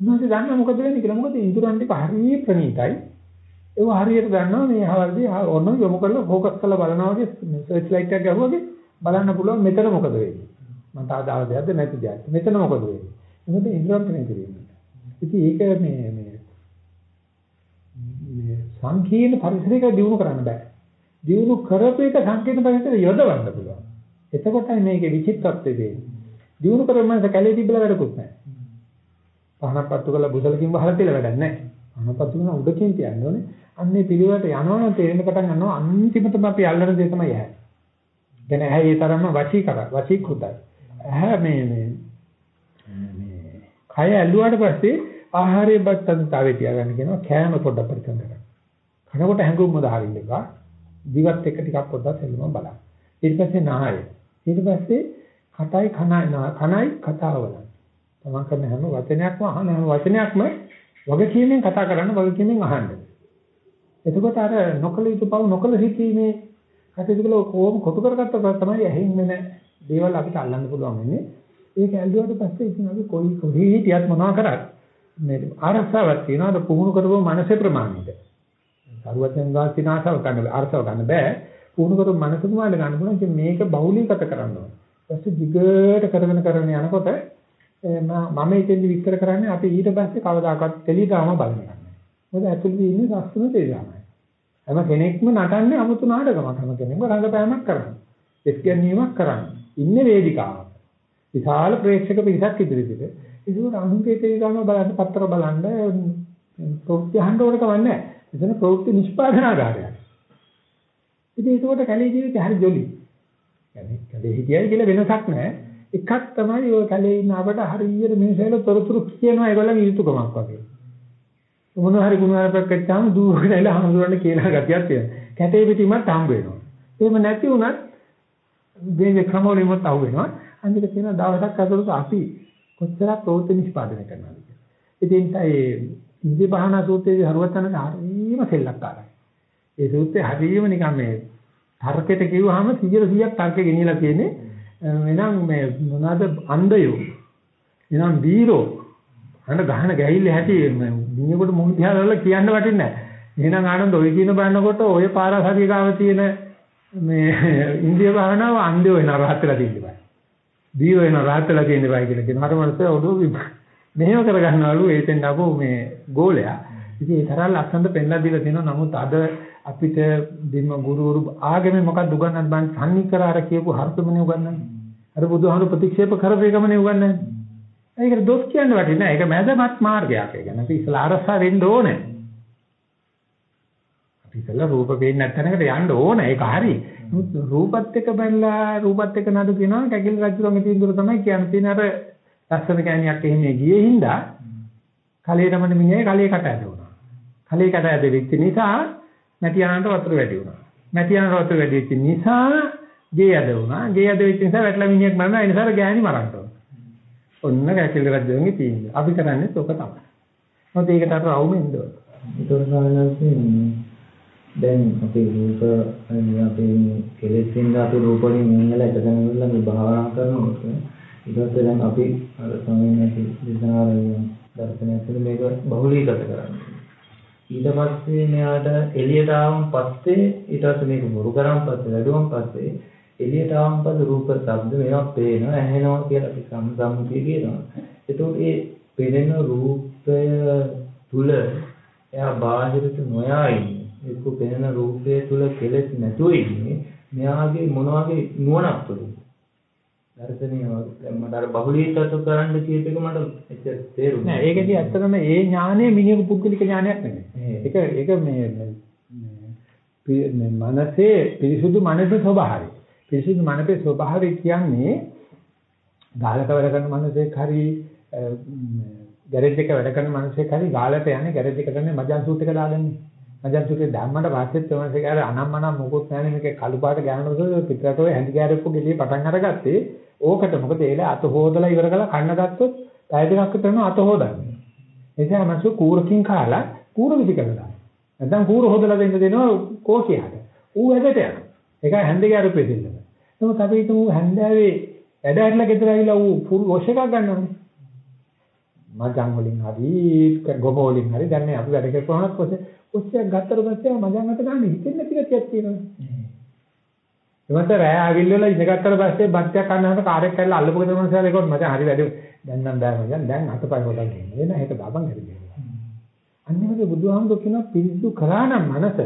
උන්වහන්සේ දන්නා මොකද වෙන්නේ කියලා. මොකද ඉන්ද්‍රයන් ටික හරිය ප්‍රණීතයි. ඒව හරියට ගන්නවා මේ හවල්දී ඔන්න යොමු කරලා ફોකස් කරලා බලනවා වගේ සර්ච් ලයිට් එකක් ගහුවාගේ බලන්න පුළුවන් මෙතන මොකද වෙන්නේ. මට අදාළ දෙයක්ද නැති දෙයක්ද මෙතන මොකද වෙන්නේ. මොකද ඉන්ද්‍රයන් ප්‍රණීත වෙන්නේ. ඉතින් ඒක මේ මේ මේ සංකීර්ණ පරිසරයක දිනු කරන්න බෑ. දිනු කරපු එක සංකීර්ණ පරිසරයට යොදවන්න පුළුවන්. එතකොටයි මේකේ විචිත්තත්වය දෙන්නේ. දිනු කරමන්ස කැලේ තිබ්බලා වැඩකුත් නැහැ. පහනක් පත්තු කරලා බුසලකින් වහලා තියලා වැඩක් නැහැ. පහනක් පත්තු කරන උඩකින් තියන්න ඕනේ. අන්නේ පිළිවෙලට යනවනම් තේරෙන්න පටන් ගන්නවා අන්තිමටම අපි අල්ලන දේ තමයි ඇහැ. දැන් ඇහැ ඒ තරම්ම වශී කර වශී කෘතයි. ඇහැ මේ මේ මේ කය ඇල්ලුවාට පස්සේ ආහාරයේ බත්තන්තාවේ තියාගන්න කියනවා කෑම පොඩ්ඩක් පරිස්සම් කරන්න. කනකොට හැඟුම්ම දාගෙන ඉන්නවා. දිවත් එක ටිකක් පොඩ්ඩක් සෙල්ලම බලන්න. ඊට පස්සේ නාය. ඊට පස්සේ කටයි කනයි කනයි කතාව බලන්න. තමන් කරන හැම වචනයක්ම අහන හැම වචනයක්ම වගකීමෙන් කතා කරන්න වගකීමෙන් අහන්න. එතකොට අර නොකල යුතු පව නොකල සිටීමේ කටයුතු කළ කොහොම කොටු කරගත්ත තමයි ඇහින් වෙන දේවල් අපිට අල්ලන්න පුළුවන් වෙන්නේ. ඒක ඇල්ලුවාට පස්සේ ඉතින් අපි කොයි කොහේ හිටියත් මොනවා කරත් මේ ආරක්ෂාවක් තියෙනවා අර පුහුණු කරපුව මනසේ ප්‍රමාණයට. සරුවචෙන් ගාස්ති නාසව ගන්න අර්ථව ගන්න බෑ. පුහුණු කරපුව මනස ප්‍රමාණය ගන්න පුළුවන්. ඉතින් මේක බහුලීගත කරන්න ඕනේ. ඊපස්සේ දිගට කරගෙන කරගෙන යනකොට මම ඉතින්දි විස්තර කරන්නේ අපි ඊට පස්සේ කවදාකවත් ටෙලිග්‍රාම බලන්නේ නැහැ. මොකද ඇතුළේ ඉන්නේ ලස්සන ටෙලිග්‍රාමයි. හැම කෙනෙක්ම නටන්නේ 아무තු නාටකමක්. හැම කෙනෙක්ම රංගපෑමක් කරනවා. එස් ගැනීමක් කරනවා. ඉන්නේ වේදිකාවක්. විශාල ප්‍රේක්ෂක පිරිසක් ඉදිරියට. ඒකෝට අනුන්ගේ ටෙලිග්‍රාම බලන්න පත්‍ර බලන්න ප්‍රවෘත්ති අහන්න ඕන කමක් නැහැ. එතන ප්‍රවෘත්ති නිෂ්පාදනාගාරයක්. ඉතින් ඒකෝට කැලේ ජීවිතය හරි ජොලි. කියන්නේ කලේ හිටියයි කියලා වෙනසක් නැහැ. එකක් තමයි ඔය කලේ ඉන්න අපට හරියට මිනිස්සුන්ට තොරතුරු කියනවා ඒගොල්ලන් යුතුයකමක් වගේ. මොන හරි ගුණාරපයක් ගත්තාම දුරකට ඇවිල්ලා හඳුරන්න කියලා ගතියක් තියෙනවා. කැටේ පිටීමත් හම්බ වෙනවා. එහෙම නැති වුණත් දෙන්නේ ක්‍රමවලින්මත් අහු වෙනවා. අනික තියෙන දවසක් ඇතුළත අපි කොච්චර ප්‍රවෘත්ති නිෂ්පාදනය කරනවද කියලා. ඉතින් ඒ ඉන්දිය බහනා සූත්‍රයේ හරවතනක හරීම සෙල්ලක්කාරයි. ඒ සූත්‍රය හරීම නිකන් මේ තර්කයට කිව්වහම 100%ක් තර්කෙ ගෙනියලා තියෙන්නේ එනං මේ මොනවාද අන්ධයෝ? එනං වීරෝ? අන්න ගහන ගැහිල්ල හැටි මිනිහෙකුට මුහුණ දිහා බලලා කියන්න වටින්නේ නැහැ. එහෙනම් ආනන්ද ඔය කියන බලනකොට ඔය පාරාසරිය ගාව තියෙන මේ ඉන්දිය භාවනාව අන්ධයෝ වෙන රහත් වෙලා තියෙනවා දීව වෙන රහත් වෙලා තියෙන බයි කියලා කියනවා අර මනසේ ඔඩෝ මෙහෙම කරගන්නවලු ඒතෙන් අපෝ මේ ගෝලයා ඉතින් ඒ තරම් ලස්සනට පෙන්ලා දීලා තියෙනවා නමුත් අද අපිට දෙම ගුරුවරු ආගමේ මොකක්ද උගන්වන්න බෑ සම්නිකර අර කියපු හර්ථමනේ උගන්වන්නේ. අර බුදුහාමුදුරු ප්‍රතික්ෂේප කරපු එකමනේ උගන්වන්නේ. ඒකට දොස් කියන්න වටින්නේ නැහැ. ඒක මැදමත් මාර්ගයක්. ඒ කියන්නේ අපි ඉස්සලා අරසා වෙන්න ඕනේ. අපි ඉස්සලා රූප පේන්නේ නැත්නම්කට යන්න ඕනේ. ඒක හරි. රූපත් එක්ක බැලලා රූපත් එක්ක නඩු කියනවා කැකිල රජුගේ තීන්දුව තමයි කියන්නේ. තියෙන අර ලස්සන කෑනියක් එහෙම ගියේ හින්දා කලේටම මිනිහේ කලේ කට ඇදුණා. කලේ කට ඇදෙච්ච නිසා මැටි යනට වතුර වැඩි වුණා. මැටි යනට වතුර වැඩි වෙච්ච නිසා ගේ යද වුණා. ගේ යද වෙච්ච නිසා වැටලා මිනිහෙක් මරනවා. ඒ නිසා ගෑණි මරන්න ඕන. ඔන්න කැකිල රජුගේ තීන්දුව. අපි කරන්නේ ඒක තමයි. මොකද ඒකට අර අවුම එන්න ඕන. ඒතර සාමාන්‍යයෙන් දැන් අපේ රූප අපේ කෙලෙස් ඉඳලා අපි රූප වලින් ඉන්නලා එකතැන ඉඳලා මේ භාවනා කරනකොට ඊට පස්සේ දැන් අපි අර සමයෙන් දේශනාවලින් දර්ශනය තුළ මේක බහුලීගත කරන්නේ. ඊට පස්සේ මෙයාට එළියට ආවම පස්සේ ඊට පස්සේ මේක මුරු කරන් පස්සේ වැඩුවම් පස්සේ එළියට ආවම පස්සේ රූප ශබ්ද මේවා පේනවා ඇහෙනවා කියලා අපි සම්සම්මුතිය කියනවා. එතකොට ඒ පෙනෙන රූපය තුල එයා බාහිරට නොයා ඉන්නේ. ඒක පෙනෙන රූපය තුල කෙලෙස් නැතුව ඉන්නේ. මෙයාගේ මොන වගේ නුවණක් තුලින් දර්ශනීය වගේ මට අර බහුලීකృత කරන්න කියප එක මට එච්චර තේරුණා නෑ ඒකදී ඇත්තටම ඒ ඥානය මිනිහෙකු පුද්ගලික ඥානයක් නෙමෙයි ඒක ඒක මේ මේ මනසේ පිරිසුදු මනසේ ස්වභාවය. පිරිසුදු මනසේ ස්වභාවය කියන්නේ ගාලක වැඩ කරන මනසෙක් හරි ගෑරේජ් එක වැඩ කරන මනසෙක් හරි ගාලට යන්නේ ගෑරේජ් එක කරන්නේ මජන් සූට් එක දාගන්නේ මජන් සූට් එක දැම්මට පස්සෙත් තමයි ඒක අනම්මනම් මොකොත් නැහැ මේක කළු පාට ගෑනුනොත් පිටරට ඔය හැන්ඩි ගෑරෙප්පු ගෙලිය පටන් අරගත්තේ ඕකට. මොකද ඒල අත හොදලා ඉවර කරලා කන්න ගත්තොත් පැය දෙකක් විතර යනවා අත හොදන්නේ. ඒ නිසා මනසු කූරකින් කාලා කූර විදි කරලා. නැත්නම් කූර හොදලා දෙන්න දෙනවා කෝකියට. ඌ ඇදට යනවා. ඒකයි හැන්දේ ගාරු පෙදෙන්න. නමුත් අපි හිතමු හැන්දෑවේ වැඩ ඇట్లా ගෙදර ඇවිල්ලා ඌ ෆුල් වොෂ් එකක් ගන්නවනේ. මජන් වලින් හරි ගොම වලින් හරි දැන් මේ අපි වැඩ වොෂ් එකක් ගත්තට පස්සේ මජන් අත ගන්න හිතෙන්නේ නැති ගතියක් තියෙනවා. එමන්ට රෑ ආවිල්ලා ඉඳගත්තට පස්සේ බත්යක් කන්නහට කාර්යයක් කරලා අල්ලපු ගෙදර මනසාර ඒකත් මචං හරි වැඩි දැන් නම් බෑ මචං දැන් අතපය හොදන්න එන ඒක බබන් හරි කියනවා අන්නේමද බුදුහාමුදුරු කියන පිරිසුදු කරා නම් මනස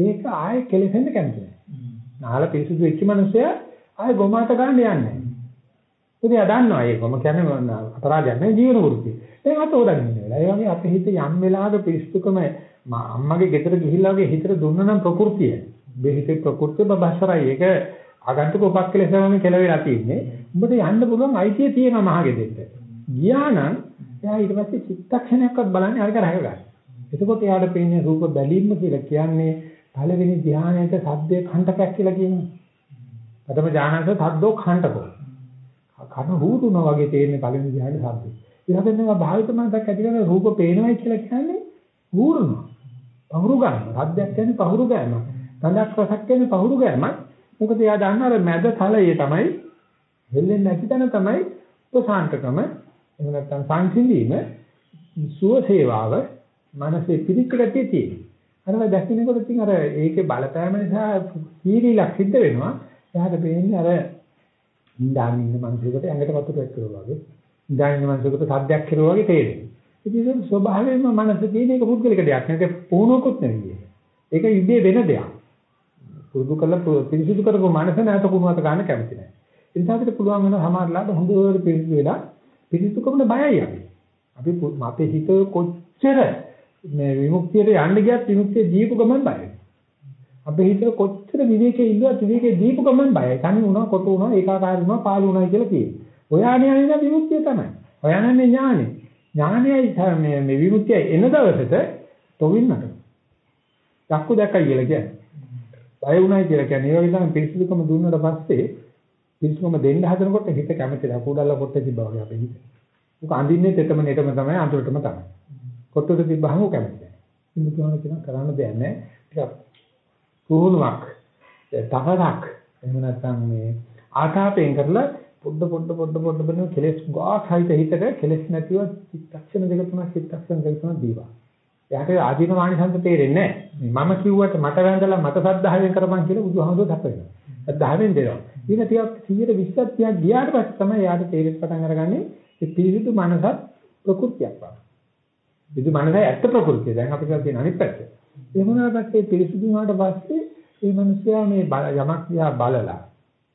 ඒක ආයේ කෙලෙසෙන්න කැමති නෑ නාල පිරිසුදු වෙච්ච මනුස්සයා ආයේ ගොමාට ගන්න යන්නේ නෑ උදේ දන්නවා ඒක මම කියන්නේ අපරාධයක් නෙවෙයි ජීවන වෘත්තිය දැන් අත හොදන්න ඉන්න වෙලාව ඒ වගේ අපේ හිත යම් වෙලාවක පිරිසුදුකම අම්මගේ ගෙදර ගිහිල්ලා වගේ හිතට දුන්න නම් ප්‍රകൃතිය බෙහිතේ ප්‍රകൃතිය බබස්සරයි. ඒක ආගන්තුක උපක්ලේශ වගේ කෙලවෙලා තියෙන්නේ. උඹට යන්න පුළුවන් අයිතිය තියෙනවා මහගෙදෙට. ගියා නම් එයා ඊට පස්සේ චිත්තක්ෂණයක්වත් බලන්නේ අරක රැක ගන්න. එතකොට එයාට පේන්නේ රූප බැලීම කියලා කියන්නේ පළවෙනි ධානයට සද්දේ khණ්ඩකයක් කියලා කියනවා. ප්‍රථම ධානයට සද්දෝ khණ්ඩකෝ. කන රූදුනා වගේ තේරෙන්නේ පළවෙනි ධානයේ සද්දේ. ඊළඟට මේවා භාවිත මනසක් ඇති කරන රූප පේනවයි කියලා කියන්නේ ඌරුනවා. පහුරු ගන්නවා. සද්දයක් කියන්නේ පහුරු ගන්නවා. ගඳක් රසක් කියන්නේ පහුරු ගෑමක්. මොකද එයා දන්න අර මැද තලයේ තමයි හෙල්ලෙන්නේ නැති තැන තමයි ප්‍රසාන්තකම එහෙම නැත්නම් සංසිඳීම සුව සේවාව මනසේ පිළිච්ච ගතිය තියෙනවා. අරව දැකිනකොට ඉතින් අර ඒකේ බලපෑම නිසා සීරීලක් සිද්ධ වෙනවා. එයාට පේන්නේ අර ඉඳාගෙන ඉන්න මිනිහෙකුට ඇඟට වතුර වැක්කනවා වගේ. ඉඳාගෙන ඉන්න මිනිහෙකුට සද්දයක් කෙරුවා වගේ තේරෙනවා. ඉතින් ඒක ස්වභාවයෙන්ම මනසේ තියෙන එක පුද්ගලික දෙයක්. ඒක පුහුණුවකුත් නෙවෙයි. ඒක ඉබේ වෙන දෙයක්. පුරුදු කරලා පිරිසිදු කරපු මනස නැවත කුණුවත ගන්න කැමති නැහැ. ඒ නිසා අපිට පුළුවන් වෙන සමහරලාට හොඳට පිරිසිදු වෙලා පිරිසිදුකමන බයයි අපි. අපි අපේ හිත කොච්චර මේ විමුක්තියට යන්න ගියත් විමුක්තිය දීපු ගමන් බයයි. අපේ හිතේ කොච්චර විවේකයේ ඉඳලා විවේකයේ දීපු ගමන් බයයි. තනි වුණා, කොට වුණා, ඒකාකාරී වුණා, පාළු වුණා කියලා කියනවා. ඔයානේ යන්නේ විමුක්තිය තමයි. ඔයානන්නේ ඥානෙ. ඥානයයි මේ මේ විමුක්තිය එන දවසට තොවින්නට. චක්කු දැක්කයි කියලා කියන්නේ. බය වුණයි කියලා කියන්නේ ඒ වගේ තමයි පිරිසිදුකම දුන්නට පස්සේ පිරිසිදුකම දෙන්න හදනකොට හිත කැමති නැහැ. කුඩල්ල කොට තිබ්බා වගේ අපේ හිත. උක අඳින්නේ තෙතම නෙතම තමයි අඳුරටම තමයි. කොට්ටට තිබ්බහම කැමති නැහැ. ඉතින් බුදුහාම කියන කරන්න දෙයක් නැහැ. ටිකක් පුහුණුවක් තවරක් එහෙම නැත්නම් මේ ආතාපයෙන් කරලා පොඩ පොඩ පොඩ පොඩ වෙන කෙලස් ගාක් හිත හිතට කෙලස් නැතිව චිත්තක්ෂණ දෙක තුනක් චිත්තක්ෂණ දෙක තුනක් දීවා. එයාට ආදීන මානිසංස තේරෙන්නේ නැහැ. මම කිව්වට මට වැඳලා මට සද්ධායෙන් කරපන් කියලා බුදුහාමුදුරුවෝ දක්වනවා. සද්ධායෙන් දෙනවා. ඊට ටිකක් 120ක් 30ක් ගියාට පස්සේ තමයි එයාට තේරෙන්න පටන් අරගන්නේ ඒ පිරිසිදු මනසත් ප්‍රകൃතියක් වගේ. පිරිසිදු මනසයි ඇත්ත ප්‍රകൃතිය. දැන් අපි කරලා තියෙන අනිත් පැත්ත. ඒ වුණාට පස්සේ පිරිසිදු වුණාට පස්සේ මේ මිනිස්යා මේ යමක් දිහා බලලා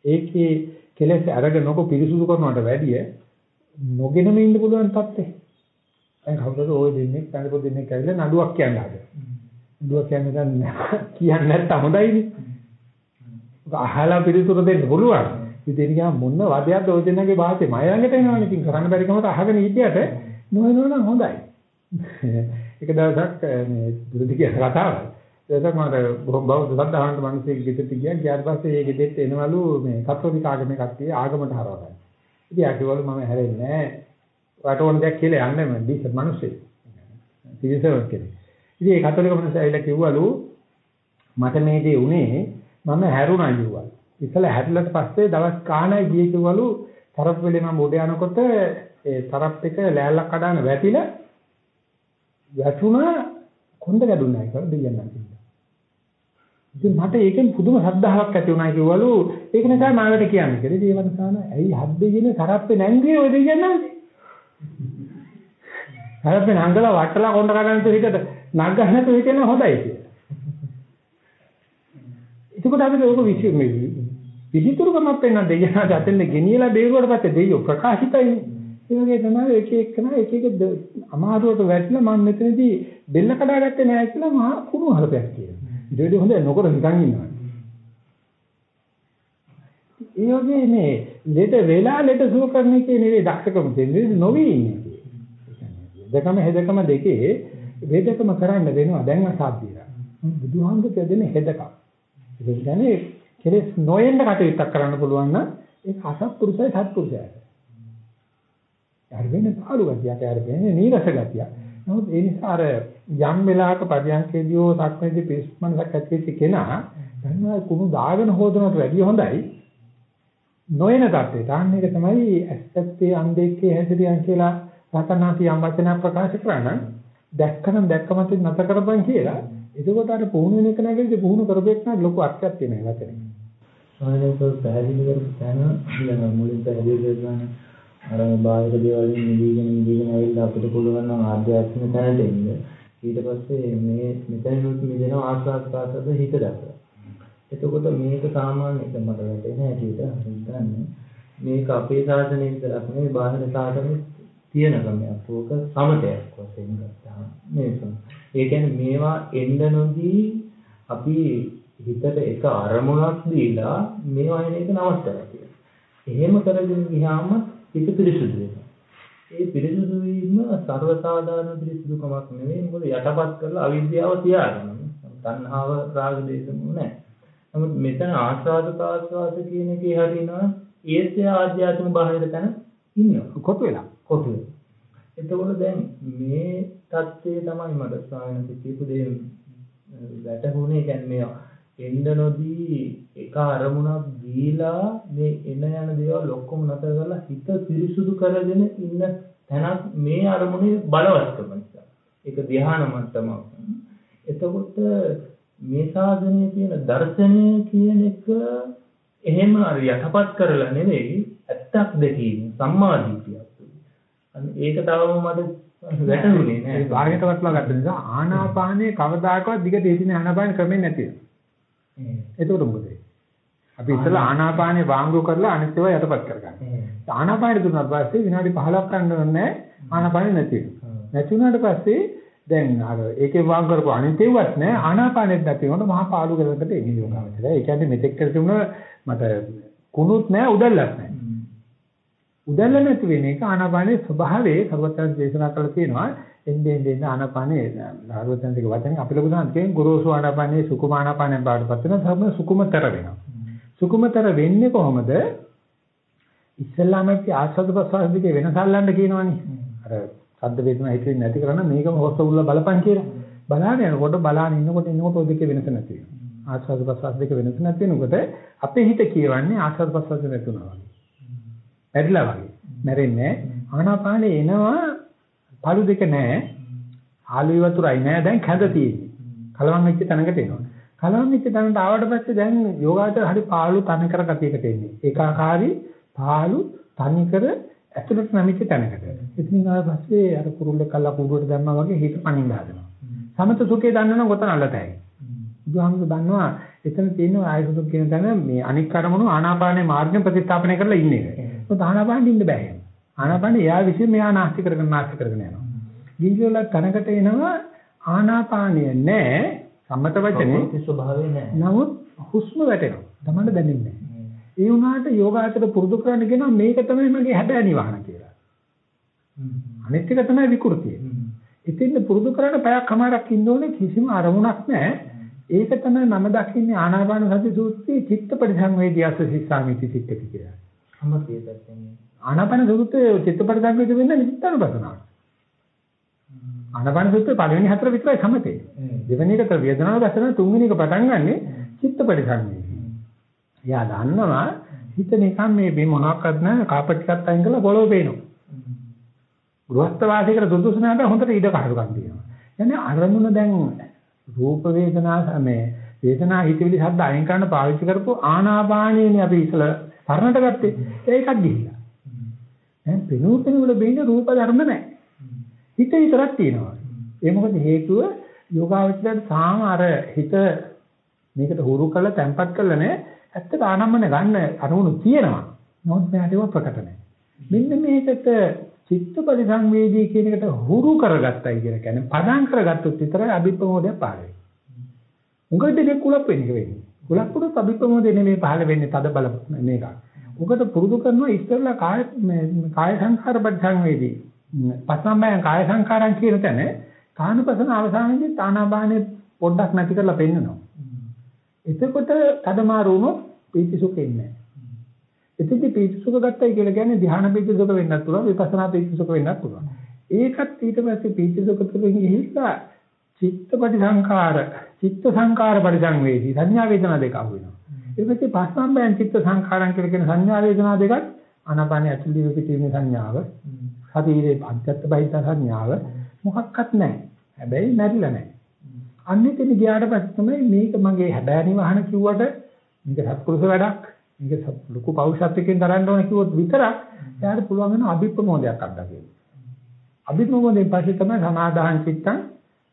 ඒකේ කෙලෙස් අරගෙන නොක පිරිසුදු කරනවට වැඩිය නොගෙනම ඉන්න පුළුවන් තත්ත්වේ. දැන් කවුරුද ওই දෙන්නේ කනකො දෙන්නේ කියලා නඩුවක් කියන්න හද. නඩුවක් කියන්නේ දැන් කියන්නේ නැත්තම් හොඳයිනේ. අහලා පිරිසුදු දෙන්න පුළුවන්. ඉතින් ගියා මොන වදයක්ද ওই දෙන්නගේ වාසේ මය ළඟට එනවනේ. ඉතින් කරන්න බැරි කමට අහගෙන ඉද්දියට නොවෙනවනම් හොඳයි. එක දවසක් මේ දුරදි කියන කතාවක්. ඒකක් මට බොහොම බෞද්ධ සද්ධාවන්ත මිනිස්සෙක් ගෙදරට ගියා. ගියාට පස්සේ ඒ ගෙදරට එනවලු මේ කතෝලික ආගමේ කට්ටිය ආගමට හරවගන්න. ඉතින් යාකිවල මම හැරෙන්නේ නැහැ. රට ඕන දෙයක් කියලා යන්නේ මම දීස මිනිස්සෙක්. තිරසවක් කෙනෙක්. ඉතින් ඒ කතෝලික මිනිස්සු ඇවිල්ලා කිව්වලු මට මේ දේ උනේ මම හැරුණා කිව්වා. ඉතල හැරිලට පස්සේ දවස් කාණයි ගියේ කිව්වලු තරප් වෙලේ මම උඩ යනකොට ඒ තරප් එක ලෑල්ලක් කඩන වැටිලා වැටුණා කොන්ද ගැදුණා කියලා දෙයයන් නම් ඉතින් මට ඒකෙන් පුදුම ශ්‍රද්ධාවක් ඇති වුණා කිව්වලු ඒක නිසා මාකට කියන්නේ කියලා. ඉතින් ඒ වන්සාන ඇයි හද්දගෙන කරප්පේ නැංගියේ ඔය දෙයයන් [laughs] නම් කරප්පේ නංගලා වටලා කොණ්ඩ කඩන තු හිතට නග්ගහ නැතුව හිතෙන හොඳයි කියලා. එතකොට අපිට ඕක විශ්ව මේ පිළිතුරුකමක් වෙන දෙයයන් අතෙන් ගෙනියලා බේරුවට පස්සේ දෙයියෝ ප්‍රකාශිතයිනේ. ඒ වගේ තමයි එක එකන එක එක අමාරුවට වැටිලා මම මෙතනදී බෙල්ල කඩාගත්තේ නැහැ කියලා මහා කුණු හරපයක් කියනවා. ඊට වඩා හොඳ නොකර නිකන් ඉන්නවා. ඒ වගේ මේ ලෙඩ වෙලා ලෙඩ සුව කරන එකේ නෙවෙයි දක්ෂකම තියෙන්නේ නොවි ඉන්නේ. දෙකම හෙදකම දෙකේ වේදකම කරන්න වෙනවා දැන් අසාධ්‍යයි. බුදුහාමුදුරුවෝ දෙන හෙදකම්. ඒ කියන්නේ කෙලෙස් නොයෙන්න කටයුත්තක් කරන්න පුළුවන් නම් ඒක අසත්පුරුෂයි සත්පුරුෂයයි. යාර වෙන්නේ පාළු ගතියක් යාර වෙන්නේ නීරස ගතියක්. නමුත් ඒ නිසා අර යම් වෙලාවක පරියන්කේදී හෝ සක්මණේදී පිස්මනසක් ඇතිවෙච්ච කෙනා ගන්නවා කුණු දාගෙන හොදනට වැඩිය හොඳයි. නොයන தත්ත්වයට. අන්න ඒක තමයි ඇත්තත්තේ අන්දෙක්කේ හැසිරියන් කියලා රතනාති යම් වචන ප්‍රකාශ කරන දැක්කනම් දැක්කම තින් නැත කරපන් කියලා. එතකොට අර පුහුණු වෙන එක නැගෙන්නේ පුහුණු කරපෙන්න ලොකු අර්ථයක් තියෙනවා වචනේ. සාමාන්‍යයෙන් පැහැදිලි කරපු තැන දැන් මුලින් පැහැදිලි කරගන්න අර බාහිර දේවල් වලින් නිදීගෙන නිදීගෙන ඇවිල්ලා අපිට පුළුවන් නම් ආධ්‍යාත්මික තැනට එන්න. ඊට පස්සේ මේ මෙතනිනුත් මිදෙන ආස්වාද ප්‍රාසද හිත දැකලා. එතකොට මේක සාමාන්‍ය එක මට වැටෙන හැටියට හිතන්නේ මේක අපේ සාසනයේ විතරක් නෙවෙයි බාහිර සාසනෙත් තියෙන ක්‍රමයක්. ඕක සමතයක් වශයෙන් ගත්තාම මේක. ඒ කියන්නේ මේවා එන්න නොදී අපි හිතට එක අරමුණක් දීලා මේවා එන එක නවත්තලා තියෙනවා. එහෙම කරගෙන ගියාම හිත පිරිසුදු වෙනවා. ඒ පිරිසුදු වීම ਸਰවසාධාරණ පිරිසුදුකමක් නෙවෙයි මොකද යටපත් කරලා අවිද්‍යාව තියාගන්න. තණ්හාව රාග දේශම නැහැ. නමුත් මෙතන ආස්වාද ප්‍රාස්වාද කියන එකේ හරිනවා ඒත් ආධ්‍යාත්මික බාහිර තැන ඉන්නවා. කොටු වෙලා. කොටු වෙලා. එතකොට දැන් මේ தත්ත්වය තමයි මට ස්වාමීන් කියපු දේ වැටහුනේ කියන්නේ මේ එන්න නොදී එක අරමුණක් දීලා මේ එන යන දේවල් ඔක්කොම නැතර කරලා හිත පිරිසුදු කරගෙන ඉන්න තැනක් මේ අරමුණේ බලවත්කම නිසා. ඒක ධ්‍යාන මට්ටමක්. එතකොට මේ සාධනයේ තියෙන දර්ශනය කියන එක එහෙම අර යටපත් කරලා නෙවෙයි ඇත්තක් දෙකීම සම්මාදිටියක්. ඒක තවම මට වැටහුනේ නෑ. භාගයට වටලා ගත්ත නිසා ආනාපානයේ කවදාකවත් දිගට හිටින ආනාපාන ක්‍රමෙන් නැති වෙනවා. එතකොට මොකද අපි ඉතලා ආනාපානේ වාංගු කරලා අනිත් ඒවා යටපත් කරගන්න. ආනාපානෙ දුන්නාට පස්සේ විනාඩි 15ක් ගන්න ඕනේ ආනාපානෙ නැති වෙනවා. නැති වුණාට පස්සේ දැන් අර ඒකේ වාංග කරපු අනිත් ඒවාත් නෑ ආනාපානෙත් නැති වෙනකොට මහා පාළු කරකට එන්නේ යෝගාවචරය. ඒ කියන්නේ මෙතෙක් කර තිබුණ මට කුණුත් නෑ උදැල්ලත් නෑ. උදැල්ල නැති වෙන එක ආනාපානයේ ස්වභාවයේ සර්වත්‍ං දේශනා කරලා තියෙනවා. එන්නේ එන්නේ ආනාපානයේ සර්වත්‍ං වචනේ අපි ලොකු දාන කියන්නේ ගොරෝසු ආනාපානයේ සුකුම ආනාපානයෙන් බාටපත් වෙනවා. සම සුකුමතර වෙනවා. සුකුමතර වෙන්නේ කොහොමද? ඉස්සල්ලාම අපි ආස්වාද ප්‍රසවාස දෙකේ වෙනස අල්ලන්න කියනවනේ. අර සද්ද වේදනා හිතෙන්නේ නැති කරන මේකම හොස්ස උල්ල බලපන් කියලා. බලාගෙන යනකොට බලාගෙන ඉන්නකොට ඉන්නකොට ඔය දෙකේ වෙනස නැති වෙනවා. ආස්වාද ප්‍රසවාස දෙක වෙනස් නැති වෙනකොට අපේ හිත කියවන්නේ ආස්වාද ප්‍රසවාස නැතුණා වගේ. ඇරිලා වගේ. මැරෙන්නේ ආනාපානේ එනවා පළු දෙක නැහැ. ආලුයි වතුරයි නැහැ දැන් කැඳ තියෙන්නේ. කලවම් වෙච්ච තැනකට එනවා. කලවම් වෙච්ච තැනට ආවට පස්සේ දැන් යෝගාචර හරි පාළු තනකර ගතියකට එන්නේ. ඒකාකාරී පාළු තනිකර ඇතුළට නැමිච්ච තැනකට. ඉතින් ආව පස්සේ අර කුරුල්ල කල්ලා කුඩුවට දැම්මා වගේ හිත පණින්න හදනවා. සමත සුඛේ දන්නවනම් ගොතන අල්ලතයි. බුදුහාමුදුරු දන්නවා එතන තියෙන ආයසුදු කියන තැන මේ අනික් කරමුණු ආනාපානේ මාර්ගයෙන් ප්‍රතිස්ථාපනය කරලා ඉන්නේ. මොකද ආනාපානෙ ඉන්න බෑ. ආනාපානෙ එයා විසින් මෙයා නාස්ති කරගෙන නාස්ති කරගෙන යනවා. ගිහිල්ලා තනකට එනවා ආනාපානය නෑ සම්මත වචනේ ස්වභාවය නෑ. නමුත් හුස්ම වැටෙනවා. තමන්න දැනෙන්නේ නෑ. ඒ වුණාට යෝගාචර පුරුදු කරන්න කියනවා මේක තමයි මගේ හැබෑ නිවහන කියලා. අනිත් එක තමයි විකෘතිය. ඉතින් පුරුදු කරන්න පැයක් කමාරක් ඉන්න ඕනේ කිසිම අරමුණක් නැහැ. ඒක තමයි මම දකින්නේ ආනාපාන සති සූත්‍රයේ චිත්ත පරිසංවේදී අස්ස සිස්සාමිති සිත්තති කියලා. පැත්තෙන්. ආනාපාන සූත්‍රයේ චිත්ත පරිසංවේදී වෙන්නේ නිත්‍යනුපසනාව. ආනාපාන සූත්‍රයේ පළවෙනි හතර විතරයි සමතේ. දෙවෙනි එකට වේදනාව දැසන තුන්වෙනි එක පටන් ගන්නෙ චිත්ත පරිසංවේදී. එයා දන්නවා හිත නිකන් මේ මේ මොනවාක්වත් නැහැ කාපට් ටිකක් අයින් කරලා පොළොව පේනවා. ගෘහස්ත වාසයකට සුදුසු නැහැ හොඳට ඉඩ කඩුකම් තියෙනවා. يعني අරමුණ දැන් රූප වේදනා මේ වේදනා හිතවිලි ශබ්ද අයින් කරන්න පාවිච්චි කරපු ආනාපානියනේ අපි ඉතල පරණට ගත්තේ. ඒකක් ගිහිල්ලා. දැන් පෙනූ පෙනුවල බේන්නේ රූප ධර්ම නැහැ. හිත විතරක් තියෙනවා. ඒ මොකද හේතුව යෝගාවචරයට සාම අර හිත මේකට හුරු කරලා තැම්පත් කරලා නැහැ. ඇත්තට ආනම්මන ගන්න අරමුණු තියෙනවා. නමුත් මෙයාට ඒවා ප්‍රකට නැහැ. මෙන්න මේකට චිත්ත පරිසංවේදී කියන එකට හුරු කරගත්තයි කියලා කියන්නේ පදම් කරගත්තොත් විතරයි අභිප්‍රමෝදය පහළ වෙන්නේ. උගද දෙක කුලප් වෙන්නේ වෙන්නේ. කුලප් පුරුත් අභිප්‍රමෝදය නෙමෙයි පහළ වෙන්නේ තද බල මේක. උගද පුරුදු කරනවා ඉස්සෙල්ලා කාය කාය සංඛාර පරිසංවේදී. පස්සම්බයන් කාය සංඛාරම් කියන තැන කානුපසන අවසානයේදී තානාබාහනේ පොඩ්ඩක් නැති කරලා පෙන්නනවා. එතකොට තදමාරු වුණොත් පීතිසුඛ එන්නේ නැහැ. එතෙදි පීතිසුඛ ගත්තයි කියලා කියන්නේ ධ්‍යාන පීතිසුඛ වෙන්නත් පුළුවන් විපස්සනා පීතිසුඛ වෙන්නත් පුළුවන්. ඒකත් ඊට පස්සේ පීතිසුඛ තුළින් ගිහිල්ලා චිත්තපටි සංඛාර, චිත්ත සංඛාර පරිසංවේදී සංඥා වේදනා දෙක අහු වෙනවා. ඊට පස්සේ පස්සම්බයන් චිත්ත සංඛාරම් කියලා කියන සංඥා වේදනා දෙකත් ආනාපානිය ඇතුළේ පිටිනේ සංඥාව, ශරීරයේ අධ්‍යත්ත බහිත සංඥාව මොකක්වත් නැහැ. හැබැයි නැරිලා නැහැ. අන්නෙතෙන් ගියාට පස්සේ තමයි මේක මගේ හැබෑ නිවහන කිව්වට මේක සත්පුරුෂ වැඩක් මේක ලොකු පෞරුෂත්වයෙන් දරන්න ඕන කිව්වොත් විතරක් එයාට පුළුවන් වෙන අභිප්‍රමෝදයක් අත්දකින්න. අභිප්‍රමෝදයෙන් පස්සේ තමයි සමාදාහං චිත්තං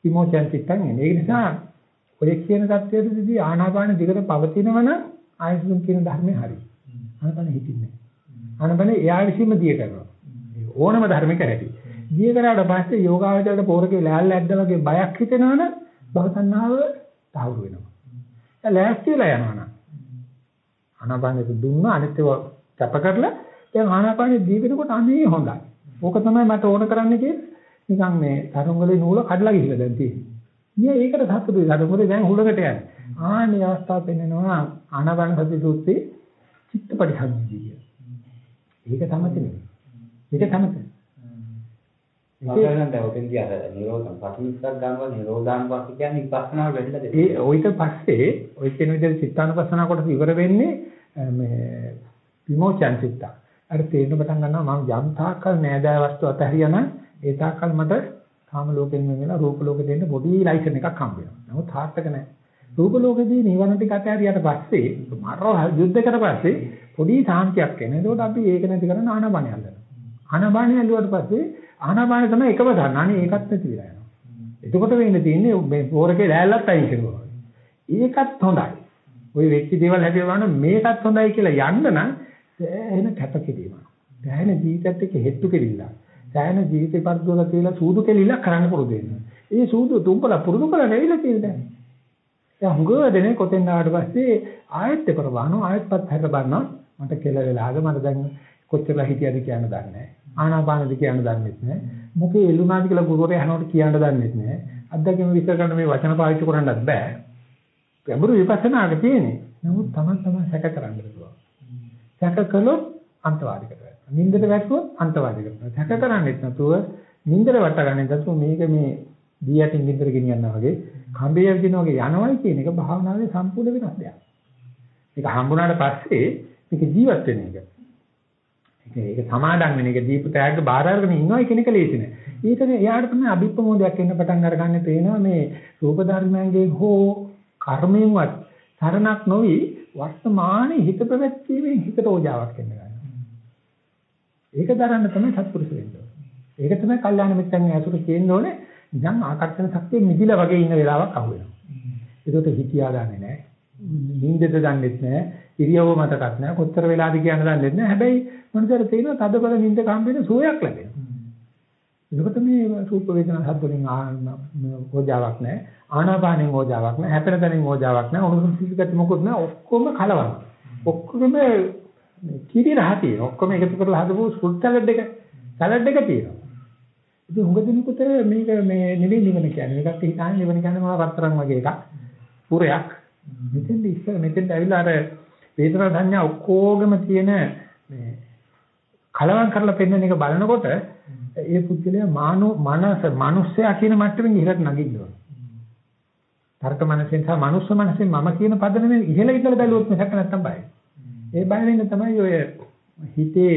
විමෝචන චිත්තං එන්නේ. ඒ නිසා ඔය කියන தත්ත්වයේදී ආනාපාන දිගට පවතිනවනම් ආයතන කියන ධර්මේ හරි. ආනාපාන හිතින්නේ. ආනාපාන එයා විසීම දිය කරනවා. ඕනම ධර්මයක ඇති. දිය කරාට පස්සේ යෝගාවචරයට පෝරකේ ලෑල්ල ඇද්දා වගේ බයක් හිතෙනවනම් භවසන්නාව තහවුරු වෙනවා. ඒ ලෑස්තිලා යනවනම් ආනාපානෙ දුන්න අනිත් ඒවා කැප කරලා දැන් ආනාපානෙ දී වෙනකොට අනේ හොඳයි. ඕක තමයි මට ඕන කරන්න කියලා නිකන් මේ තරංගවලේ නූල කඩලා ගිහිල්ලා දැන් තියෙන්නේ. නිය ඒකට සතුටුයි. තරංගවලේ දැන් හුලකට යන්නේ. ආන්නේ අවස්ථාව පෙන්නනවා ආනාපාන සති සූත්‍රයේ චිත්තපටි සම්පූර්ණිය. ඒක තමයි නෙමෙයි. ඒක තමයි. දැන් ඔතෙන්දී අර නිරෝධම් පටිච්චසක් ගන්නවා නිරෝධාන් වාක්‍ය කියන්නේ විපස්සනා වෙන්න දෙන්න. ඒ ඔයිට පස්සේ ඔය කියන විදිහට චිත්තානුපස්සනා කොටස ඉවර වෙන්නේ මේ විමෝචන චිත්ත. අර තේරෙන පටන් ගන්නවා මම යම් තාක්කල් නෑදෑ වස්තු අතහැරියා නම් ඒ තාක්කල් මට කාම ලෝකෙන් වෙන රූප ලෝකෙ දෙන්න පොඩි ලයිසන් එකක් හම්බ වෙනවා. නමුත් තාත්තක නෑ. රූප ලෝකෙදී නිවන ටික අතහැරියට පස්සේ මරව යුද්ධ කරලා පස්සේ පොඩි සාන්තියක් එනවා. ඒකෝට අපි ඒක නැති කරන ආනපානිය හදනවා. ආනපානිය ඇල්ලුවට පස්සේ ආනපානිය තමයි එකම ගන්න. අනේ ඒකත් නැති වෙලා යනවා. එතකොට වෙන්නේ තියෙන්නේ මේ පෝරකේ ලෑල්ලත් අයින් කරුවා. ඒකත් හොඳයි. ওই වෙච්ච දේවල් හැදෙවන මේකත් හොඳයි කියලා යන්න නම් සෑහෙන කැපකිරීමක්. සෑහෙන ජීවිතයත් එක්ක හෙට්ටු කෙලිලා. සෑහෙන ජීවිතේ පරිදෝල කියලා සූදු කෙලිලා කරන්න පුරුදු වෙනවා. ඒ සූදු තුම්පල පුරුදු කරලා නැවිලා තියෙනවා. දැන් හුඟව දෙනේ කොතෙන් ආවට පස්සේ ආයෙත් කරවනවා ආයෙත්පත් හැර බලනවා මට කෙල වෙලාද මට දැන් කොච්චර හිටියද කියන්න දන්නේ නැහැ. ආනාපානද කියන්න දන්නේ නැහැ. මොකේ එළුනාද කියලා ගුරුවරයා අහනකොට කියන්න දන්නේ නැහැ. අත්දැකීම විස්තර කරන මේ වචන පාවිච්චි කරන්නත් බෑ. ගැඹුරු විපස්සනාක තියෙන්නේ. නමුත් තමන් තමන් සැක කරන්න පුළුවන්. සැක කළොත් අන්තවාදයකට වැටෙනවා. නින්දට වැටුවොත් අන්තවාදයකට වැටෙනවා. සැක කරන්නේත් නැතුව නින්දට වට ගන්නෙ නැතුව මේක මේ දී යටින් ගින්දර ගෙනියනවා වගේ කඹේ යදිනවා වගේ යනවයි කියන එක භාවනාවේ සම්පූර්ණ වෙනස් දෙයක්. මේක හම්බුණාට පස්සේ මේක ජීවත් වෙන එක. ඒක ඒක සමාදම් වෙන එක දීප තෑග්ග බාර අරගෙන ඉන්නවා කියන එක ලේසි නෑ. ඊට එයාට තමයි අභිප්‍රමෝදයක් එන්න පටන් අරගන්නේ පේනවා මේ රූප ධර්මයන්ගෙන් හෝ කර්මයෙන්වත් තරණක් නොවි වර්තමානයේ හිත පැවැත්වීමෙන් හිතට ඕජාවක් එන්න ගන්නවා. ඒක දරන්න තමයි සත්පුරුෂ වෙන්න ඕනේ. ඒක තමයි කල්යාණ මිත්‍රන් ඇසුර තියෙන්න ඕනේ. නිකන් ආකර්ෂණ ශක්තිය මිදිලා වගේ ඉන්න වෙලාවක් අහු වෙනවා. ඒකට හිතියා ගන්නෙ නෑ. නිින්දෙද දන්නෙත් නෑ. ඉරියව්ව මතකත් නෑ. කොච්චර වෙලාද කියන්න දන්නෙත් නෑ. හැබැයි මොනතර තේරෙනවා තදබල නිින්ද කම්බෙන සෝයක් ලැබෙනවා. එතකොට මේ රූප වේදනා හත් වලින් ඕජාවක් නැහැ. ආනාපානෙන් ඕජාවක් නැහැ. හැපෙන තැනින් ඕජාවක් නැහැ. උණුසුම් සිසිගත මොකුත් නැහැ. ඔක්කොම කලවම්. ඔක්කොම කිරි රහ තියෙනවා. ඔක්කොම එකතු කරලා හදපු ෆෘට් සලාඩ් එක සලාඩ් එක තියෙනවා. ඉතින් හුඟ දිනකට මේක මේ නෙවෙයි නිවන කියන්නේ. මේකත් හිතාන්නේ නිවන කියන්නේ මොනවා වත්තරන් වගේ එකක්. පුරයක්. මෙතෙන්ද ඉස්සර මෙතෙන්ද ඇවිල්ලා අර වේදනා සංඥා ඔක්කොගෙම තියෙන මේ කලවම් කරලා පෙන්වන එක බලනකොට ඒ පුද්ගලයා මානව මනස මිනිස්සයා කියන මට්ටමින් ඉහළට නගින්න ඕන. තර්ක මනසෙන් සහ මනුස්ස මනසෙන් මම කියන පදනමේ ඉහළ ඉඳලා බැලුවොත් මිසක් නැත්තම් බයයි. ඒ බය වෙන්න තමයි ඔය හිතේ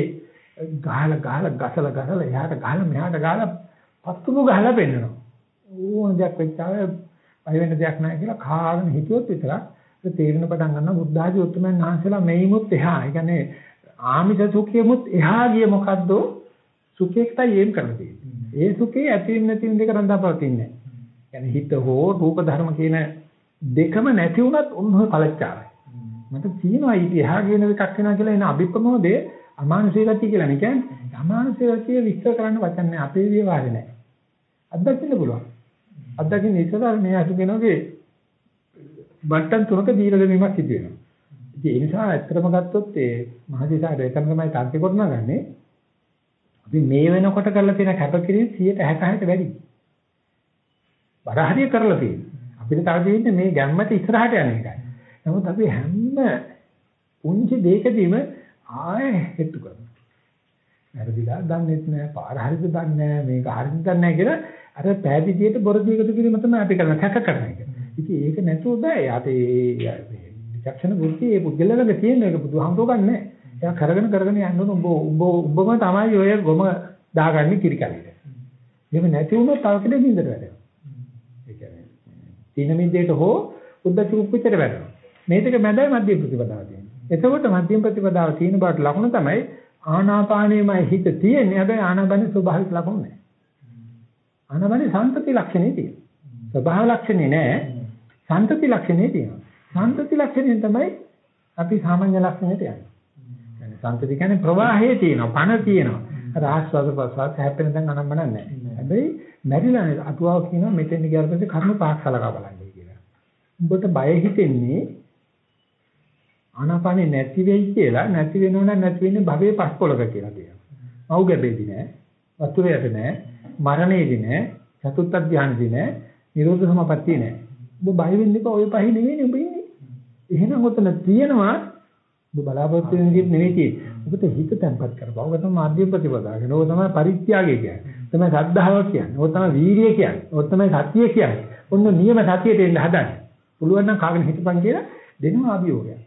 ගහලා ගහලා ගසලා ගසලා එහාට ගහලා මෙහාට ගහලා පත්තුම ගහලා පෙන්නනවා. ඕන දෙයක් වෙච්චාම බය වෙන්න දෙයක් නැහැ කියලා කාගෙන හිතුවොත් විතරක් තේරෙන පටන් ගන්නවා බුද්ධ ආදී උතුම්යන් වහන්සේලා මෙයිමුත් එහා. ඒ කියන්නේ ආමිෂ සුඛයෙමුත් එහා ගිය මොකද්ද සුඛයකටයි එම් කරලා තියෙන්නේ. ඒ සුඛේ ඇති වෙන නැති වෙන දෙක රඳාපවතින්නේ නැහැ. يعني හිත හෝ රූප ධර්ම කියන දෙකම නැති වුණත් උන්ව පළච්චාවයි. මට තියෙනවා ඊට එහා කියන එකක් වෙනවා කියලා එන අභිප්‍රමෝදේ අමානුෂික ගතිය කියලා නේ කියන්නේ. අමානුෂික ගතිය විස්තර කරන්න වචන නැහැ. අපේ විවාහේ නැහැ. අත්දකින්න පුළුවන්. අත්දකින්න ඉස්සරහ මේ අසු කෙනාගේ බට්ටන් තුනක දීලා දෙමීමක් සිදු වෙනවා. ඉතින් ඒ නිසා ඇත්තටම ගත්තොත් ඒ මහදේශාට එතන තමයි තර්ක කරනගන්නේ. අපි මේ වෙනකොට කරලා තියෙන කැපකිරීම 166ට වැඩි. වරහරිය කරලා තියෙනවා. අපිට තව තියෙන්නේ මේ ගැම්මට ඉස්සරහට යන එකයි. නමුත් අපි හැම පුංචි දෙයකදීම ආයෙ හෙට්ටු කරනවා. වැරදිලා දන්නෙත් නෑ, පාර හරිද දන්නේ නෑ, මේක හරිද දන්නේ නෑ කියලා අර පෑදීතියට බොරදී එකතු කිරීම තමයි අපි කරන කැක කරන එක. ඉතින් ඒක නැතුව බෑ. යාට විචක්ෂණ බුද්ධිය ඒ පුද්ගලයාගේ තියෙන එක බුදුහාමුදුරුවෝ ගන්නෑ. එයා කරගෙන කරගෙන යන්න උඹ උඹ උඹම තමයි ඔය ගොම දාගන්නේ කිරි කලියට. එහෙම නැති වුණොත් තව කෙනෙක් නින්දට වැටෙනවා. ඒ කියන්නේ තීන මිද්දේට හෝ උද්දච්ච කුප්පිතට වැටෙනවා. මේ දෙක මැදයි මධ්‍යම ප්‍රතිපදාව තියෙන්නේ. එතකොට මධ්‍යම ප්‍රතිපදාව තියෙන බාට ලකුණ තමයි ආනාපානයේමයි හිත තියෙන්නේ. හැබැයි ආනාපානයේ ස්වභාවික ලකුණ නැහැ. ආනාපානයේ සම්පති ලක්ෂණේ තියෙනවා. ස්වභාව ලක්ෂණේ නැහැ. සම්පති ලක්ෂණේ තියෙනවා. සම්පති ලක්ෂණයෙන් තමයි අපි සාමාන්‍ය ලක්ෂණයට යන්නේ. يعني සම්පති කියන්නේ ප්‍රවාහයේ තියෙනවා, පණ තියෙනවා. රාස්වාද ප්‍රසවාස හැපෙන දැන් අනම්මන නැහැ. හැබැයි මැරිලා අතුවාව කියනවා මෙතෙන් ගියාට පස්සේ කර්ම පහක් සලකා බලන්නේ කියලා. උඹට බය හිතෙන්නේ ආනාපානේ නැති වෙයි කියලා නැති වෙනව නම් නැති වෙන්නේ භවයේ පස්කොලක කියලා කියනවා. මව් ගැබේදී නෑ, වතුරේට නෑ, මරණයේදී නෑ, චතුත්ථ ධානයේදී නෑ, නිරෝධ සමාපත්තියේ නෑ. ඔබ බය වෙන්න එපා ඔය පහේ නෙවෙයි ඔබ ඉන්නේ. එහෙනම් ඔතන තියෙනවා ඔබ බලාපොරොත්තු වෙන විදිහට නෙවෙයි තියෙන්නේ. ඔබට හිත තැම්පත් කරපුවා. ඔබ තමයි මාධ්‍ය ප්‍රතිපදාව කියන්නේ. ඔබ තමයි පරිත්‍යාගය කියන්නේ. තමයි ශ්‍රද්ධාව කියන්නේ. ඔබ තමයි වීරිය කියන්නේ. ඔබ තමයි සතිය කියන්නේ. ඔන්න නියම සතියට එන්න හදන්නේ. පුළුවන් නම් කාගෙන හිටපන් කියලා දෙනවා අභියෝගයක්.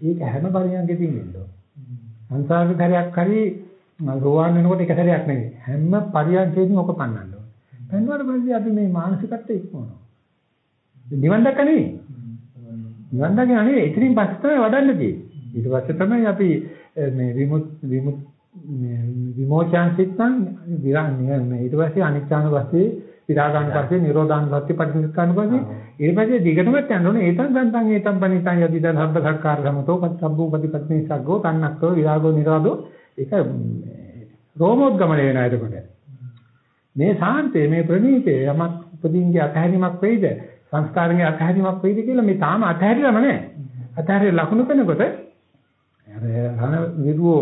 ඒක හැම පරියන්කෙදී වෙනවා. සංසාරේ ධරයක් හරි රෝවාන් වෙනකොට එක සැරයක් නෙවෙයි. හැම පරියන්කෙදීම ඔක පන්නන්න ඕනේ. පන්නවට පස්සේ අපි මේ මානසිකත්වය ඉක්මවනවා. නිවන් දැක්ක නෙවෙයි. නිවන් දැක්ක නෙවෙයි. ඉතින් පස්සේ තමයි වඩන්න තියෙන්නේ. ඊට පස්සේ තමයි අපි මේ විමුත් විමුත් මේ විමෝචන සිත්තන් විරාණ්‍ය මේ ඊට පස්සේ අනිච්චාන පස්සේ විරාගාන පස්සේ නිරෝධාන පස්සේ පටිච්චසමුප්පාදන පස්සේ ඊට පස්සේ දිගටම යන්න ඕනේ. ඒතන් සම්තන් ඒතන් පනිතන් යදිදන් හබ්බ සක්කාර සමතෝ පස්සබ්බෝ පටිපත්නි සග්ගෝ තන්නක්කෝ විරාගෝ නිරෝධෝ ඒක රෝමෝද්ගමණය වෙනවා එතකොට. මේ සාන්තේ මේ ප්‍රණීතේ යමක් උපදීන්ගේ අතහැරීමක් වෙයිද සංස්කාරයේ අතහැරීමක් වෙයිද කියලා මේ තාම අතහැරියම නැහැ අතහැරිය ලකුණු පෙනකොට අර රණ විරුවෝ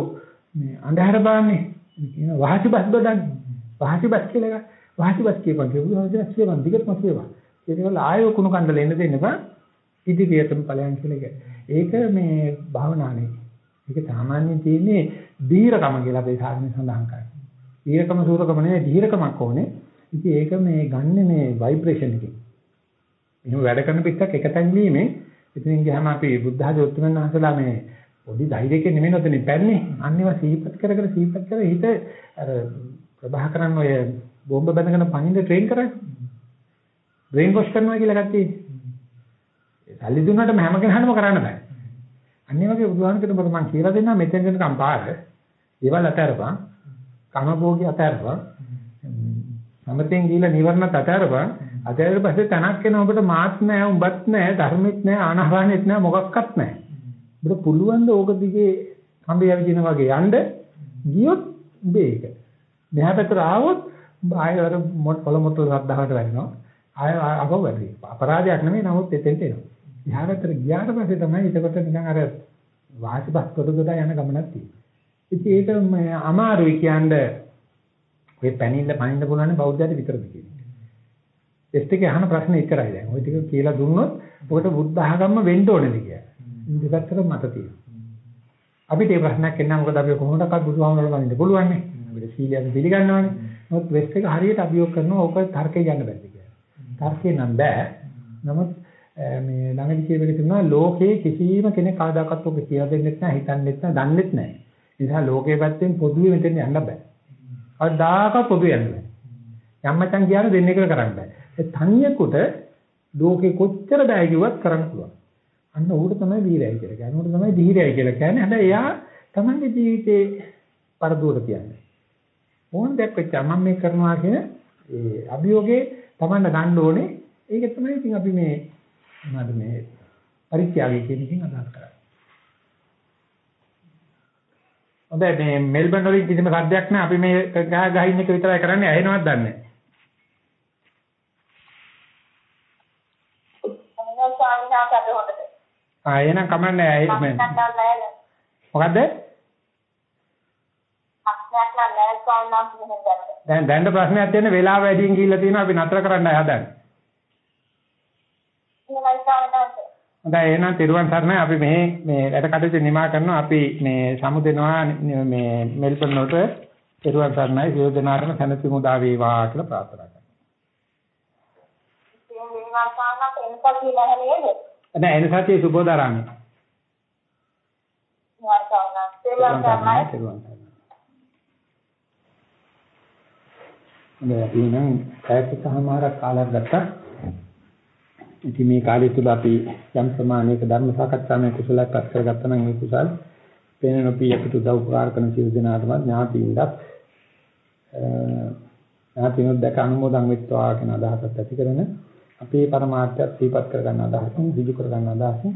මේ අන්ධහර බාන්නේ කියන වහසිබස් බදන්නේ වහසිබස් කියලා එක වහසිබස් කියපන් කියපුවා වහසිබස් කියපන් දිගටම කියපන්. ඒකවල ආයෝ කුණු කන්දල එන්න දෙන්න බෑ ඉදිරියටම ඵලයන් කියලා ඒක මේ භාවනානේ ඒක සාමාන්‍යයෙන් තියෙන්නේ දීරකම කියලා අපේ සාධනෙ සඳහන් කරන්නේ දීරකම සූරකම නෙවෙයි දීරකමක් ඕනේ. ඉතින් ඒක මේ ගන්න මේ ভাইබ්‍රේෂන් එකකින්. එහෙනම් වැඩ කරන පිටක් එකතෙන් වීමෙන් ඉතින් ගියාම අපි බුද්ධ ආදී උතුම්යන් වහන්සේලා මේ පොඩි ධෛර්යයෙන් නෙමෙයි නොතනින් පැන්නේ. අන්නේවා සිහිපත් කර කර සිහිපත් කර හිත අර ප්‍රභාකරන් ඔය බෝම්බ බඳගෙන පනින්න ට්‍රේන් කරන්නේ. බ්‍රේන් වොෂ් කරනවා කියලා කට්ටිය. සල්ලි දුන්නාට හැම කෙනාටම කරන්න බෑ. අන්නේ වගේ බුදුහාමකට මට මම කියලා දෙන්නා මෙතෙන් දෙනකම් පාර. ඒවල් අතරපන්. කමභෝගී අතරපන්. සමතෙන් ගිහිල්ලා නිවර්ණත් අතරපන්. අතෑර පස්සේ තනක් වෙන ඔබට මාත් නැහැ, උඹත් නැහැ, ධර්මෙත් නැහැ, ආනහරණෙත් නැහැ, මොකක්වත් නැහැ. ඔබට පුළුවන් ද ඕක දිගේ කඹේ යවිදින වගේ යන්න ගියොත් උඹේ ඒක. මෙහා පැත්තට ආවොත් ආයෙ අර පොළ මොට්ටල සද්ධාවට වැටෙනවා. ආයෙ අගව වැඩි. අපරාධයක් නෙමෙයි නමුත් එතෙන්ට එනවා. මෙහා පැත්තට ගියාට පස්සේ තමයි එතකොට නිකන් අර වාසිපත් කොට කොට යන ගමනක් තියෙන්නේ. ඉතින් ඒක අමාරුයි කියන්නේ ඔය පැනින්න පනින්න පුළුවන් බෞද්ධයට විතරද කියන්නේ. ටෙස්ට් එකේ අහන ප්‍රශ්නේ ඉතරයි දැන්. ওই ටික කියලා දුන්නොත් ඔකට බුද්ධ ආගම වෙන්න ඕනේද කියලා. දෙපැත්තට මත තියෙනවා. අපිට ඒ ප්‍රශ්නයක් එන්න මොකද අපි කොහොමදක්වත් බුදුහාමුදුරුවෝ වඳින්න පුළුවන් නේ. අපිට සීලියක් පිළිගන්නවනේ. නමුත් වෙස්ට් එක හරියට අභියෝග කරනවා ඕක තර්කේ යන්න බැරිද කියලා. තර්කේ නම් බෑ. නමුත් මේ ළඟදි කියවෙක තිබුණා ලෝකේ කිසිම කෙනෙක් කවදාකවත් ඔක කියලා දෙන්නෙත් නැහැ, හිතන්නෙත් නැහැ, දන්නෙත් නැහැ. ඒ නිසා ලෝකේ පැත්තෙන් පොදුවේ මෙතෙන් යන්න බෑ. කවදාකවත් පොදුවේ යන්න බෑ. යම්මචන් කියන දෙන්නේ කියලා කරන්න බෑ. ඒ තනියෙකුට ලෝකේ කොච්චර බෑ කිව්වත් කරන්න පුළුවන්. අන්න ඌට තමයි වීරයයි කියලා කියන්නේ. ඌට තමයි ධීරයයි කියලා කියන්නේ. හැබැයි එයා තමන්ගේ ජීවිතේ පරදුවට කියන්නේ. ඕන දෙයක් වෙච්ච මම මේ කරනවා කියන ඒ අභියෝගේ තමන්ට ගන්න ඕනේ. ඒක තමයි ඉතින් අපි මේ මොනවද මේ පරිත්‍යාගය කියන එකෙන් අදහස් කරන්නේ. හොඳයි මේ මෙල්බන් වලින් කිසිම සද්දයක් නැහැ. අපි මේ ගහ ගහින් එක විතරයි කරන්නේ. ඇහෙනවද දන්නේ නැහැ. ආ එහෙනම් කමන්නේ මොකද්ද? දැන් දැන් ප්‍රශ්නයක් තියෙන වෙලාව වැඩියෙන් ගිහිල්ලා තියෙනවා අපි නතර කරන්නයි හදන්නේ. හොඳයි එහෙනම් තිරුවන් සරණයි. අපි මේ මේ වැඩ කටයුතු නිමා කරනවා. අපි මේ සමුදෙනවා මේ මෙල්බන් වලට තිරුවන් සරණයි. දෙනාටම සැනසීම උදා වේවා කියලා ප්‍රාර්ථනා කරනවා. නෑ එන සතියේ සුබෝදාරාමේ. නෑ අපි නම් කායකතමාරක් කාලයක් ගත්තා. ඉතින් මේ කාලය තුල අපි යම් ප්‍රමාණයක ධර්ම සාකච්ඡාමය කුසලයක් පත් කරගත්තා නම් මේ කුසල් පේන නොපී අපිට උදව් උපකාර කරන සියලු දෙනාටම ඥාතියින්වත් ඥාතිනොත් දැක අනුමෝදන් වෙත්වා කියන අදහසත් ඇති කරගෙන අපේ પરමාර්ථය සීපත් කරගන්න අදහසින් සිදු කරගන්න අදහසින්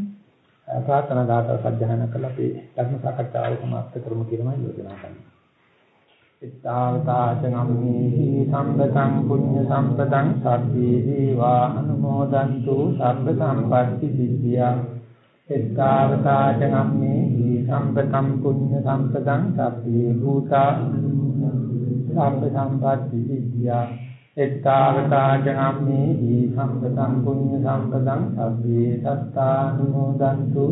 ප්‍රාර්ථනා ගාථා සජ්ජායනා කළ අපේ ධර්ම සාකච්ඡාව සමාප්ත කරමු කියලා මම යෝජනා කරනවා. ඉත්තාවතාචනම්මේහි සම්පතං පුඤ්ඤ සම්පතං සබ්බේ දීවා අනුමෝදන්තු සබ්බ සම්පatti සිද්ධියා. ඉත්තාවතාචනම්මේහි සම්පතං පුඤ්ඤ සම්පතං සබ්බේ භූතා සබ්බ සම්පatti සිද්ධියා. එත්තාවතා ජනම්මේ දී සම්පතං පුඤ්ඤ සම්පතං සබ්බේ සත්තානුමෝදන්තු.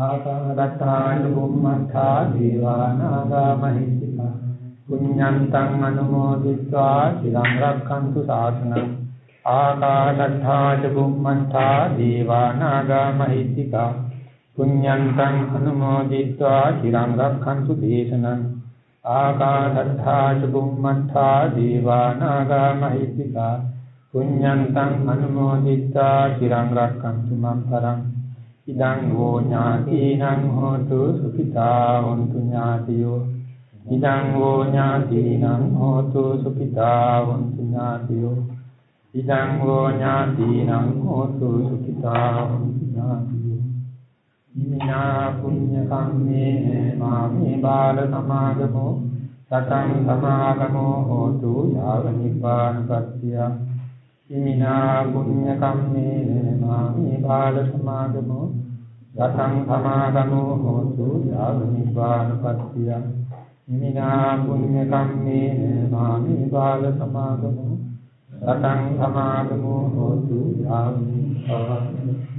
ආකාරත්තාන බුම්මත්තා දීවානාගා මහිත්‍තිකා පුඤ්ඤන්තං අනුමෝදිत्वा চিරං රක්ඛන්තු සාසනං. ආකාරත්තා ච බුම්මත්තා දීවානාගා මහිත්‍තිකා පුඤ්ඤන්තං අනුමෝදිत्वा চিරං රක්ඛන්තු දේශනං. ආකාශත්තා චුම්මත්තා දීවානාගා මහිත්‍තිකා පුඤ්ඤන්තං අනුමෝදිත්වා চিරං රක්ඛන්තු මම් පරං ඉදං හෝ ඥාතිනං හෝතු සුඛිතා හොන්තු ඥාතියෝ ඉදං හෝ ඥාතිනං හෝතු සුඛිතා හොන්තු ඥාතියෝ ඉදං හෝ ඥාතිනං හෝතු සුඛිතා හොන්තු ඥාතියෝ ඉමිනා පුඤ්ඤ කම්මේ මාමේ බාල සමාගමෝ සතං සමාගමෝ හෝතු යාව නිපානපත්තිය ඉමිනා පුඤ්ඤ කම්මේ මාමේ බාල සමාගමෝ සතං සමාගමෝ හෝතු යාව නිපානපත්තිය ඉමිනා පුඤ්ඤ කම්මේ මාමේ බාල සමාගමෝ සතං සමාගමෝ හෝතු යාව නිපානපත්තිය